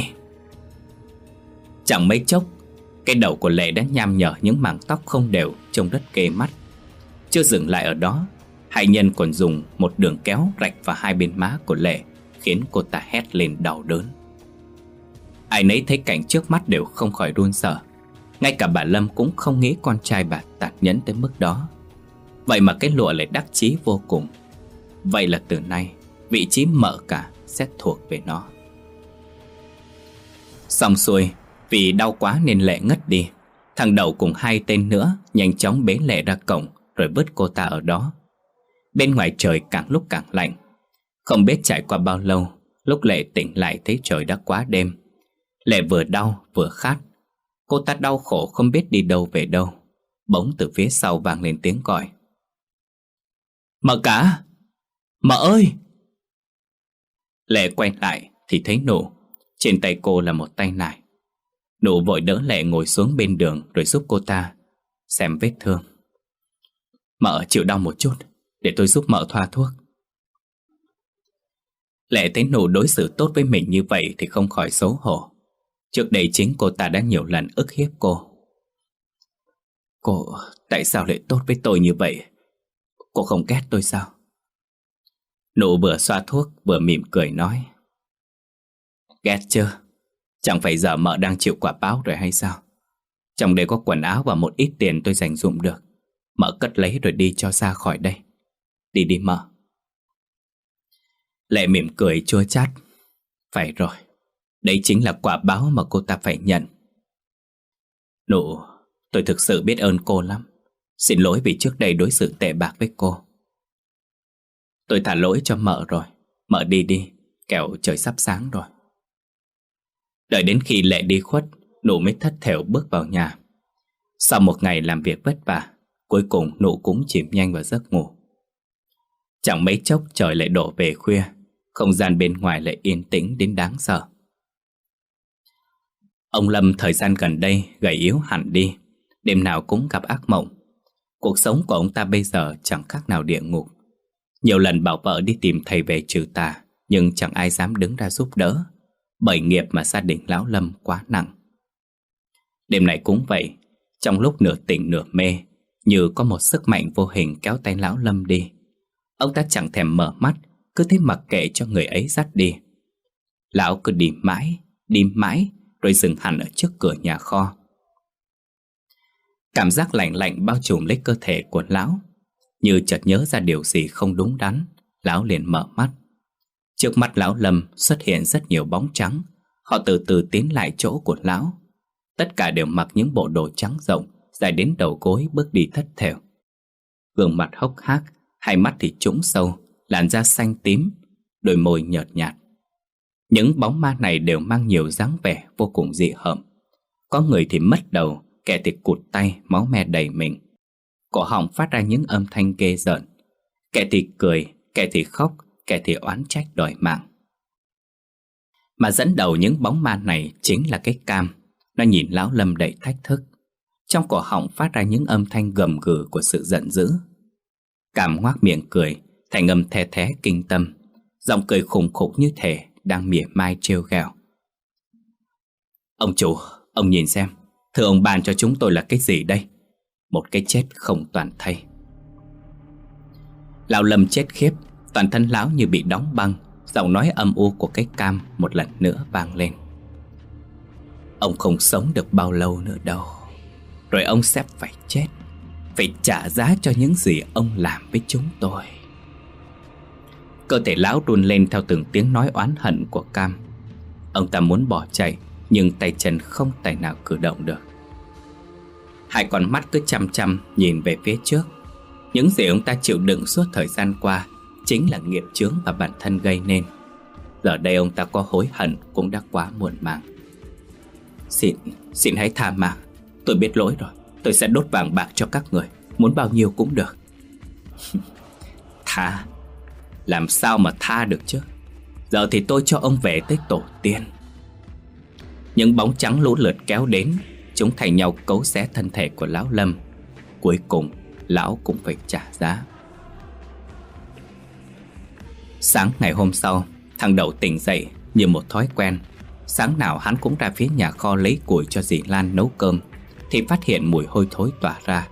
Chẳng mấy chốc Cái đầu của Lệ đã nham nhở những mảng tóc không đều Trông rất kề mắt. Chưa dừng lại ở đó Hải nhân còn dùng một đường kéo rạch vào hai bên má của Lệ, Khiến cô ta hét lên đau đớn. Ai nấy thấy cảnh trước mắt đều không khỏi run sợ. Ngay cả bà Lâm cũng không nghĩ con trai bà tàn nhẫn tới mức đó. Vậy mà cái lụa lại đắc chí vô cùng. Vậy là từ nay, Vị trí mợ cả sẽ thuộc về nó. Xong xuôi, Vì đau quá nên lệ ngất đi. Thằng đầu cùng hai tên nữa Nhanh chóng bế lệ ra cổng. Rồi vứt cô ta ở đó. Bên ngoài trời càng lúc càng lạnh. Không biết trải qua bao lâu, Lúc lệ tỉnh lại thấy trời đã quá đêm. Lệ vừa đau, vừa khát. Cô ta đau khổ không biết đi đâu về đâu. Bỗng từ phía sau vang lên tiếng gọi. Mợ cả! Mợ ơi! Lệ quay lại thì thấy nụ Trên tay cô là một tay nải. Nụ vội đỡ Lệ ngồi xuống bên đường Rồi giúp cô ta Xem vết thương. Mợ chịu đau một chút, Để tôi giúp mợ thoa thuốc. Lệ thấy nụ đối xử tốt với mình như vậy Thì không khỏi xấu hổ. Trước đây chính cô ta đã nhiều lần ức hiếp cô. Cô, tại sao lại tốt với tôi như vậy? Cô không ghét tôi sao? Nụ vừa xoa thuốc, vừa mỉm cười nói. Ghét chưa Chẳng phải giờ mợ đang chịu quả báo rồi hay sao? Trong đây có quần áo và một ít tiền tôi dành dụng được. Mợ cất lấy rồi đi cho ra khỏi đây. Đi đi mợ Lệ mỉm cười chua chát. Phải rồi đây chính là quả báo mà cô ta phải nhận. Nụ, Tôi thực sự biết ơn cô lắm. Xin lỗi vì trước đây đối xử tệ bạc với cô. Tôi thả lỗi cho mợ rồi. Mợ đi đi, Kẻo trời sắp sáng rồi. Đợi đến khi lệ đi khuất, Nụ mới thất thểu bước vào nhà. Sau một ngày làm việc vất vả Cuối cùng nụ cũng chìm nhanh vào giấc ngủ. Chẳng mấy chốc trời lại đổ về khuya, Không gian bên ngoài lại yên tĩnh đến đáng sợ. Ông Lâm thời gian gần đây gầy yếu hẳn đi, Đêm nào cũng gặp ác mộng. Cuộc sống của ông ta bây giờ chẳng khác nào địa ngục. Nhiều lần bảo vợ đi tìm thầy về trừ tà, Nhưng chẳng ai dám đứng ra giúp đỡ, Bởi nghiệp mà gia đình Lão Lâm quá nặng. Đêm này cũng vậy, Trong lúc nửa tỉnh nửa mê như có một sức mạnh vô hình kéo tay Lão Lâm đi. Ông ta chẳng thèm mở mắt, Cứ thế mặc kệ cho người ấy dắt đi. Lão cứ đi mãi Đi mãi, Rồi dừng hẳn ở trước cửa nhà kho. Cảm giác lạnh lạnh bao trùm lấy cơ thể của lão. Như chợt nhớ ra điều gì không đúng đắn, Lão liền mở mắt. Trước mắt lão Lâm xuất hiện rất nhiều bóng trắng. Họ từ từ tiến lại chỗ của lão. Tất cả đều mặc những bộ đồ trắng rộng Dài đến đầu gối bước đi thất thểu. Gương mặt hốc hác Hai mắt thì trũng sâu Làn da xanh tím Đôi môi nhợt nhạt. Những bóng ma này đều mang nhiều dáng vẻ vô cùng dị hợm. Có người thì mất đầu Kẻ thì cụt tay, máu me đầy mình. Cổ họng phát ra những âm thanh ghê rợn. Kẻ thì cười, kẻ thì khóc Kẻ thì oán trách đòi mạng. Mà dẫn đầu những bóng ma này Chính là cái cam. Nó nhìn lão lâm đầy thách thức. Trong cổ họng phát ra những âm thanh gầm gừ Của sự giận dữ. Cảm ngoác miệng cười Thành âm the thé kinh tâm. Giọng cười khủng khục như thể Đang mỉa mai trêu ghẹo. Ông chủ, ông nhìn xem. Thưa ông ban cho chúng tôi là cái gì đây? Một cái chết không toàn thây. Lão Lâm chết khiếp Toàn thân lão như bị đóng băng. Giọng nói âm u của cái cam Một lần nữa vang lên. Ông không sống được bao lâu nữa đâu. Rồi ông sẽ phải chết. Phải trả giá cho những gì ông làm với chúng tôi. Cơ thể lão run lên theo từng tiếng nói oán hận của Cam. Ông ta muốn bỏ chạy Nhưng tay chân không tài nào cử động được. Hai con mắt cứ chăm chăm nhìn về phía trước. Những gì ông ta chịu đựng suốt thời gian qua Chính là nghiệp chướng mà bản thân gây nên. Giờ đây ông ta có hối hận cũng đã quá muộn màng. Xin, xin hãy tha mạng. Tôi biết lỗi rồi. Tôi sẽ đốt vàng bạc cho các người. Muốn bao nhiêu cũng được. [laughs] Tha. Làm sao mà tha được chứ? Giờ thì tôi cho ông về tới tổ tiên. Những bóng trắng lũ lượt kéo đến, Chúng thành nhau cấu xé thân thể của Lão Lâm. Cuối cùng, Lão cũng phải trả giá. Sáng ngày hôm sau, Thằng Đậu tỉnh dậy như một thói quen. Sáng nào hắn cũng ra phía nhà kho lấy củi cho dì Lan nấu cơm. Thì phát hiện mùi hôi thối tỏa ra.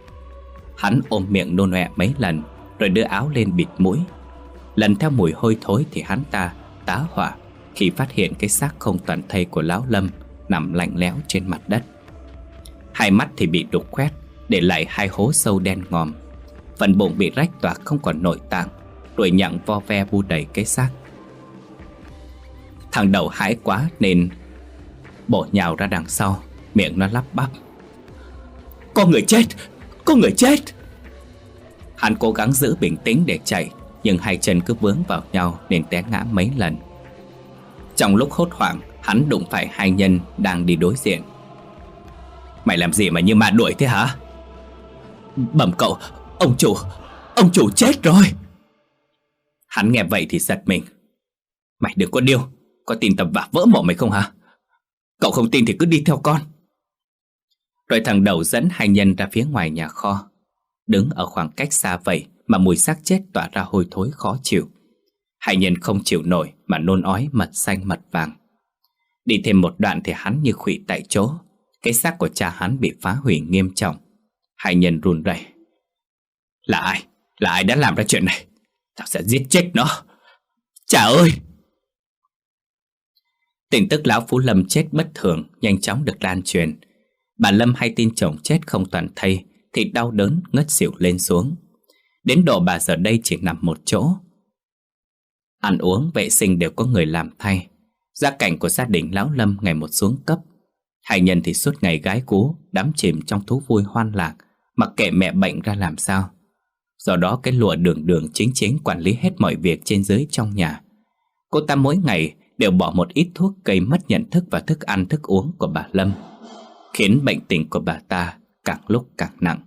Hắn ôm miệng nôn ọe mấy lần, Rồi đưa áo lên bịt mũi. Lần theo mùi hôi thối thì hắn ta tá hỏa Khi phát hiện cái xác không toàn thây của Lão Lâm Nằm lạnh lẽo trên mặt đất. Hai mắt thì bị đục khoét, Để lại hai hố sâu đen ngòm. Phần bụng bị rách toạc không còn nội tạng Đuổi nhặng vo ve bu đầy cái xác. Thằng đầu hãi quá nên bổ nhào ra đằng sau, Miệng nó lắp bắp. Có người chết, Có người chết. Hắn cố gắng giữ bình tĩnh để chạy, Nhưng hai chân cứ vướng vào nhau Nên té ngã mấy lần. Trong lúc hốt hoảng, Hắn đụng phải hai nhân đang đi đối diện. Mày làm gì mà như ma đuổi thế hả? Bẩm cậu, Ông chủ Ông chủ chết rồi. Hắn nghe vậy thì giật mình. Mày đừng có điêu, Có tin tập vả vỡ mỏ mày không hả? Cậu không tin thì cứ đi theo con. Rồi thằng đầu dẫn hai nhân ra phía ngoài nhà kho. Đứng ở khoảng cách xa vậy Mà mùi xác chết tỏa ra hôi thối khó chịu. Hai nhân không chịu nổi Mà nôn ói mật xanh mật vàng. Đi thêm một đoạn thì hắn như khủy tại chỗ. Cái xác của cha hắn bị phá hủy nghiêm trọng. Hai nhân run rẩy. Là ai? Là ai đã làm ra chuyện này? Tao sẽ giết chết nó. Cha ơi! Tin tức lão Phú Lâm chết bất thường, Nhanh chóng được lan truyền. Bà Lâm hay tin chồng chết không toàn thây Thì đau đớn ngất xỉu lên xuống. Đến độ bà giờ đây chỉ nằm một chỗ. Ăn uống, vệ sinh đều có người làm thay. Gia cảnh của gia đình Lão Lâm ngày một xuống cấp. Hai nhân thì suốt ngày gái cú Đắm chìm trong thú vui hoan lạc Mặc kệ mẹ bệnh ra làm sao. Do đó cái lụa đường đường chính chính Quản lý hết mọi việc trên dưới trong nhà. Cô ta mỗi ngày đều bỏ một ít thuốc gây mất nhận thức và thức ăn thức uống của bà Lâm. Khiến bệnh tình của bà ta càng lúc càng nặng.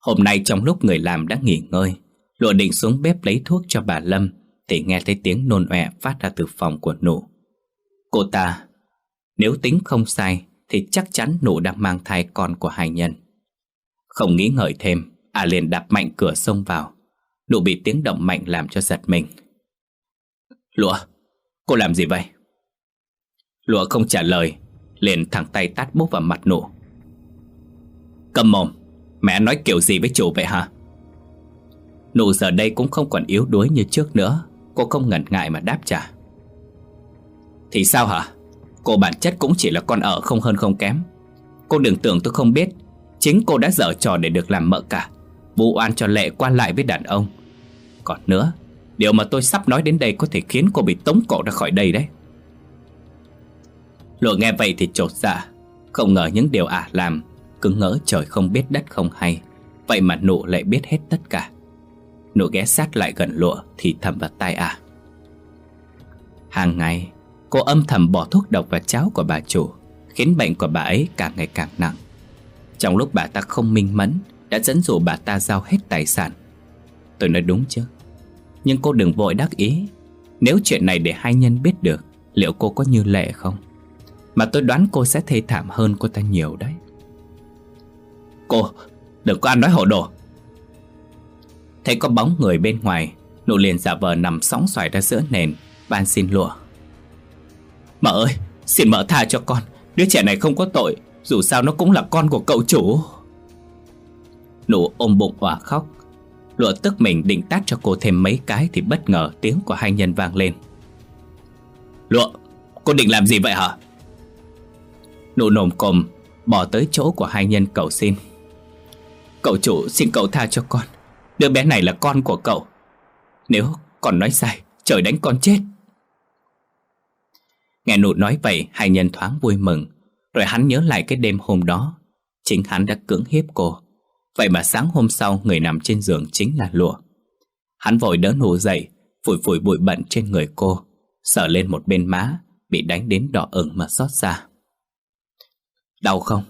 Hôm nay trong lúc người làm đã nghỉ ngơi, Lụa định xuống bếp lấy thuốc cho bà Lâm Thì nghe thấy tiếng nôn ọe phát ra từ phòng của nụ. Cô ta, Nếu tính không sai Thì chắc chắn nụ đang mang thai con của hai nhân. Không nghĩ ngợi thêm À liền đạp mạnh cửa xông vào. Nụ bị tiếng động mạnh làm cho giật mình. Lụa, Cô làm gì vậy? Lụa không trả lời. Liền thẳng tay tát bốc vào mặt nụ. Cầm mồm, Mẹ nói kiểu gì với chủ vậy hả? Nụ giờ đây cũng không còn yếu đuối như trước nữa, Cô không ngần ngại mà đáp trả. Thì sao hả? Cô bản chất cũng chỉ là con ở không hơn không kém. Cô đừng tưởng tôi không biết, Chính cô đã dở trò để được làm mợ cả, Vụ oan cho lệ qua lại với đàn ông. Còn nữa, Điều mà tôi sắp nói đến đây có thể khiến cô bị tống cổ ra khỏi đây đấy. Lụa nghe vậy thì trột dạ. Không ngờ những điều ả làm, Cứ ngỡ trời không biết đất không hay. Vậy mà nụ lại biết hết tất cả. Nụ ghé sát lại gần lụa Thì thầm vào tai ả. Hàng ngày, Cô âm thầm bỏ thuốc độc vào cháo của bà chủ, Khiến bệnh của bà ấy càng ngày càng nặng. Trong lúc bà ta không minh mẫn, Đã dẫn dụ bà ta giao hết tài sản. Tôi nói đúng chứ? Nhưng cô đừng vội đắc ý. Nếu chuyện này để hai nhân biết được, Liệu cô có như lệ không? Mà tôi đoán cô sẽ thê thảm hơn cô ta nhiều đấy. Cô Đừng có ăn nói hồ đồ. Thấy có bóng người bên ngoài Nụ liền giả vờ nằm sóng xoài ra giữa nền Ban xin lụa. Mợ ơi Xin mợ tha cho con. Đứa trẻ này không có tội Dù sao nó cũng là con của cậu chủ. Nụ ôm bụng hòa khóc. Lụa tức mình định tát cho cô thêm mấy cái Thì bất ngờ tiếng của hai nhân vang lên. Lụa Cô định làm gì vậy hả Nụ nồm cồm, Bỏ tới chỗ của hai nhân cầu xin. Cậu chủ xin cậu tha cho con. Đứa bé này là con của cậu. Nếu con nói sai, Trời đánh con chết. Nghe nụ nói vậy, Hai nhân thoáng vui mừng. Rồi hắn nhớ lại cái đêm hôm đó, Chính hắn đã cưỡng hiếp cô. Vậy mà sáng hôm sau, người nằm trên giường chính là lụa. Hắn vội đỡ nụ dậy, Phủi phủi bụi bẩn trên người cô, Sờ lên một bên má, Bị đánh đến đỏ ửng mà xót xa. Đau không?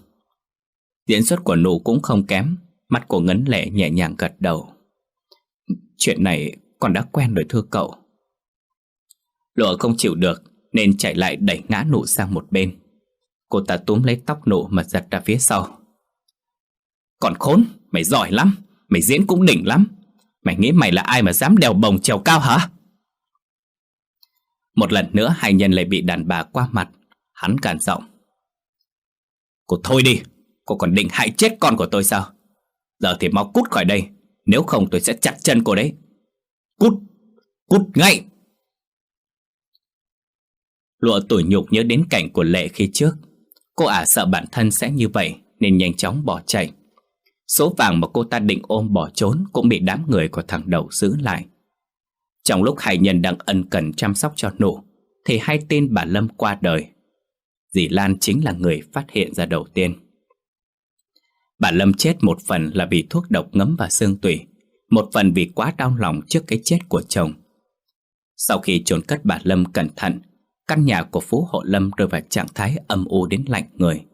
Diễn xuất của nụ cũng không kém Mắt của ngấn lệ nhẹ nhàng gật đầu. Chuyện này con đã quen rồi thưa cậu. Lụa không chịu được Nên chạy lại đẩy ngã nụ sang một bên. Cô ta túm lấy tóc nụ mà giật ra phía sau. Còn khốn, mày giỏi lắm Mày diễn cũng đỉnh lắm. Mày nghĩ mày là ai mà dám đèo bồng trèo cao hả? Một lần nữa hai nhân lại bị đàn bà qua mặt Hắn cản giọng. Cô thôi đi, Cô còn định hại chết con của tôi sao? Giờ thì mau cút khỏi đây, Nếu không tôi sẽ chặt chân cô đấy. Cút Cút ngay! Lụa tủi nhục nhớ đến cảnh của Lệ khi trước. Cô ả sợ bản thân sẽ như vậy Nên nhanh chóng bỏ chạy. Số vàng mà cô ta định ôm bỏ trốn Cũng bị đám người của thằng đầu giữ lại. Trong lúc hai nhân đang ân cần chăm sóc cho nụ, Thì hai tên bà Lâm qua đời. Dì Lan chính là người phát hiện ra đầu tiên. Bà Lâm chết một phần là vì thuốc độc ngấm vào xương tủy, Một phần vì quá đau lòng trước cái chết của chồng. Sau khi trốn cất bà Lâm cẩn thận, Căn nhà của Phú Hộ Lâm rơi vào trạng thái âm u đến lạnh người.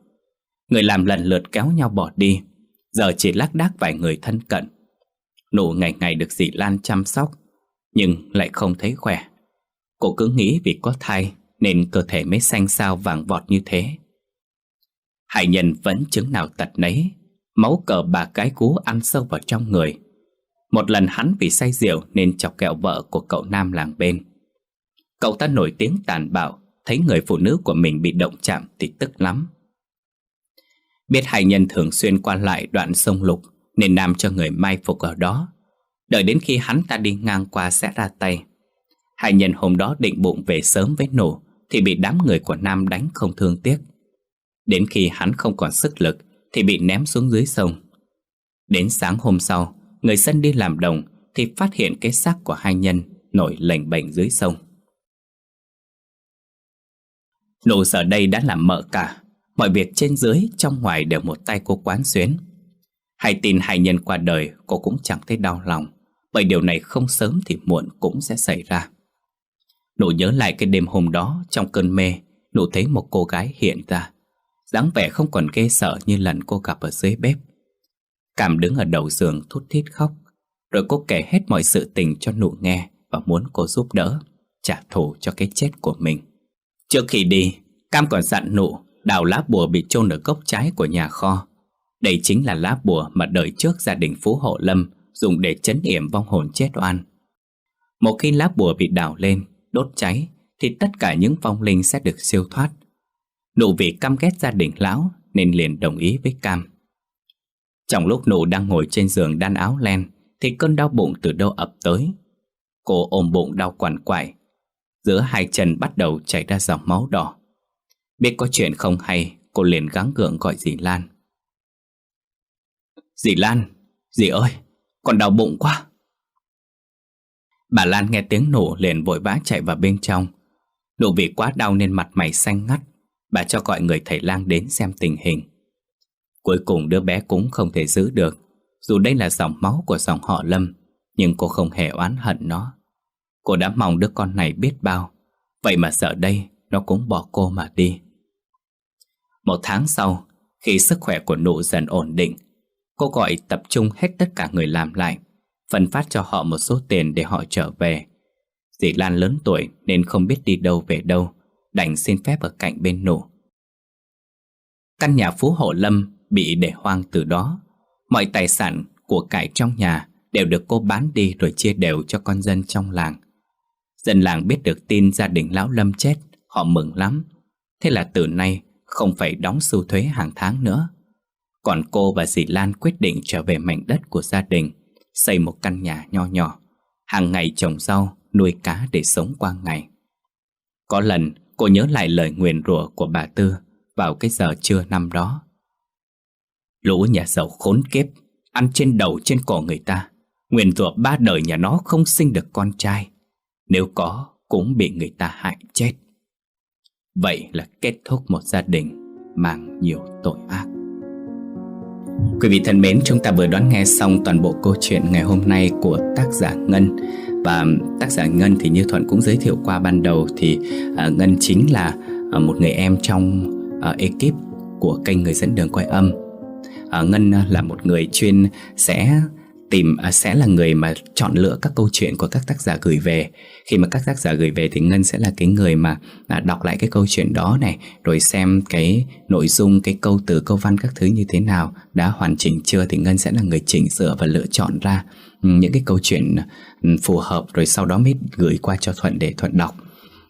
Người làm lần lượt kéo nhau bỏ đi, Giờ chỉ lác đác vài người thân cận. Nụ ngày ngày được dì Lan chăm sóc, Nhưng lại không thấy khỏe. Cô cứ nghĩ vì có thai nên cơ thể mới xanh xao vàng vọt như thế. Hải nhân vẫn chứng nào tật nấy, Máu cờ bà cái cú ăn sâu vào trong người. Một lần hắn vì say rượu Nên chọc kẹo vợ của cậu nam làng bên. Cậu ta nổi tiếng tàn bạo, Thấy người phụ nữ của mình bị động chạm Thì tức lắm. Biết hải nhân thường xuyên qua lại đoạn sông Lục Nên Nam cho người mai phục ở đó. Đợi đến khi hắn ta đi ngang qua sẽ ra tay. Hải nhân hôm đó định bụng về sớm với nổ thì bị đám người của Nam đánh không thương tiếc. Đến khi hắn không còn sức lực, Thì bị ném xuống dưới sông. Đến sáng hôm sau, Người dân đi làm đồng Thì phát hiện cái xác của hai nhân Nổi lệnh bệnh dưới sông. Nụ giờ đây đã làm mợ cả, Mọi việc trên dưới, trong ngoài đều một tay cô quán xuyến. Hay tin hai nhân qua đời, cô cũng chẳng thấy đau lòng, Bởi điều này không sớm thì muộn cũng sẽ xảy ra. Nụ nhớ lại cái đêm hôm đó trong cơn mê Nụ thấy một cô gái hiện ra dáng vẻ không còn ghê sợ như lần cô gặp ở dưới bếp Cảm đứng ở đầu giường thút thít khóc Rồi cô kể hết mọi sự tình cho nụ nghe Và muốn cô giúp đỡ Trả thù cho cái chết của mình Trước khi đi Cam còn dặn nụ đào lá bùa bị chôn ở gốc trái của nhà kho. Đây chính là lá bùa mà đời trước gia đình Phú Hộ Lâm dùng để chấn yểm vong hồn chết oan. Một khi lá bùa bị đào lên, đốt cháy, thì tất cả những vong linh sẽ được siêu thoát. Nụ vì căm ghét gia đình lão nên liền đồng ý với Cam. Trong lúc nụ đang ngồi trên giường đan áo len, thì cơn đau bụng từ đâu ập tới. Cô ôm bụng đau quằn quại, giữa hai chân bắt đầu chảy ra dòng máu đỏ. Biết có chuyện không hay, cô liền gắng gượng gọi dì Lan. Dì Lan, dì ơi, con đau bụng quá. Bà Lan nghe tiếng nổ liền vội vã chạy vào bên trong. Nụ vì quá đau nên mặt mày xanh ngắt, bà cho gọi người thầy lang đến xem tình hình. Cuối cùng đứa bé cũng không thể giữ được, dù đây là dòng máu của dòng họ Lâm, nhưng cô không hề oán hận nó. Cô đã mong đứa con này biết bao, vậy mà giờ đây nó cũng bỏ cô mà đi. Một tháng sau, khi sức khỏe của nụ dần ổn định, cô gọi tập trung hết tất cả người làm lại, phân phát cho họ một số tiền để họ trở về. Dì Lan lớn tuổi nên không biết đi đâu về đâu, đành xin phép ở cạnh bên nụ. Căn nhà Phú Hộ Lâm bị để hoang từ đó. Mọi tài sản của cải trong nhà đều được cô bán đi rồi chia đều cho con dân trong làng. Dân làng biết được tin gia đình Lão Lâm chết, họ mừng lắm. Thế là từ nay không phải đóng sưu thuế hàng tháng nữa. Còn cô và dì Lan quyết định trở về mảnh đất của gia đình, xây một căn nhà nho nhỏ, hàng ngày trồng rau, nuôi cá để sống qua ngày. Có lần cô nhớ lại lời nguyền rủa của bà Tư vào cái giờ trưa năm đó. Lũ nhà giàu khốn kiếp, ăn trên đầu trên cổ người ta, nguyền rủa ba đời nhà nó không sinh được con trai. Nếu có, cũng bị người ta hại chết. Vậy là kết thúc một gia đình mang nhiều tội ác. Quý vị thân mến, chúng ta vừa đón nghe xong toàn bộ câu chuyện ngày hôm nay của tác giả Ngân và tác giả Ngân thì như Thuận cũng giới thiệu qua ban đầu thì uh, Ngân chính là uh, một người em trong uh, ekip của kênh Người dẫn đường quay âm. Uh, Ngân là một người chuyên sẽ tìm à, sẽ là người mà chọn lựa các câu chuyện của các tác giả gửi về. Khi mà các tác giả gửi về thì ngân sẽ là cái người mà à, đọc lại cái câu chuyện đó này rồi xem cái nội dung cái câu từ câu văn các thứ như thế nào. Đã hoàn chỉnh chưa thì ngân sẽ là người chỉnh sửa và lựa chọn ra ừ, những cái câu chuyện ừ, phù hợp rồi sau đó mới gửi qua cho thuận để thuận đọc.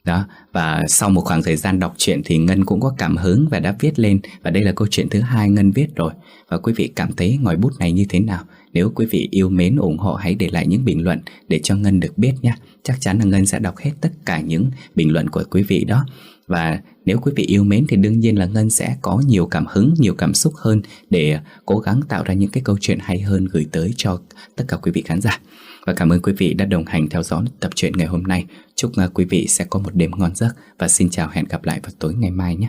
Đó và sau một khoảng thời gian đọc truyện thì ngân cũng có cảm hứng và đã viết lên. Và đây là câu chuyện thứ hai ngân viết rồi. Và quý vị cảm thấy ngòi bút này như thế nào? Nếu quý vị yêu mến ủng hộ hãy để lại những bình luận để cho ngân được biết nhé chắc chắn là ngân sẽ đọc hết tất cả những bình luận của quý vị đó và nếu quý vị yêu mến thì đương nhiên là Ngân sẽ có nhiều cảm hứng, nhiều cảm xúc hơn để cố gắng tạo ra những cái câu chuyện hay hơn gửi tới cho tất cả quý vị khán giả. Và cảm ơn quý vị đã đồng hành theo dõi tập truyện ngày hôm nay. Chúc à, quý vị sẽ có một đêm ngon giấc và xin chào hẹn gặp lại vào tối ngày mai nhé.